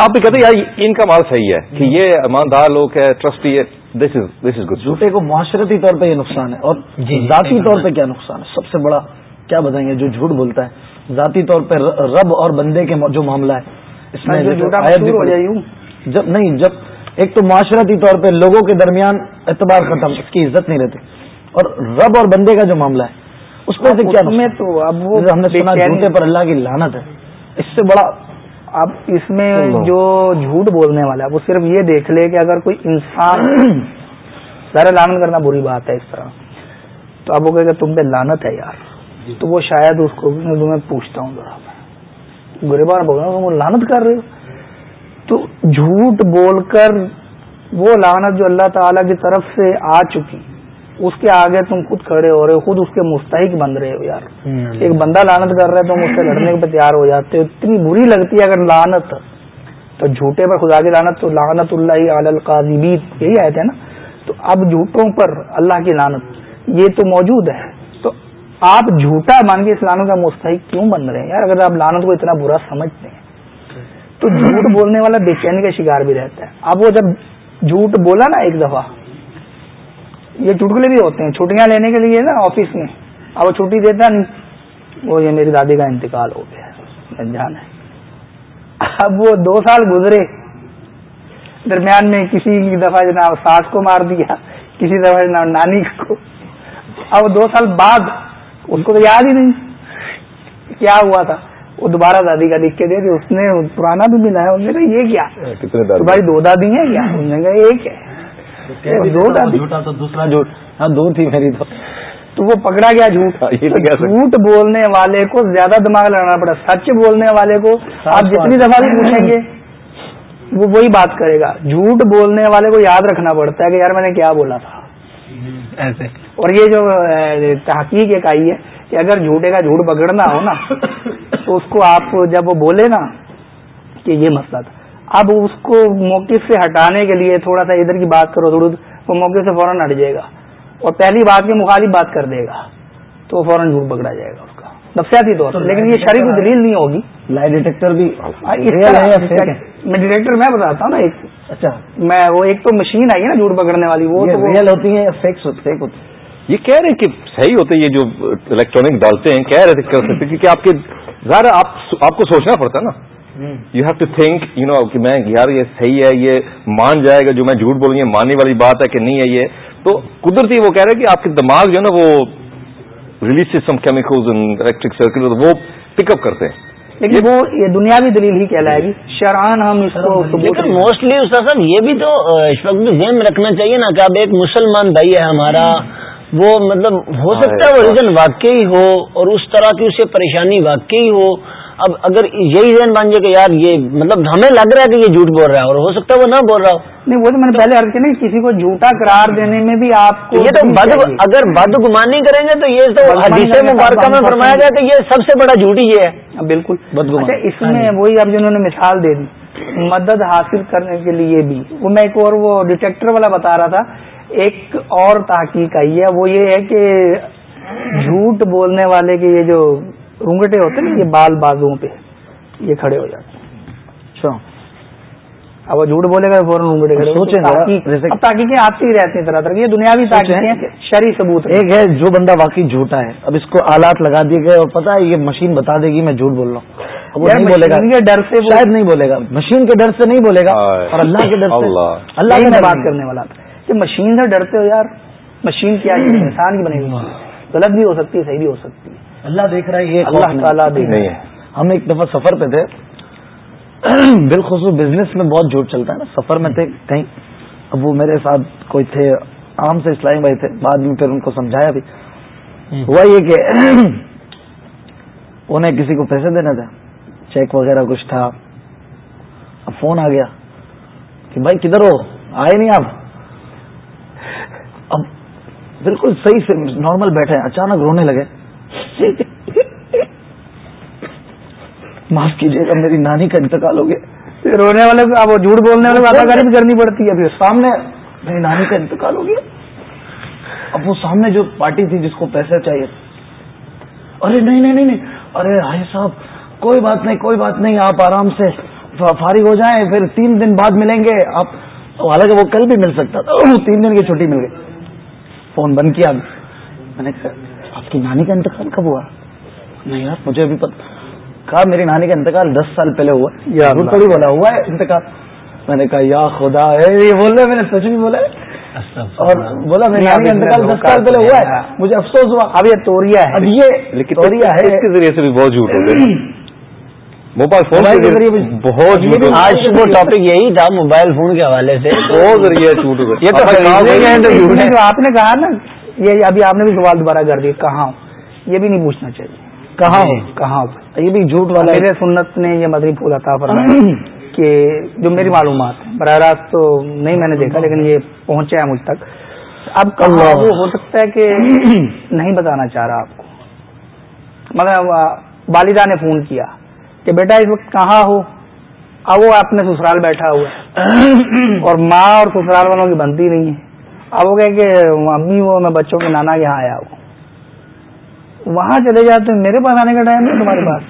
آپ بھی کہتے ہیں ان کا مال صحیح ہے۔ کہ یہ ایماندار لوگ ہے ٹرسٹی ہے۔ This is this is good جھوٹے کو معاشرتی طور پہ یہ نقصان ہے اور جی، جی، ذاتی طور پہ کیا نقصان ہے؟ سب سے بڑا کیا بتائیں گے جو جھوٹ بولتا ہے؟ ذاتی طور پہ رب اور بندے کے جو معاملہ ہے اس میں جب نہیں جب ایک تو معاشرتی طور پہ لوگوں کے درمیان اعتبار ختم اس کی عزت نہیں رہتی۔ اور رب اور بندے کا جو معاملہ ہے اس پہ سے کیا میں ہم نے سنا جھوٹے پر اللہ کی لانت ہے۔ اس سے بڑا اب اس میں جو جھوٹ بولنے والا ہے وہ صرف یہ دیکھ لے کہ اگر کوئی انسان [CLEARS THROAT] ذرا لانت کرنا بری بات ہے اس طرح۔ تو اب وہ کہ تم پہ لانت ہے یار۔ جی۔ تو وہ شاید اس کو میں تمہیں پوچھتا ہوں ذرا۔ برے بار بول رہا ہوں وہ لانت کر رہے ہو۔ تو جھوٹ بول کر وہ لانت جو اللہ تعالی کی طرف سے آ چکی۔ اس کے آگے تم خود کھڑے ہو رہے ہو خود اس کے مستحق بن رہے ہو یار۔ ایک بندہ لانت کر رہا ہے تم اس سے لڑنے پہ تیار ہو جاتے ہو۔ اتنی بری لگتی ہے اگر لانت تو جھوٹے پر خدا کی لانت تو لانت اللہ علی یہی آئے تھے نا۔ تو اب جھوٹوں پر اللہ کی لانت یہ تو موجود ہے۔ تو آپ جھوٹا مان کے اس لانت کا مستحق کیوں بن رہے ہیں؟ یار اگر آپ لانت کو اتنا برا سمجھتے ہیں۔ تو جھوٹ بولنے والا بے چینی کا شکار بھی رہتا ہے۔ اب وہ جب جھوٹ بولا نا ایک دفعہ یہ چٹکلے بھی ہوتے ہیں۔ چھٹیاں لینے کے لیے نا آفس میں۔ اب وہ چھٹی دیتا نہیں۔ وہ یہ میری دادی کا انتقال ہو گیا۔ جان ہے۔ اب وہ دو سال گزرے۔ درمیان میں کسی دفعہ جناب ساس کو مار دیا۔ کسی دفعہ جناب نانی کو۔ اب دو سال بعد اس کو تو یاد ہی نہیں۔ کیا ہوا تھا؟ وہ دوبارہ دادی کا لکھ کے دے اس نے پرانا بھی ملا ہے۔ نے کہا یہ کیا؟ تمہاری دو دادی ہیں۔ کیا انہوں نے کہا ایک ہے۔ دو دادی تو دوسرا جھوٹ۔ ہاں دو تھی میری تو۔ تو وہ پکڑا گیا جھوٹ۔ ہاں، جھوٹ بولنے والے کو زیادہ دماغ لگانا پڑا۔ سچ بولنے والے کو آپ جتنی دفعہ بھی پوچھیں گے وہ وہی بات کرے گا۔ جھوٹ بولنے والے کو یاد رکھنا پڑتا ہے کہ یار میں نے کیا بولا تھا۔ ایسے۔ اور یہ جو تحقیق ایک آئی ہے کہ اگر جھوٹے کا جھوٹ پکڑنا ہو نا تو اس کو آپ جب وہ بولے نا کہ یہ مسئلہ تھا۔ اب اس کو موقف سے ہٹانے کے لیے تھوڑا سا ادھر کی بات کرو تھوڑا وہ موقع سے فوراً ہٹ جائے گا۔ اور پہلی بات کے مخالف بات کر دے گا تو وہ فوراً جھوٹ پکڑا جائے گا اس کا۔ نفسیاتی طور پر لیکن یہ شریف دلیل نہیں ہوگی۔ لائی ڈیٹیکٹر بھی ہاں، میں ڈیٹیکٹر میں بتاتا ہوں نا ایک۔ اچھا۔ میں وہ ایک تو مشین آئی ہے نا جھوٹ پکڑنے والی وہ ریئل ہوتی ہے فیکس فیک ہوتی یہ کہہ رہے کہ صحیح ہوتے یہ جو الیکٹرانک ڈالتے ہیں کہہ رہے تھے کر سکتے کیونکہ آپ کے ظاہر آپ کو سوچنا پڑتا ہے نا۔ You have to think you know کہ میں یار یہ صحیح ہے یہ مان جائے گا جو میں جھوٹ بولوں یہ ماننے والی بات ہے کہ نہیں ہے یہ تو قدرتی وہ کہہ رہے کہ آپ کے دماغ جو ہے نا وہ release some chemicals electric circle وہ پک اپ کرتے ہیں لیکن وہ یہ دنیاوی دلیل ہی کہلائے گی شران ہم اس کو لیکن موسٹلی استاد صاحب یہ بھی تو اس وقت بھی ذہن میں رکھنا چاہیے نا کہ اب ایک مسلمان بھائی ہے ہمارا وہ مطلب ہو سکتا ہے وہ ریزن واقعی ہو اور اس طرح کی اسے پریشانی واقعی ہو اب اگر یہی ذہن مان جائے کہ یار یہ مطلب ہمیں لگ رہا ہے کہ یہ جھوٹ بول رہا ہے اور ہو سکتا ہے وہ نہ بول رہا ہو۔ نہیں وہ تو میں نے پہلے عرض کیا نا کسی کو جھوٹا قرار دینے میں بھی آپ کو یہ تو بد اگر بد گمانی کریں گے تو یہ تو حدیث مبارکہ میں فرمایا گیا کہ یہ سب سے بڑا جھوٹ ہی ہے۔ ہاں، بالکل۔ اچھا اس میں وہی اب جنہوں نے مثال دے دی مدد حاصل کرنے کے لیے بھی۔ وہ میں ایک اور وہ ڈیٹیکٹر والا بتا رہا تھا ایک اور تحقیق آئی ہے۔ وہ یہ ہے کہ جھوٹ بولنے والے کے یہ جو رونگٹے ہوتے ہیں نا یہ بال بازو پہ یہ کھڑے ہو جاتے ہیں۔ اچھا۔ اب وہ جھوٹ بولے گا فوراً انگڑے کھڑے سوچیں اب تحقیقیں آتی ہی رہتی ہیں طرح طرح یہ دنیاوی تحقیقیں شری ثبوت ایک ہے جو بندہ واقعی جھوٹا ہے اب اس کو آلات لگا دیے گئے اور پتا ہے یہ مشین بتا دے گی میں جھوٹ بول رہا ہوں۔ وہ نہیں بولے گا۔ ڈر سے شاید نہیں بولے گا۔ مشین کے ڈر سے نہیں بولے گا۔ اور اللہ کے ڈر سے اللہ۔ کی بات کرنے والا کہ مشین سے ڈرتے ہو یار۔ مشین کیا انسان کی بنے گی غلط بھی ہو سکتی ہے صحیح بھی ہو سکتی ہے۔ اللہ دیکھ رہا ہے یہ اللہ تعالیٰ دیکھ رہے ہیں ہم ایک دفعہ سفر پہ تھے۔ [CLEARS THROAT] بالخصوص بزنس میں بہت جھوٹ چلتا ہے نا۔ سفر میں تھے کہیں۔ اب وہ میرے ساتھ کوئی تھے عام سے اسلامی بھائی تھے۔ بعد میں پھر ان کو سمجھایا بھی۔ ہوا یہ کہ [CLEARS THROAT] انہیں کسی کو پیسے دینا تھا چیک وغیرہ کچھ تھا۔ اب فون آ گیا کہ بھائی کدھر ہو؟ آئے نہیں آپ؟ اب بالکل صحیح سے نارمل بیٹھے اچانک رونے لگے۔ معاف کیجیے گا میری نانی کا انتقال ہو گیا۔ رونے والے کو جھوٹ بولنے والے کو اداکاری بھی کرنی پڑتی ہے۔ پھر سامنے میری نانی کا انتقال ہو گیا۔ اب وہ سامنے جو پارٹی تھی جس کو پیسے چاہیے۔ ارے نہیں نہیں نہیں ارے ہائے صاحب کوئی بات نہیں کوئی بات نہیں آپ آرام سے فارغ ہو جائیں پھر تین دن بعد ملیں گے۔ آپ حالانکہ وہ کل بھی مل سکتا تھا۔ تین دن کی چھٹی مل گئی۔ فون بند کیا۔ میں نے کی نانی کا انتقال کب ہوا؟ نہیں یار مجھے ابھی پتا کہا میری نانی کا انتقال دس سال پہلے ہوا یا تھوڑی بولا ہوا ہے انتقال۔ میں نے کہا یا خدا ہے یہ بول رہے میں نے سچ بھی بولا ہے۔ اور بولا میری نانی کا انتقال دس سال پہلے ہوا ہے۔ مجھے افسوس ہوا۔ اب یہ توریا ہے۔ اب یہ توریا ہے۔ اس کے ذریعے سے بھی بہت جھوٹ ہوتے ہیں موبائل فون کے ذریعے بہت آج وہ ٹاپک یہی تھا موبائل فون کے حوالے سے۔ بہت ذریعے جھوٹ ہوئے یہ تو جو آپ نے کہا نا۔ یہ ابھی آپ نے بھی سوال دوبارہ کر دیا کہاں یہ بھی نہیں پوچھنا چاہیے۔ کہاں ہو کہاں یہ بھی جھوٹ والا میرے سنت نے یہ مدری پھول عطا فرمایا [CLEARS THROAT] کہ جو میری معلومات ہے براہ راست تو نہیں میں نے دیکھا لیکن یہ پہنچا ہے مجھ تک۔ اب کہاں وہ ہو سکتا ہے کہ [CLEARS THROAT] نہیں بتانا چاہ رہا آپ کو؟ مگر والدہ نے فون کیا کہ بیٹا اس وقت کہاں ہو؟ اب وہ اپنے سسرال بیٹھا ہوا ہے۔ [CLEARS THROAT] اور ماں اور سسرال والوں کی بنتی نہیں ہے۔ اب وہ کہ امی وہ میں بچوں کے نانا یہاں آیا ہوں۔ وہاں چلے جاتے ہیں، میرے پاس آنے کا ٹائم ہے تمہارے پاس۔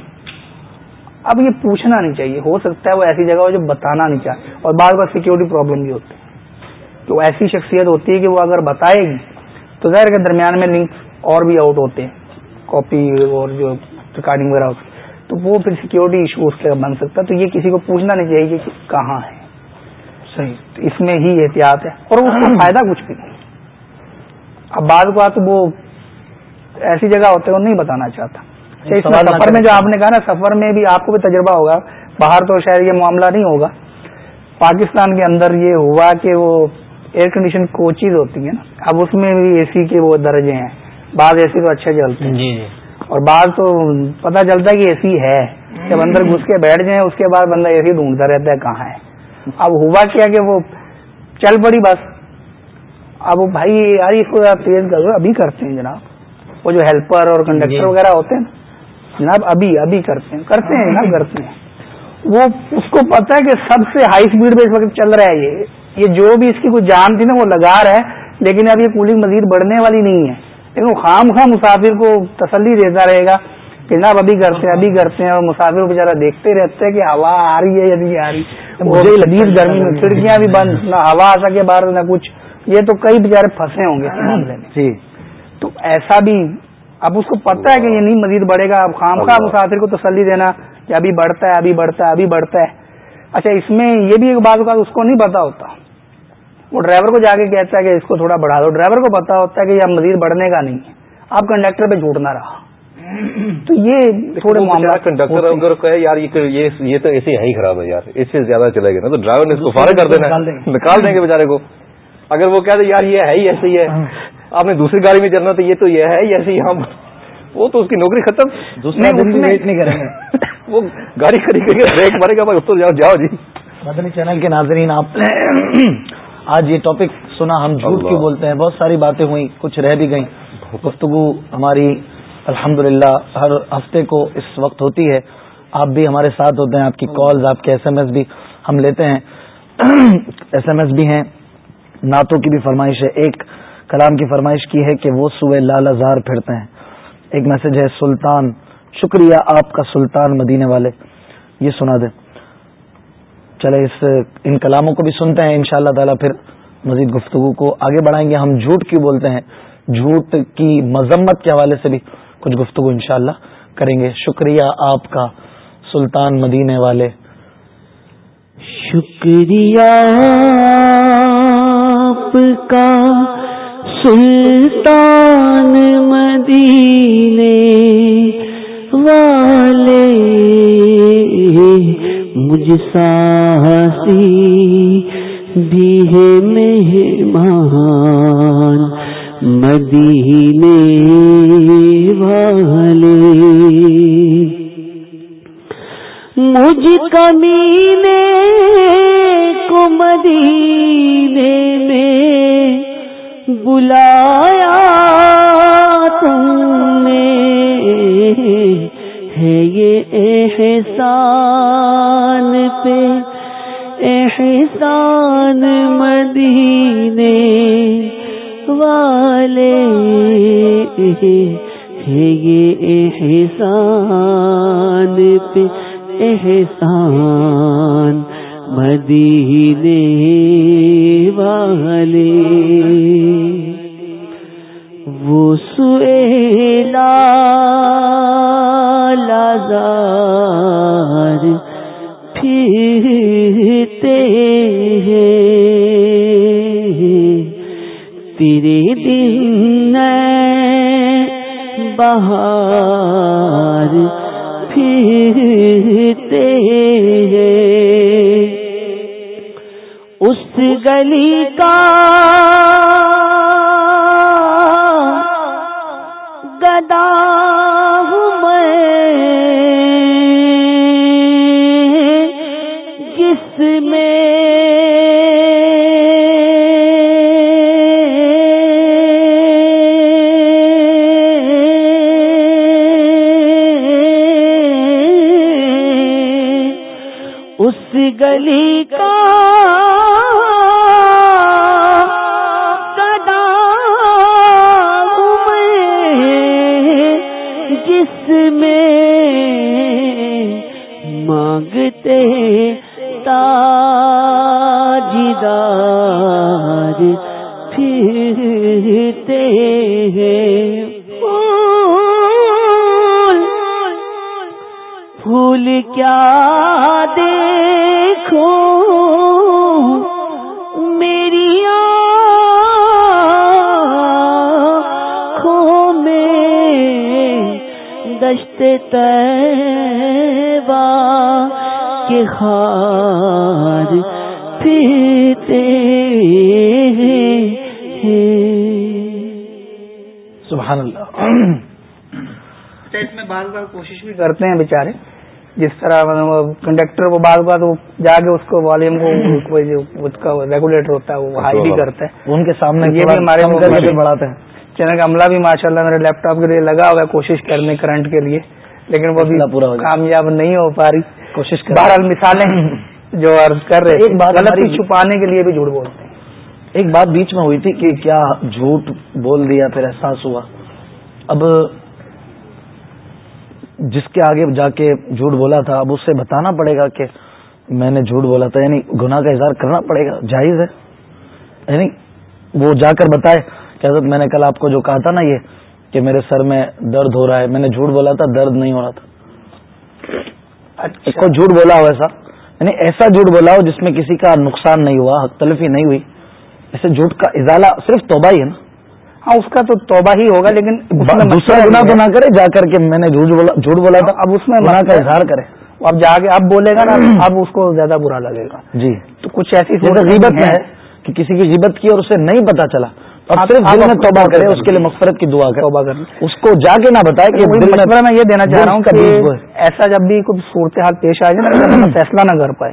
اب یہ پوچھنا نہیں چاہیے، ہو سکتا ہے وہ ایسی جگہ ہو جو بتانا نہیں چاہے۔ اور بار بار سیکورٹی پرابلم بھی ہوتی ہے تو ایسی شخصیت ہوتی ہے کہ وہ اگر بتائے گی، تو ظاہر کے درمیان میں لنک اور بھی آؤٹ ہوتے ہیں۔ کاپی اور جو ریکارڈنگ وغیرہ ہوتی تو وہ پھر سیکورٹی ایشو اس کا بن سکتا ہے۔ تو یہ کسی کو پوچھنا نہیں چاہیے کہ کہاں ہے۔ صحیح. اس میں ہی احتیاط ہے اور اس کو فائدہ کچھ بھی نہیں. اب بعض بات وہ ایسی جگہ ہوتے ہیں نہیں بتانا چاہتا. سفر میں جو آپ نے کہا نا سفر میں بھی آپ کو بھی تجربہ ہوگا باہر تو شاید یہ معاملہ نہیں ہوگا. پاکستان کے اندر یہ ہوا کہ وہ ایئر کنڈیشن کوچیز ہوتی ہیں نا اب اس میں بھی اے سی کے وہ درجے ہیں. بعض اے سی تو اچھے چلتے ہیں۔ جی جی۔ اور بعض تو پتہ چلتا ہے کہ اے سی ہے۔ جب اندر گھس کے بیٹھ جائیں اس کے بعد بندہ اے سی ڈھونڈتا رہتا ہے کہاں ہے۔ اب ہوا کیا کہ وہ چل پڑی بس۔ اب بھائی یار اس کو تیز کر ابھی کرتے ہیں جناب۔ وہ جو ہیلپر اور کنڈکٹر جی۔ وغیرہ ہوتے ہیں جناب ابھی ابھی کرتے ہیں۔ کرتے ہیں جناب کرتے ہیں۔ وہ اس کو پتا ہے کہ سب سے ہائی اسپیڈ پہ اس وقت چل رہا ہے یہ۔ یہ جو بھی اس کی کوئی جان تھی نا وہ لگا رہا ہے۔ لیکن اب یہ کولنگ مزید بڑھنے والی نہیں ہے۔ لیکن وہ خام خواہ مسافر کو تسلی دیتا رہے گا کہ جناب ابھی کرتے ہیں ابھی کرتے ہیں۔ اور مسافر بےچارا دیکھتے رہتے ہیں کہ ہوا آ رہی ہے یا نہیں آ رہی۔ مجھے لذیذ گرمی میں کھڑکیاں بھی بند نہ ہوا آ سکے باہر نہ کچھ۔ یہ تو کئی بےچارے پھنسے ہوں گے جی۔ تو ایسا بھی اب اس کو پتا ہے کہ یہ نہیں مزید بڑھے گا۔ اب خام خواہ مسافر کو تسلی دینا کہ ابھی بڑھتا ہے ابھی بڑھتا ہے ابھی بڑھتا ہے۔ اچھا اس میں یہ بھی ایک بات ہوگا اس کو نہیں پتا ہوتا۔ وہ ڈرائیور کو جا کے کہتا ہے کہ اس کو تھوڑا بڑھا دو۔ ڈرائیور کو پتا ہوتا ہے کہ یہ مزید بڑھنے کا نہیں ہے۔ آپ کنڈکٹر پہ جھوٹنا رہا۔ تو یہ تھوڑے کنڈکٹر اگر کہے یار یہ تو ایسے ہی خراب ہے یار اس سے زیادہ چلے گا نا تو ڈرائیور نے اس کو فارغ کر دینا نکال دیں گے۔ بےچارے کو۔ اگر وہ کہتے یار یہ ہے ہی ایسے ہی ہے ہاں۔ آپ نے دوسری گاڑی میں چلنا تو یہ تو یہ ہے ایسے ہی ہم وہ تو اس کی نوکری ختم۔ دوسرے ویٹ نہیں کریں گے۔ [LAUGHS] وہ گاڑی خرید کے بریک مارے گا تو جاؤ جاؤ جی۔ مدنی چینل کے ناظرین آپ نے [CLEARS THROAT] آج یہ ٹاپک سنا ہم جھوٹ کیوں بولتے ہیں؟ بہت ساری باتیں ہوئی کچھ رہ بھی گئیں۔ گفتگو ہماری الحمد ہر ہفتے کو اس وقت ہوتی ہے۔ آپ بھی ہمارے ساتھ ہوتے ہیں، آپ کی کالز آپ کے ایس ایم ایس بھی ہم لیتے ہیں۔ ایس ایم ایس بھی ہیں۔ نعتوں کی بھی فرمائش ہے۔ ایک کلام کی فرمائش کی ہے کہ وہ صبح لال ازار پھرتے ہیں۔ ایک میسج ہے، سلطان، شکریہ آپ کا سلطان مدینے والے۔ یہ سنا دیں۔ چلے، اس، ان کلاموں کو بھی سنتے ہیں۔ ان شاء اللہ تعالیٰ پھر مزید گفتگو کو آگے بڑھائیں گے۔ ہم جھوٹ کیوں بولتے ہیں؟ جھوٹ کی مذمت کے حوالے سے بھی۔ کچھ گفتگو انشاءاللہ کریں گے۔ شکریہ آپ کا سلطان مدینے والے۔ شکریہ آپ کا سلطان مدینے والے۔ مجھ ساسی بھی ہے مہمان مدینے کمینے کو مدینے میں بلایا تم نے۔ ہے یہ احسان پہ، احسان مدینے والے۔ ہے یہ احسان پہ احسان مدینے والے۔ وہ سیلا لازار پھرتے ہیں۔ تیرے دن بہار اس گلی کا جس میں مانگتے تاجدار کیا دیکھو میری آنکھوں میں دشت کے خار پھرتے سبحان اللہ۔ میں بار بار کوشش بھی کرتے ہیں بیچارے۔ جس طرح کنڈکٹر کو بار بار جا کے اس کو والیوم کو [COUGHS] اس کا ریگولیٹر ہوتا ہے وہ ہائی بھی کرتا ہے۔ ان کے سامنے یہ بھی ہمارے بڑھاتے ہیں۔ چینل کا عملہ بھی ماشاء اللہ میرے لیپ ٹاپ کے لیے لگا ہوا ہے کوشش کرنے کرنٹ کے لیے لیکن وہ بھی کامیاب نہیں ہو پا رہی۔ کوشش بہرحال مثالیں جو عرض کر رہے ایک بات غلطی چھپانے کے لیے بھی جھوٹ بولتے ہیں۔ ایک بات بیچ میں ہوئی تھی کہ کیا جھوٹ بول دیا پھر احساس ہوا۔ اب جس کے آگے جا کے جھوٹ بولا تھا اب اسے بتانا پڑے گا کہ میں نے جھوٹ بولا تھا یعنی گناہ کا اظہار کرنا پڑے گا جائز ہے۔ یعنی وہ جا کر بتائے کہ حضرت میں نے کل آپ کو جو کہا تھا نا یہ کہ میرے سر میں درد ہو رہا ہے میں نے جھوٹ بولا تھا درد نہیں ہو رہا تھا۔ اچھا۔ کو جھوٹ بولا ہو ایسا یعنی ایسا جھوٹ بولا ہو جس میں کسی کا نقصان نہیں ہوا حق تلفی نہیں ہوئی۔ ایسے جھوٹ کا ازالہ صرف توبہ ہی ہے نا۔ ہاں اس کا تو توبہ ہی ہوگا لیکن دوسرا گنا تو نہ کرے جا کر کے میں نے جھوٹ بولا تھا۔ اب اس میں گنا کا اظہار کرے۔ اب جا کے اب بولے گا نا [CLEARS THROAT] اب اس کو زیادہ برا لگے گا۔ جی۔ تو کچھ ایسی غیبت ہے۔ کہ کسی کی غیبت کی اور اسے نہیں پتا چلا اب صرف دل میں توبہ کرے اس کے لیے مغفرت کی دعا کرے۔ توبہ کرے اس کو جا کے نہ بتائے کہ میں یہ دینا چاہ رہا ہوں کہ ایسا جب بھی کوئی صورتحال پیش آ جائے نا فیصلہ نہ کر پائے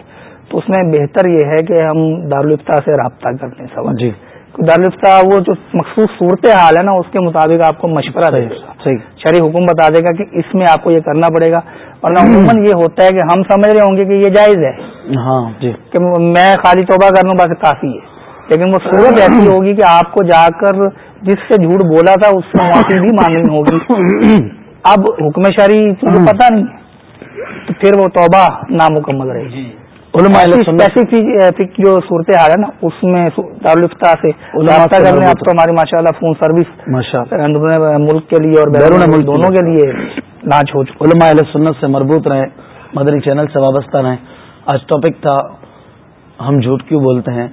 تو اس میں بہتر یہ ہے کہ ہم دارالفتا سے رابطہ کر لیں سوال۔ جی۔ دارالفتا وہ جو مخصوص صورت حال ہے نا اس کے مطابق آپ کو مشورہ دے گا۔ شہری حکم بتا دے گا کہ اس میں آپ کو یہ کرنا پڑے گا۔ اور عموماً یہ ہوتا ہے کہ ہم سمجھ رہے ہوں گے کہ یہ جائز ہے۔ ہاں جی۔ کہ میں خالی توبہ کر لوں بس کافی ہے۔ لیکن وہ صورت ایسی ہوگی کہ آپ کو جا کر جس سے جھوٹ بولا تھا اس سے معافی بھی مانگنی ہوگی۔ اب حکم شہری پتہ نہیں۔ تو پھر وہ توبہ نامکمل رہے گی۔ اسپیسیفک جو صورت حال ہے نا اس میں دارالفتا سے رابطہ کرنے تو ہماری ماشاء اللہ فون سروس ملک کے لیے اور بیرون ملک دونوں کے لیے۔ لانچ ہو چکا۔ علماء علیہ سنت سے مربوط رہے مدنی چینل سے وابستہ رہے آج ٹاپک تھا ہم جھوٹ کیوں بولتے ہیں؟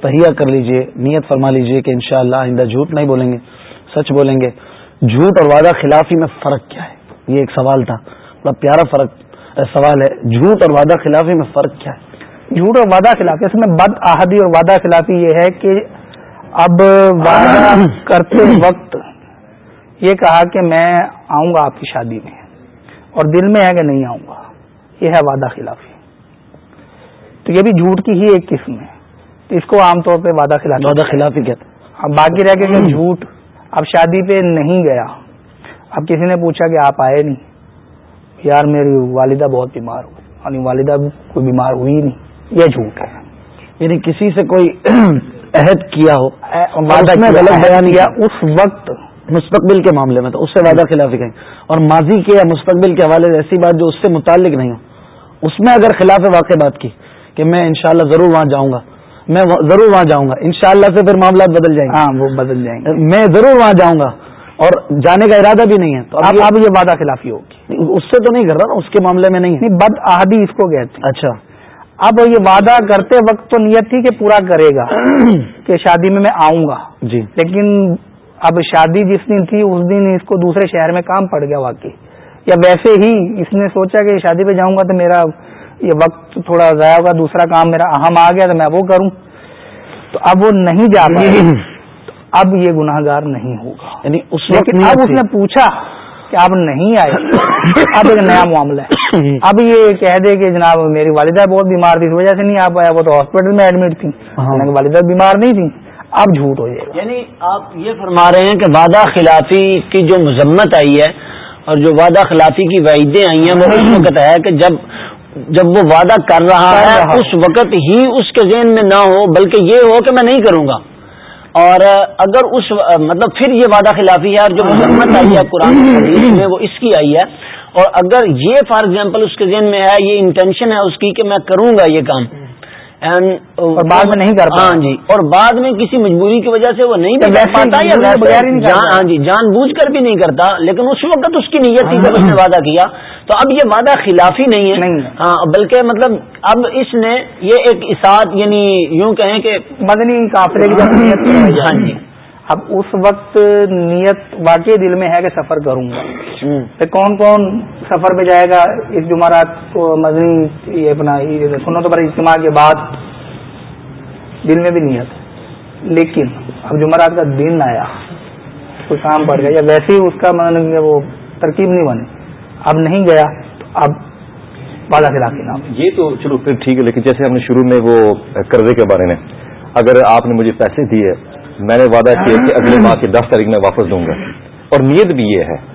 تہیا کر لیجیے نیت فرما لیجیے کہ انشاءاللہ آئندہ جھوٹ نہیں بولیں گے سچ بولیں گے۔ جھوٹ اور وعدہ خلافی میں فرق کیا ہے؟ یہ ایک سوال تھا۔ بڑا پیارا فرق سوال ہے جھوٹ اور وعدہ خلافی میں فرق کیا ہے؟ جھوٹ اور وعدہ خلافی اس میں بد آہدی اور وعدہ خلافی یہ ہے کہ اب وعدہ [COUGHS] کرتے وقت یہ کہا کہ میں آؤں گا آپ کی شادی میں اور دل میں ہے کہ نہیں آؤں گا یہ ہے وعدہ خلافی تو یہ بھی جھوٹ کی ہی ایک قسم ہے۔ تو اس کو عام طور پہ وعدہ خلافی وعدہ خلافی کہتے اب باقی رہ کہ [COUGHS] جھوٹ اب شادی پہ نہیں گیا اب کسی نے پوچھا کہ آپ آئے نہیں۔ یار میری والدہ بہت بیمار ہوئی۔ یعنی والدہ کوئی بیمار ہوئی نہیں۔ یہ جھوٹ ہے۔ یعنی کسی سے کوئی [CLEARS THROAT] عہد کیا ہو وعدہ میں غلط بیان کیا۔ اس وقت مستقبل کے معاملے میں تو اس سے وعدہ خلافی کہیں اور ماضی کے یا مستقبل کے حوالے سے ایسی بات جو اس سے متعلق نہیں ہو۔ اس میں اگر خلاف واقع بات کی کہ میں انشاءاللہ ضرور وہاں جاؤں گا میں ضرور وہاں جاؤں گا انشاءاللہ سے پھر معاملات بدل جائیں گے۔ ہاں وہ بدل جائیں گے۔ میں ضرور وہاں جاؤں گا۔ اور جانے کا ارادہ بھی نہیں ہے۔ تو اب اب یہ وعدہ خلافی ہوگی اس سے تو نہیں کر رہا اس کے معاملے میں نہیں بد آہدی اس کو کہتے ہیں۔ اچھا۔ اب یہ وعدہ کرتے وقت تو نیت تھی کہ پورا کرے گا [CLEARS THROAT] کہ شادی میں میں آؤں گا۔ جی۔ لیکن اب شادی جس دن تھی اس دن اس کو دوسرے شہر میں کام پڑ گیا واقعی۔ یا ویسے ہی اس نے سوچا کہ شادی پہ جاؤں گا تو میرا یہ وقت تھوڑا ضائع ہوگا دوسرا کام میرا اہم آ گیا تو میں وہ کروں۔ تو اب وہ نہیں جا [CLEARS THROAT] اب یہ گناہ گار نہیں ہوگا۔ یعنی اس لیکن اب اس نے پوچھا کہ آپ نہیں آئے۔ [COUGHS] اب ایک نیا معاملہ ہے۔ [COUGHS] اب یہ کہہ دے کہ جناب میری والدہ بہت بیمار تھی اس وجہ سے نہیں آ پایا وہ تو ہاسپٹل میں ایڈمٹ تھی والدہ بیمار نہیں تھی اب جھوٹ ہو جائے گا۔ یعنی آپ یہ فرما رہے ہیں کہ وعدہ خلافی کی جو مذمت آئی ہے اور جو وعدہ خلافی کی وعیدیں آئی ہیں وہ اس [COUGHS] وقت ہے کہ جب جب وہ وعدہ کر رہا ہے اس وقت ہی اس کے ذہن میں نہ ہو بلکہ یہ ہو کہ میں نہیں کروں گا۔ اور اگر اس مطلب پھر یہ وعدہ خلافی ہے اور جو مذمت آئی ہے قرآن میں وہ اس کی آئی ہے اور اگر یہ فار ایگزامپل اس کے ذہن میں ہے، یہ انٹینشن ہے اس کی کہ میں کروں گا یہ کام اور بعد میں نہیں کر ہاں جی۔ اور بعد میں کسی مجبوری کی وجہ سے وہ نہیں کر پاتا۔ ہاں جی جان بوجھ کر بھی نہیں کرتا لیکن اس وقت اس کی نیت تھی جب اس نے وعدہ کیا۔ تو اب یہ وعدہ خلافی نہیں ہے۔ ہاں بلکہ مطلب اب اس نے یہ ایک اسات یعنی یوں کہیں کہ مدنی قافلے کی ہاں جی۔ اب اس وقت نیت واقعی دل میں ہے کہ سفر کروں گا۔ کون کون سفر پہ جائے گا؟ اس جمعرات کو مدنی یہ اپنا سنو تو پر اجتماع کے بعد۔ دل میں بھی نیت۔ ہے لیکن اب جمعرات کا دن آیا کوئی کام پڑ گیا یا ویسے ہی اس کا مطلب کہ وہ ترکیب نہیں بنی اب نہیں گیا تو اب وعدہ خلافی نام۔ یہ تو چلو پھر ٹھیک ہے لیکن جیسے ہم نے شروع میں وہ قرضے کے بارے میں اگر آپ نے مجھے پیسے دیے میں نے وعدہ کیا کہ اگلے ماہ کی دس تاریخ میں واپس دوں گا۔ اور نیت بھی یہ ہے۔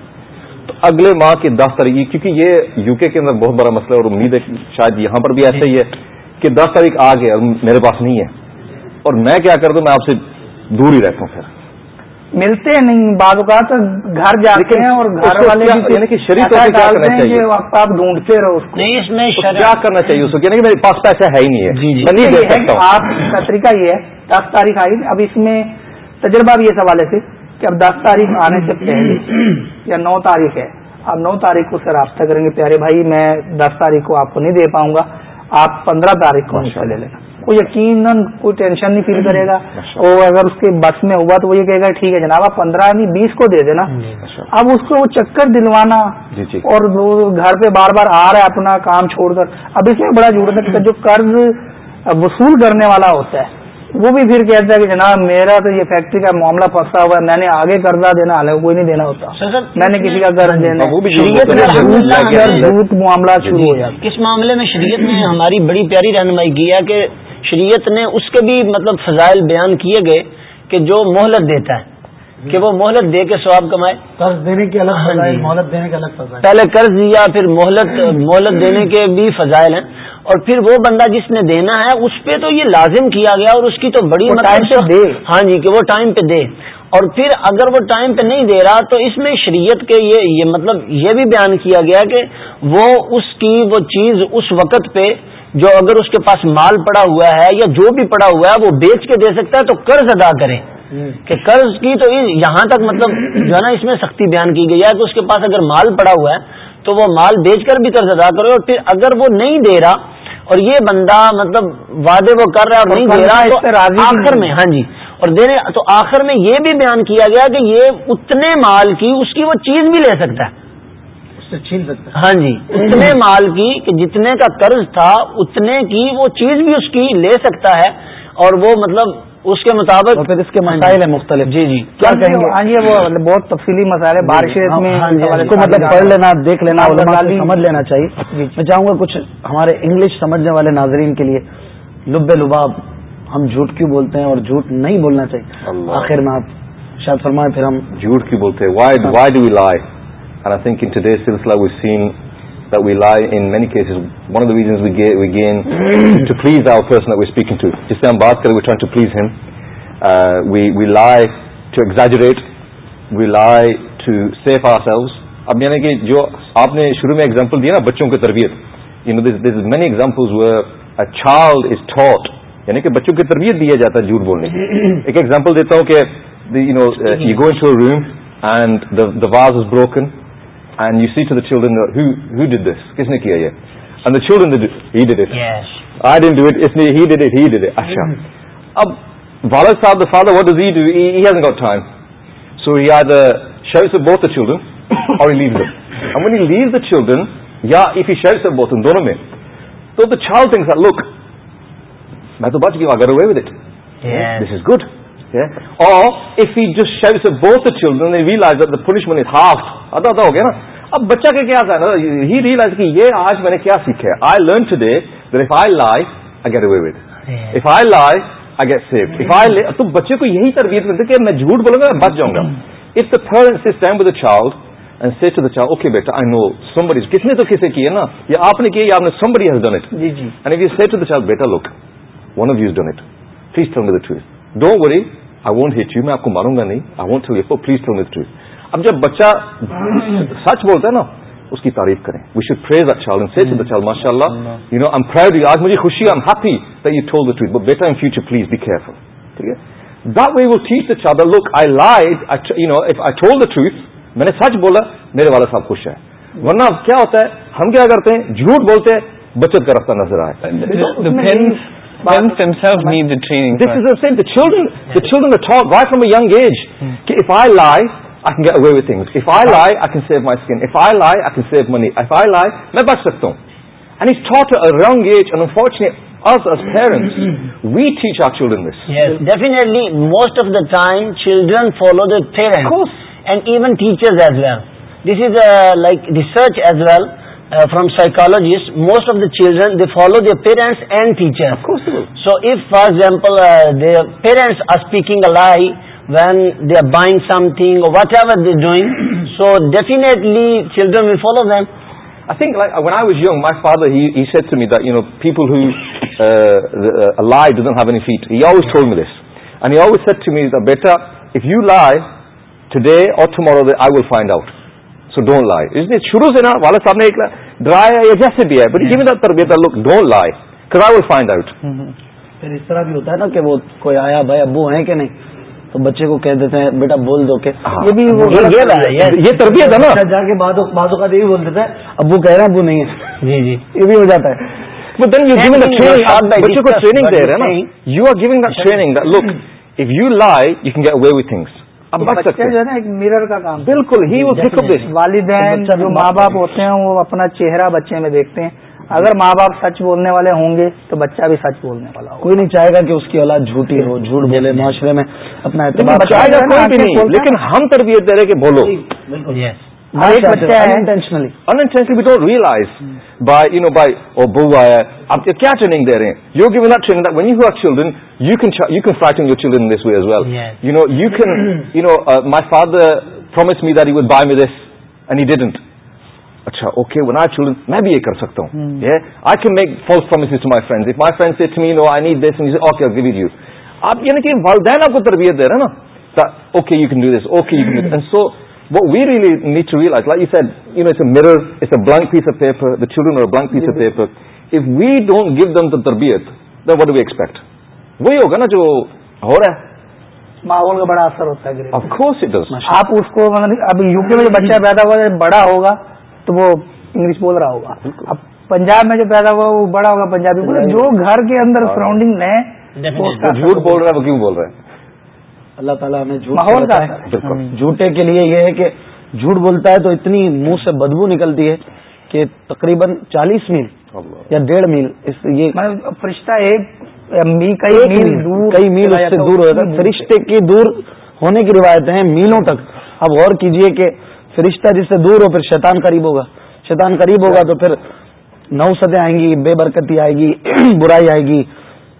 تو اگلے ماہ کی دس تاریخ کیونکہ یہ یو کے اندر بہت بڑا مسئلہ ہے اور امید ہے شاید یہاں پر بھی ایسا ہی ہے کہ دس تاریخ آ گیا میرے پاس نہیں ہے۔ اور میں کیا کر دوں؟ میں آپ سے دور ہی رہتا ہوں پھر۔ ملتے ہیں نہیں بعض اوقات گھر جاتے ہیں اور گھر والے یعنی کہ ہیں چاہیے؟ آپ آپ ڈھونڈتے رہو اس کو۔ نہیں اس میں کیا کرنا چاہیے اس کو یعنی کہ میرے پاس پیسہ ہے ہی نہیں ہے۔ جی، جی۔ آپ کا طریقہ یہ ہے دس تاریخ آئی۔ اب اس میں تجربہ بھی اس حوالے سے کہ اب دس تاریخ آنے سے پہلے یا نو تاریخ ہے۔ اب نو تاریخ کو سے رابطہ کریں گے پیارے بھائی میں دس تاریخ کو آپ کو نہیں دے پاؤں گا۔ آپ پندرہ تاریخ کو لے لینا۔ وہ یقیناً کوئی ٹینشن نہیں فیل کرے گا. اور اگر اس کے بس میں ہوا تو وہ یہ کہے گا ٹھیک ہے جناب آپ پندرہ نہیں بیس کو دے دینا. اب اس کو وہ چکر دلوانا جی جی. اور وہ گھر پہ بار بار آ رہا ہے اپنا کام چھوڑ کر. اب اس میں بڑا ضرورت ہے کہ جو قرض وصول کرنے والا ہوتا ہے وہ بھی پھر کہتا ہے کہ جناب میرا تو یہ فیکٹری کا معاملہ پھنسا ہوا ہے میں نے آگے قرضہ دینا حالانکہ کوئی نہیں دینا ہوتا. میں نے کسی کا قرض دینا ہے۔ قرض، جھوٹ معاملات شروع ہو جاتے اس معاملے میں شریعت نے ہماری بڑی پیاری رہنمائی کی ہے کہ شریعت نے اس کے بھی مطلب فضائل بیان کیے گئے کہ جو مہلت دیتا ہے کہ وہ مہلت دے کے ثواب کمائے۔ قرض دینے کے الگ ہاں فضائل جی۔ مہلت دینے کے الگ فضائل۔ پہلے قرض دیا پھر مہلت مہلت دینے کے بھی فضائل ہیں۔ اور پھر وہ بندہ جس نے دینا ہے اس پہ تو یہ لازم کیا گیا اور اس کی تو بڑی ٹائم سخت- دے۔ ہاں جی کہ وہ ٹائم پہ دے۔ اور پھر اگر وہ ٹائم پہ نہیں دے رہا تو اس میں شریعت کے یہ یہ مطلب یہ بھی بیان کیا گیا کہ وہ اس کی وہ چیز اس وقت پہ جو اگر اس کے پاس مال پڑا ہوا ہے یا جو بھی پڑا ہوا ہے وہ بیچ کے دے سکتا ہے تو قرض ادا کرے کہ قرض کی تو یہ- یہاں تک مطلب جو ہے نا اس میں سختی بیان کی گئی ہے کہ اس کے پاس اگر مال پڑا ہوا ہے تو وہ مال بیچ کر بھی قرض ادا کرے اور پھر اگر وہ نہیں دے رہا اور یہ بندہ مطلب وعدے وہ کر رہا ہے اور نہیں دے رہا بھی آخر میں ہاں جی۔ اور دینے تو آخر میں یہ بھی بیان کیا گیا کہ یہ اتنے مال کی اس کی وہ چیز بھی لے سکتا ہے۔ سے چھین سکتا ہاں جی۔ اتنے مال کی کہ جتنے کا قرض تھا اتنے کی وہ چیز بھی اس کی لے سکتا ہے اور وہ مطلب اس کے مطابق اور پھر اس کے مسائل ہیں مختلف۔ جی جی۔ کیا کہیں گے؟ ہاں جی وہ بہت تفصیلی مسائل ہے بارش میں ہاں جی، مطلب پڑھ لینا دیکھ لینا سمجھ لینا چاہیے۔ میں چاہوں گا کچھ ہمارے انگلش سمجھنے والے ناظرین کے لیے۔ لب لباب ہم جھوٹ کیوں بولتے ہیں اور جھوٹ نہیں بولنا چاہیے۔ آخر میں آپ شاید فرمائیں پھر ہم جھوٹ کیوں بولتے ہیں؟ And I think in today سلسلہ we seen that we lie in many cases one of the reasons we gain, we gain to please our person that we're speaking to جس سے ہم بات کریں we're trying to please him uh, we, we lie to exaggerate we lie to save ourselves اب یعنی کہ جو آپ نے شروع میں اگزامپل دیا نا بچوں کی تربیت you know there's, there's many examples where a child is taught یعنی کہ بچوں کی تربیت دیا جاتا ہے جھوٹ بولنے کی ایک ایگزامپل دیتا ہوں کہ the, you know uh, you go into a room and the, to the children who who did this کس نے کیا یہ and the children did it he did it I didn't do it اس نے he did it he did it اچھا اب والد صاحب the father what does he do he, he hasn't got time so he either shouts at both the children or he leaves them and when he leaves the children yeah if he shouts at both of them دونوں میں تو the child thinks that look میں تو بچ گیا I got away with it this is ہے اور if he جو شیو سے both children realise the punishment is half ادا ادا ہو گیا نا اب بچہ کیا تھا نا ہی ریئلائز یہ آج میں نے کیا سیکھے I learn today if I lie I get away with if I lie I get safe if I lay تو بچے کو یہی تربیت کرتے کہ میں جھوٹ بولوں گا میں بچ جاؤں گا اف دا تھرڈ سس time with choose and say to the child, okay, beta, I know somebody's... Who has done it? Who has done it? Who has done it? Yes, yes. And if you say to the child, beta, look, one of you has done it. Please tell me the truth. Please tell me the truth don't میں آپ کو ماروں گا نہیں I won't tell you but please tell اب جب بچہ سچ بولتا ہے نا، اس کی تعریف کریں۔ وی شوڈ فریز اچھا چال ماشاء اللہ یو نو ایم فرائی آج مجھے خوشی am happy that you told the truth but better in future please be careful ٹھیک ہے دا وے ول ٹھیک دا چادر look I lied you know if I told the truth میں نے سچ بولا میرے والا صاحب خوش ہے ورنہ کیا ہوتا ہے ہم کیا کرتے ہیں جھوٹ بولتے ہیں بچت کا رفتہ نظر آئے یگ ایج کہ if I lie I can get away with things if I lie I can save my skin if I lie I can save money if I lie میں بچ سکتا ہوں and it's that wrong age and unfortunate us as parents, we teach our children this. Yes, definitely. Most of the time, children follow their parents. Of course. And even teachers as well. This is uh, like research as well uh, from psychologists. Most of the children, they follow their parents and teachers. Of course they will. So if, for example, uh, their parents are speaking a lie when they are buying something or whatever they're doing, so definitely children will follow them. I think like when I was young, my father, he, he said to me that, you know, people who, uh, the, uh, lie doesn't have any feet. He always told me this. And he always said to me that, beta, if you lie today or tomorrow, I will find out. So don't lie. Isn't it? شروع سے نا والد صاحب نے ایک ڈرایا یا جیسے بھی ہے بٹ گیو دیٹ تربیت look don't lie because I will find out. پھر اس طرح بھی ہوتا ہے نا کہ وہ کوئی آیا بھائی ابو ہیں کہ نہیں؟ تو بچے کو کہہ دیتے ہیں بیٹا بول دو کہ یہ بھی یہ تربیت ہے نا. جا کے بعض اوقات یہ بول دیتا ہے ابو کہہ رہے ہیں ابو نہیں ہے. جی جی. یہ بھی ہو جاتا ہے. بچے کو ٹریننگ دے رہے ہیں نا. You are giving the training look if you lie you can get away with things اب بچ سکتے جو ہے نا ایک میرر کا کام بالکل ہی وہ والدین جو ماں باپ ہوتے ہیں وہ اپنا چہرہ بچے میں دیکھتے ہیں۔ اگر ماں باپ سچ بولنے والے ہوں گے تو بچہ بھی سچ بولنے والا ہوگا۔ کوئی نہیں چاہے گا کہ اس کی اولاد جھوٹی ہو جھوٹ بولے معاشرے میں اپنا اعتماد چاہے گا کوئی بھی نہیں لیکن ہم تربیت دے رہے کہ بولو۔ ایک انٹینشنلی ریئلائز بائی یو آپ کیا ٹریننگ دے رہے ہیں you Q you can you this ways well you اچھا اوکے ون آئی چلڈرن میں بھی یہ کر سکتا ہوں I can make false forms to my friends my friends Wade آپ یہ نا والدین آپ کو تربیت دے رہے نا okay you can this okay so need to realize like you said you know it's a mirror it's a blank piece of paper the children are a blank piece of paper. If we don't give them the tarbiyat then what do we expect? وہی ہوگا نا جو ہو رہا ہے ماحول کا بڑا اثر ہوتا ہے of course it does. آپ اس کو اب یو کے میں جو بچہ پیدا ہوا ہے بڑا ہوگا تو وہ انگلش بول رہا ہوگا اب پنجاب میں جو پیدا ہوا وہ بڑا ہوگا پنجابی جو گھر کے اندر سراؤنڈنگ جو جھوٹ بول رہا ہے وہ کیوں بول رہا ہے اللہ تعالیٰ ہمیں جھوٹ۔ بالکل۔ جھوٹے کے لیے یہ ہے کہ جھوٹ بولتا ہے تو اتنی منہ سے بدبو نکلتی ہے کہ تقریباً چالیس میل یا ڈیڑھ میل اس یہ مطلب فرشتہ ایک کئی میل اس سے دور ہوتا ہے۔ فرشتے کی دور ہونے کی روایتیں ہیں میلوں تک۔ اب غور کیجیے کہ فرشتہ جس سے دور ہو پھر شیطان قریب ہوگا۔ شیطان قریب ہوگا تو پھر نوسطیں آئیں گی بے برکتی آئے گی [CLEARS THROAT] برائی آئے گی۔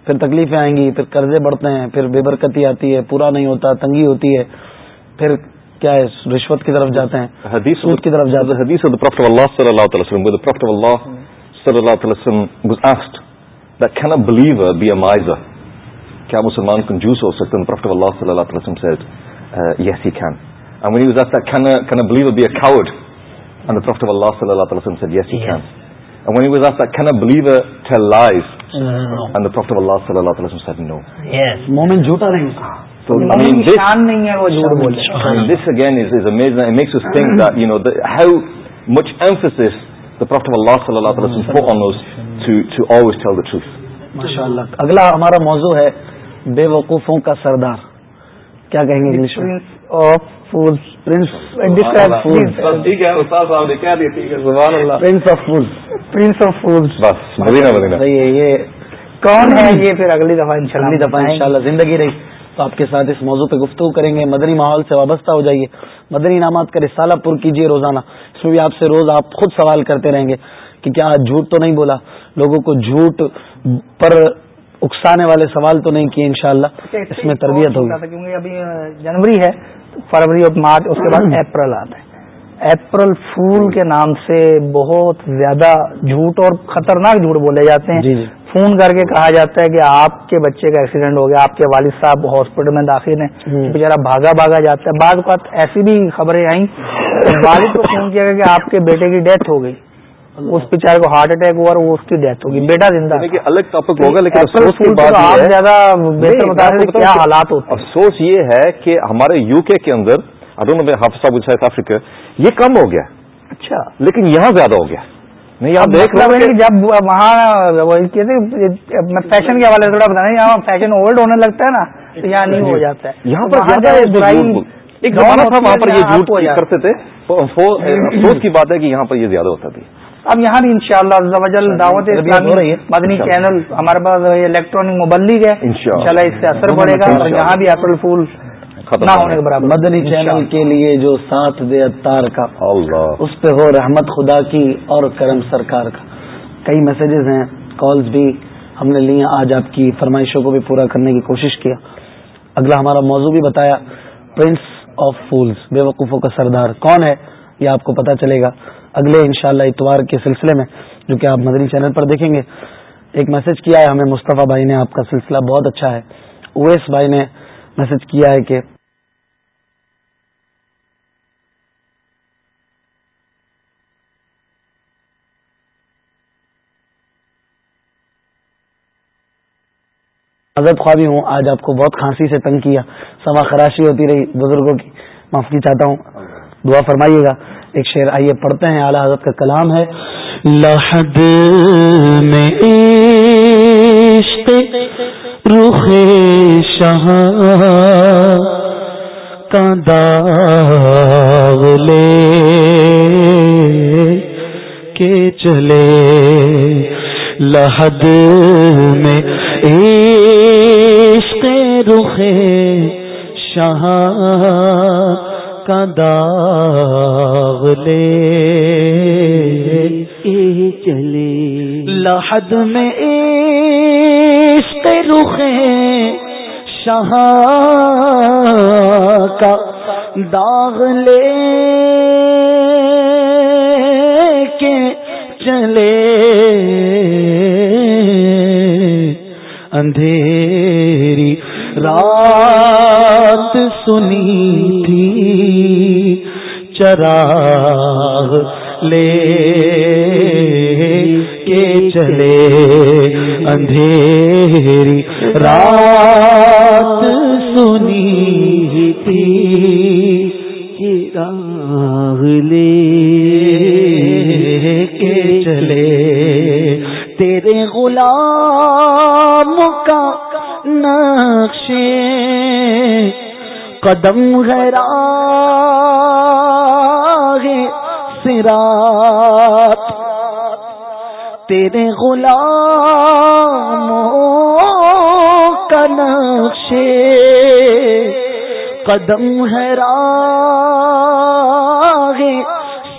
پھر تکلیفیں آئیں گی پھر قرضے بڑھتے ہیں پھر بے برکتی آتی ہے پورا نہیں ہوتا تنگی ہوتی ہے پھر کیا ہے رشوت کی طرف جاتے ہیں حدیث کی طرف جاتے ہیں کیا مسلمان کنجوس ہو سکتے ہیں And the Prophet of Allah said, yes, he yes. can. And when he was asked that, can a believer tell lies? And the Prophet of Allah sallallahu alaihi wasallam said no Yes. مومن جھوٹا نہیں so I mean this شان نہیں ہے وہ جھوٹ بولے And this again is, is amazing. It makes us think that, you know, the, how much emphasis the Prophet of Allah sallallahu alaihi wasallam put on us to, to always tell the truth. ماشاء اللہ اگلا ہمارا موضوع ہے بے وقوفوں کا سردار کیا کہیں گے انگلش میں فولس پرنس ٹھیک ہے استاد صاحب نے کہہ دیا ٹھیک ہے سبحان اللہ. Prince of fool prince of fools بس مدینہ مدینہ. صحیح ہے یہ کون ہے؟ یہ پھر اگلی دفعہ انشاءاللہ اگلی دفعہ انشاءاللہ زندگی رہی. تو آپ کے ساتھ اس موضوع پہ گفتگو کریں گے۔ مدنی ماحول سے وابستہ ہو جائیے۔ مدنی انعامات کا رسالہ پر کیجیے روزانہ۔ اس میں بھی آپ سے روز آپ خود سوال کرتے رہیں گے کہ کیا جھوٹ تو نہیں بولا؟ لوگوں کو جھوٹ پر اکسانے والے سوال تو نہیں کیے انشاءاللہ۔ اس میں تربیت ہوگی۔ کیونکہ ابھی جنوری ہے۔ فروری اور مارچ اس کے بعد اپریل آتا ہے۔ اپریل فول کے نام سے بہت زیادہ جھوٹ اور خطرناک جھوٹ بولے جاتے ہیں۔ جی جی۔ فون کر کے کہا جاتا ہے کہ آپ کے بچے کا ایکسیڈنٹ ہو گیا آپ کے والد صاحب ہاسپٹل میں داخل ہیں۔ بیچارہ بھاگا بھاگا جاتا ہے۔ بعض اوقات ایسی بھی خبریں آئیں والد کو فون کیا گیا کہ آپ کے بیٹے کی ڈیتھ ہو گئی۔ اس بیچارے کو ہارٹ اٹیک ہوا اور اس کی ڈیتھ ہوگی. بیٹا زندہ یعنی الگ ٹاپک ہوگا لیکن زیادہ کیا حالات ہوتے افسوس یہ ہے کہ ہمارے یو کے کے اندر حافظ صاحب ساؤتھ افریقہ یہ کم ہو گیا. اچھا۔ لیکن یہاں زیادہ ہو گیا. یہاں دیکھ رہا ہوں جب وہاں فیشن کے حوالے سے تھوڑا بتانا یہاں فیشن اولڈ ہونے لگتا ہے نا تو یہاں نہیں ہو جاتا ہے۔ یہاں پر ایک زمانہ تھا وہاں پر یہ جھوٹ کرتے تھے [COUGHS] افسوس کی بات ہے کہ یہاں پر یہ زیادہ ہوتا تھی اب یہاں بھی انشاءاللہ اللہ دعوت اسلامی مدنی چینل ہمارے پاس الیکٹرانک مبلغ ہے انشاءاللہ۔ اس سے اثر پڑے گا اور یہاں بھی اپریل فول نہ ہونے کے برابر۔ مدنی چینل کے لیے جو ساتھ دے اتار کا اللہ۔ اس پہ ہو رحمت خدا کی اور کرم سرکار کا۔ کئی میسجز ہیں کالز بھی ہم نے لیے آج آپ کی فرمائشوں کو بھی پورا کرنے کی کوشش کیا۔ اگلا ہمارا موضوع بھی بتایا پرنس آف فولز بے وقوفوں کا سردار۔ کون ہے؟ یہ آپ کو پتا چلے گا۔ اگلے انشاءاللہ اتوار کے سلسلے میں، جو کہ آپ مدنی چینل پر دیکھیں گے، ایک میسج کیا ہے، ہمیں مصطفیٰ بھائی نے آپ کا سلسلہ بہت اچھا ہے۔ اویس بھائی نے میسج کیا ہے کہ حضرت خوابی ہوں، آج آپ کو بہت کھانسی سے تنگ کیا سما خراشی ہوتی رہی بزرگوں کی۔ معافی چاہتا ہوں، دعا فرمائیے گا۔ ایک شعر آئیے پڑھتے ہیں، اعلیٰ حضرت کا کلام ہے، لحد میں عشق رخ شاہ کا داغ لے کے چلے۔ لحد میں عشق رخ شاہ کا داغ لے۔ چلے۔ لحد میں عشق رخ شاہ کا داغ لے کے چلے۔ اندھیری رات سنی تھی چراغ لے کے چلے اندھیری۔ رات سنی تھی چراغ لے نقش قدم غیرا سرات۔ تیرے غلام کا نقش قدم ہے راہ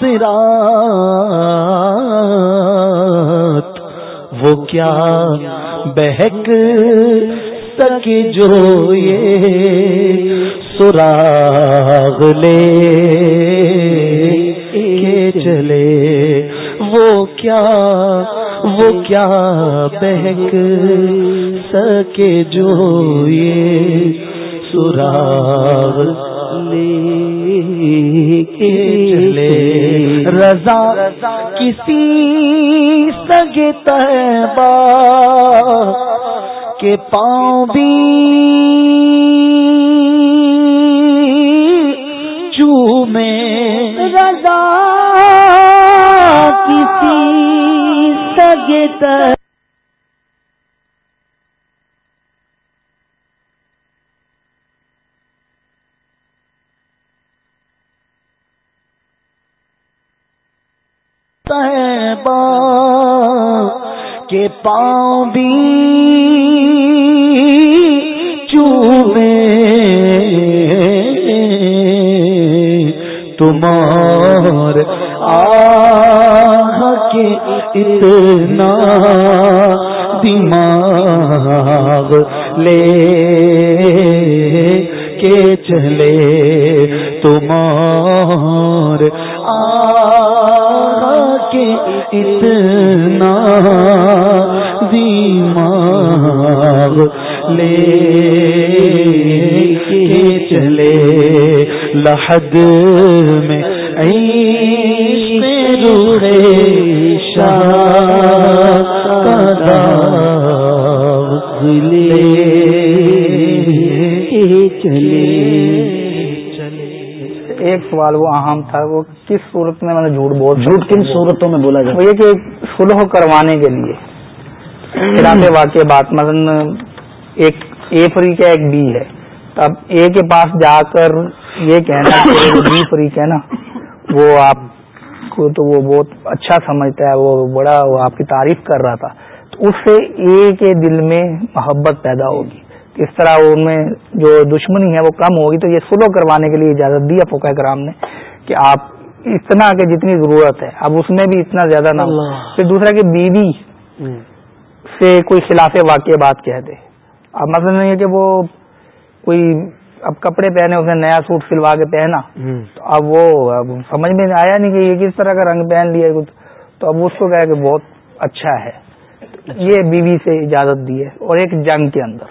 سرات۔ وہ کیا بہک سکے جو یہ سراغ لے کے چلے، وہ کیا وہ کیا بہک سکے جو یہ سراغ لے کے چلے۔ رضا کسی سگے تہبا کے پاؤں بھی چومے۔ رضا کسی سگے تہ کے پاؤں بھی چومے تمہار آہ کے اتنا دماغ لے کے چلے تمہار آہ کے اتنا دماغ لے۔ کے چلے لحد میں ایک سوال وہ اہم تھا وہ کس صورت میں میں نے جھوٹ بول جھوٹ کن صورتوں میں بولا وہ یہ کہ سلح کروانے کے لیے۔ خلاف واقع بات مثلا ایک اے فریق ہے ایک بی ہے۔ تب اے کے پاس جا کر یہ کہنا کہ بی فریق ہے نا وہ آپ کو تو وہ بہت اچھا سمجھتا ہے وہ بڑا وہ آپ کی تعریف کر رہا تھا۔ تو اس سے اے کے دل میں محبت پیدا ہوگی۔ اس طرح ان میں جو دشمنی ہے وہ کم ہوگی۔ تو یہ سلو کروانے کے لیے اجازت دی فوقہ کرام نے کہ آپ اتنا کہ جتنی ضرورت ہے اب اس میں بھی اتنا زیادہ نہ ہو۔ پھر دوسرا کہ بیوی سے کوئی خلاف واقع بات کہہ دے۔ اب مطلب نہیں ہے کہ وہ کوئی اب کپڑے پہنے اس نے نیا سوٹ سلوا کے پہنا تو اب وہ اب سمجھ میں آیا نہیں کہ یہ کس طرح کا رنگ پہن لیا تو اب اس کو کہا کہ بہت اچھا ہے۔ یہ بیوی سے اجازت دی ہے اور ایک جنگ کے اندر۔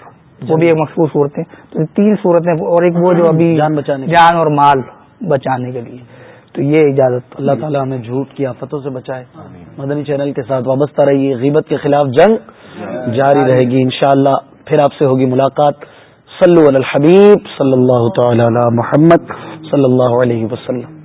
وہ بھی ایک مخصوص صورتیں تو تین صورتیں اور ایک وہ جو ابھی جان بچانے جان اور مال بچانے کے لیے۔ تو یہ اجازت۔ اللہ تعالیٰ ہمیں جھوٹ کی آفتوں سے بچائے۔ مدنی چینل کے ساتھ وابستہ رہیے۔ غیبت کے خلاف جنگ جاری رہے گی انشاءاللہ۔ پھر آپ سے ہوگی ملاقات. صلو علی الحبیب صلی اللہ تعالی علی محمد صلی اللہ علیہ وسلم.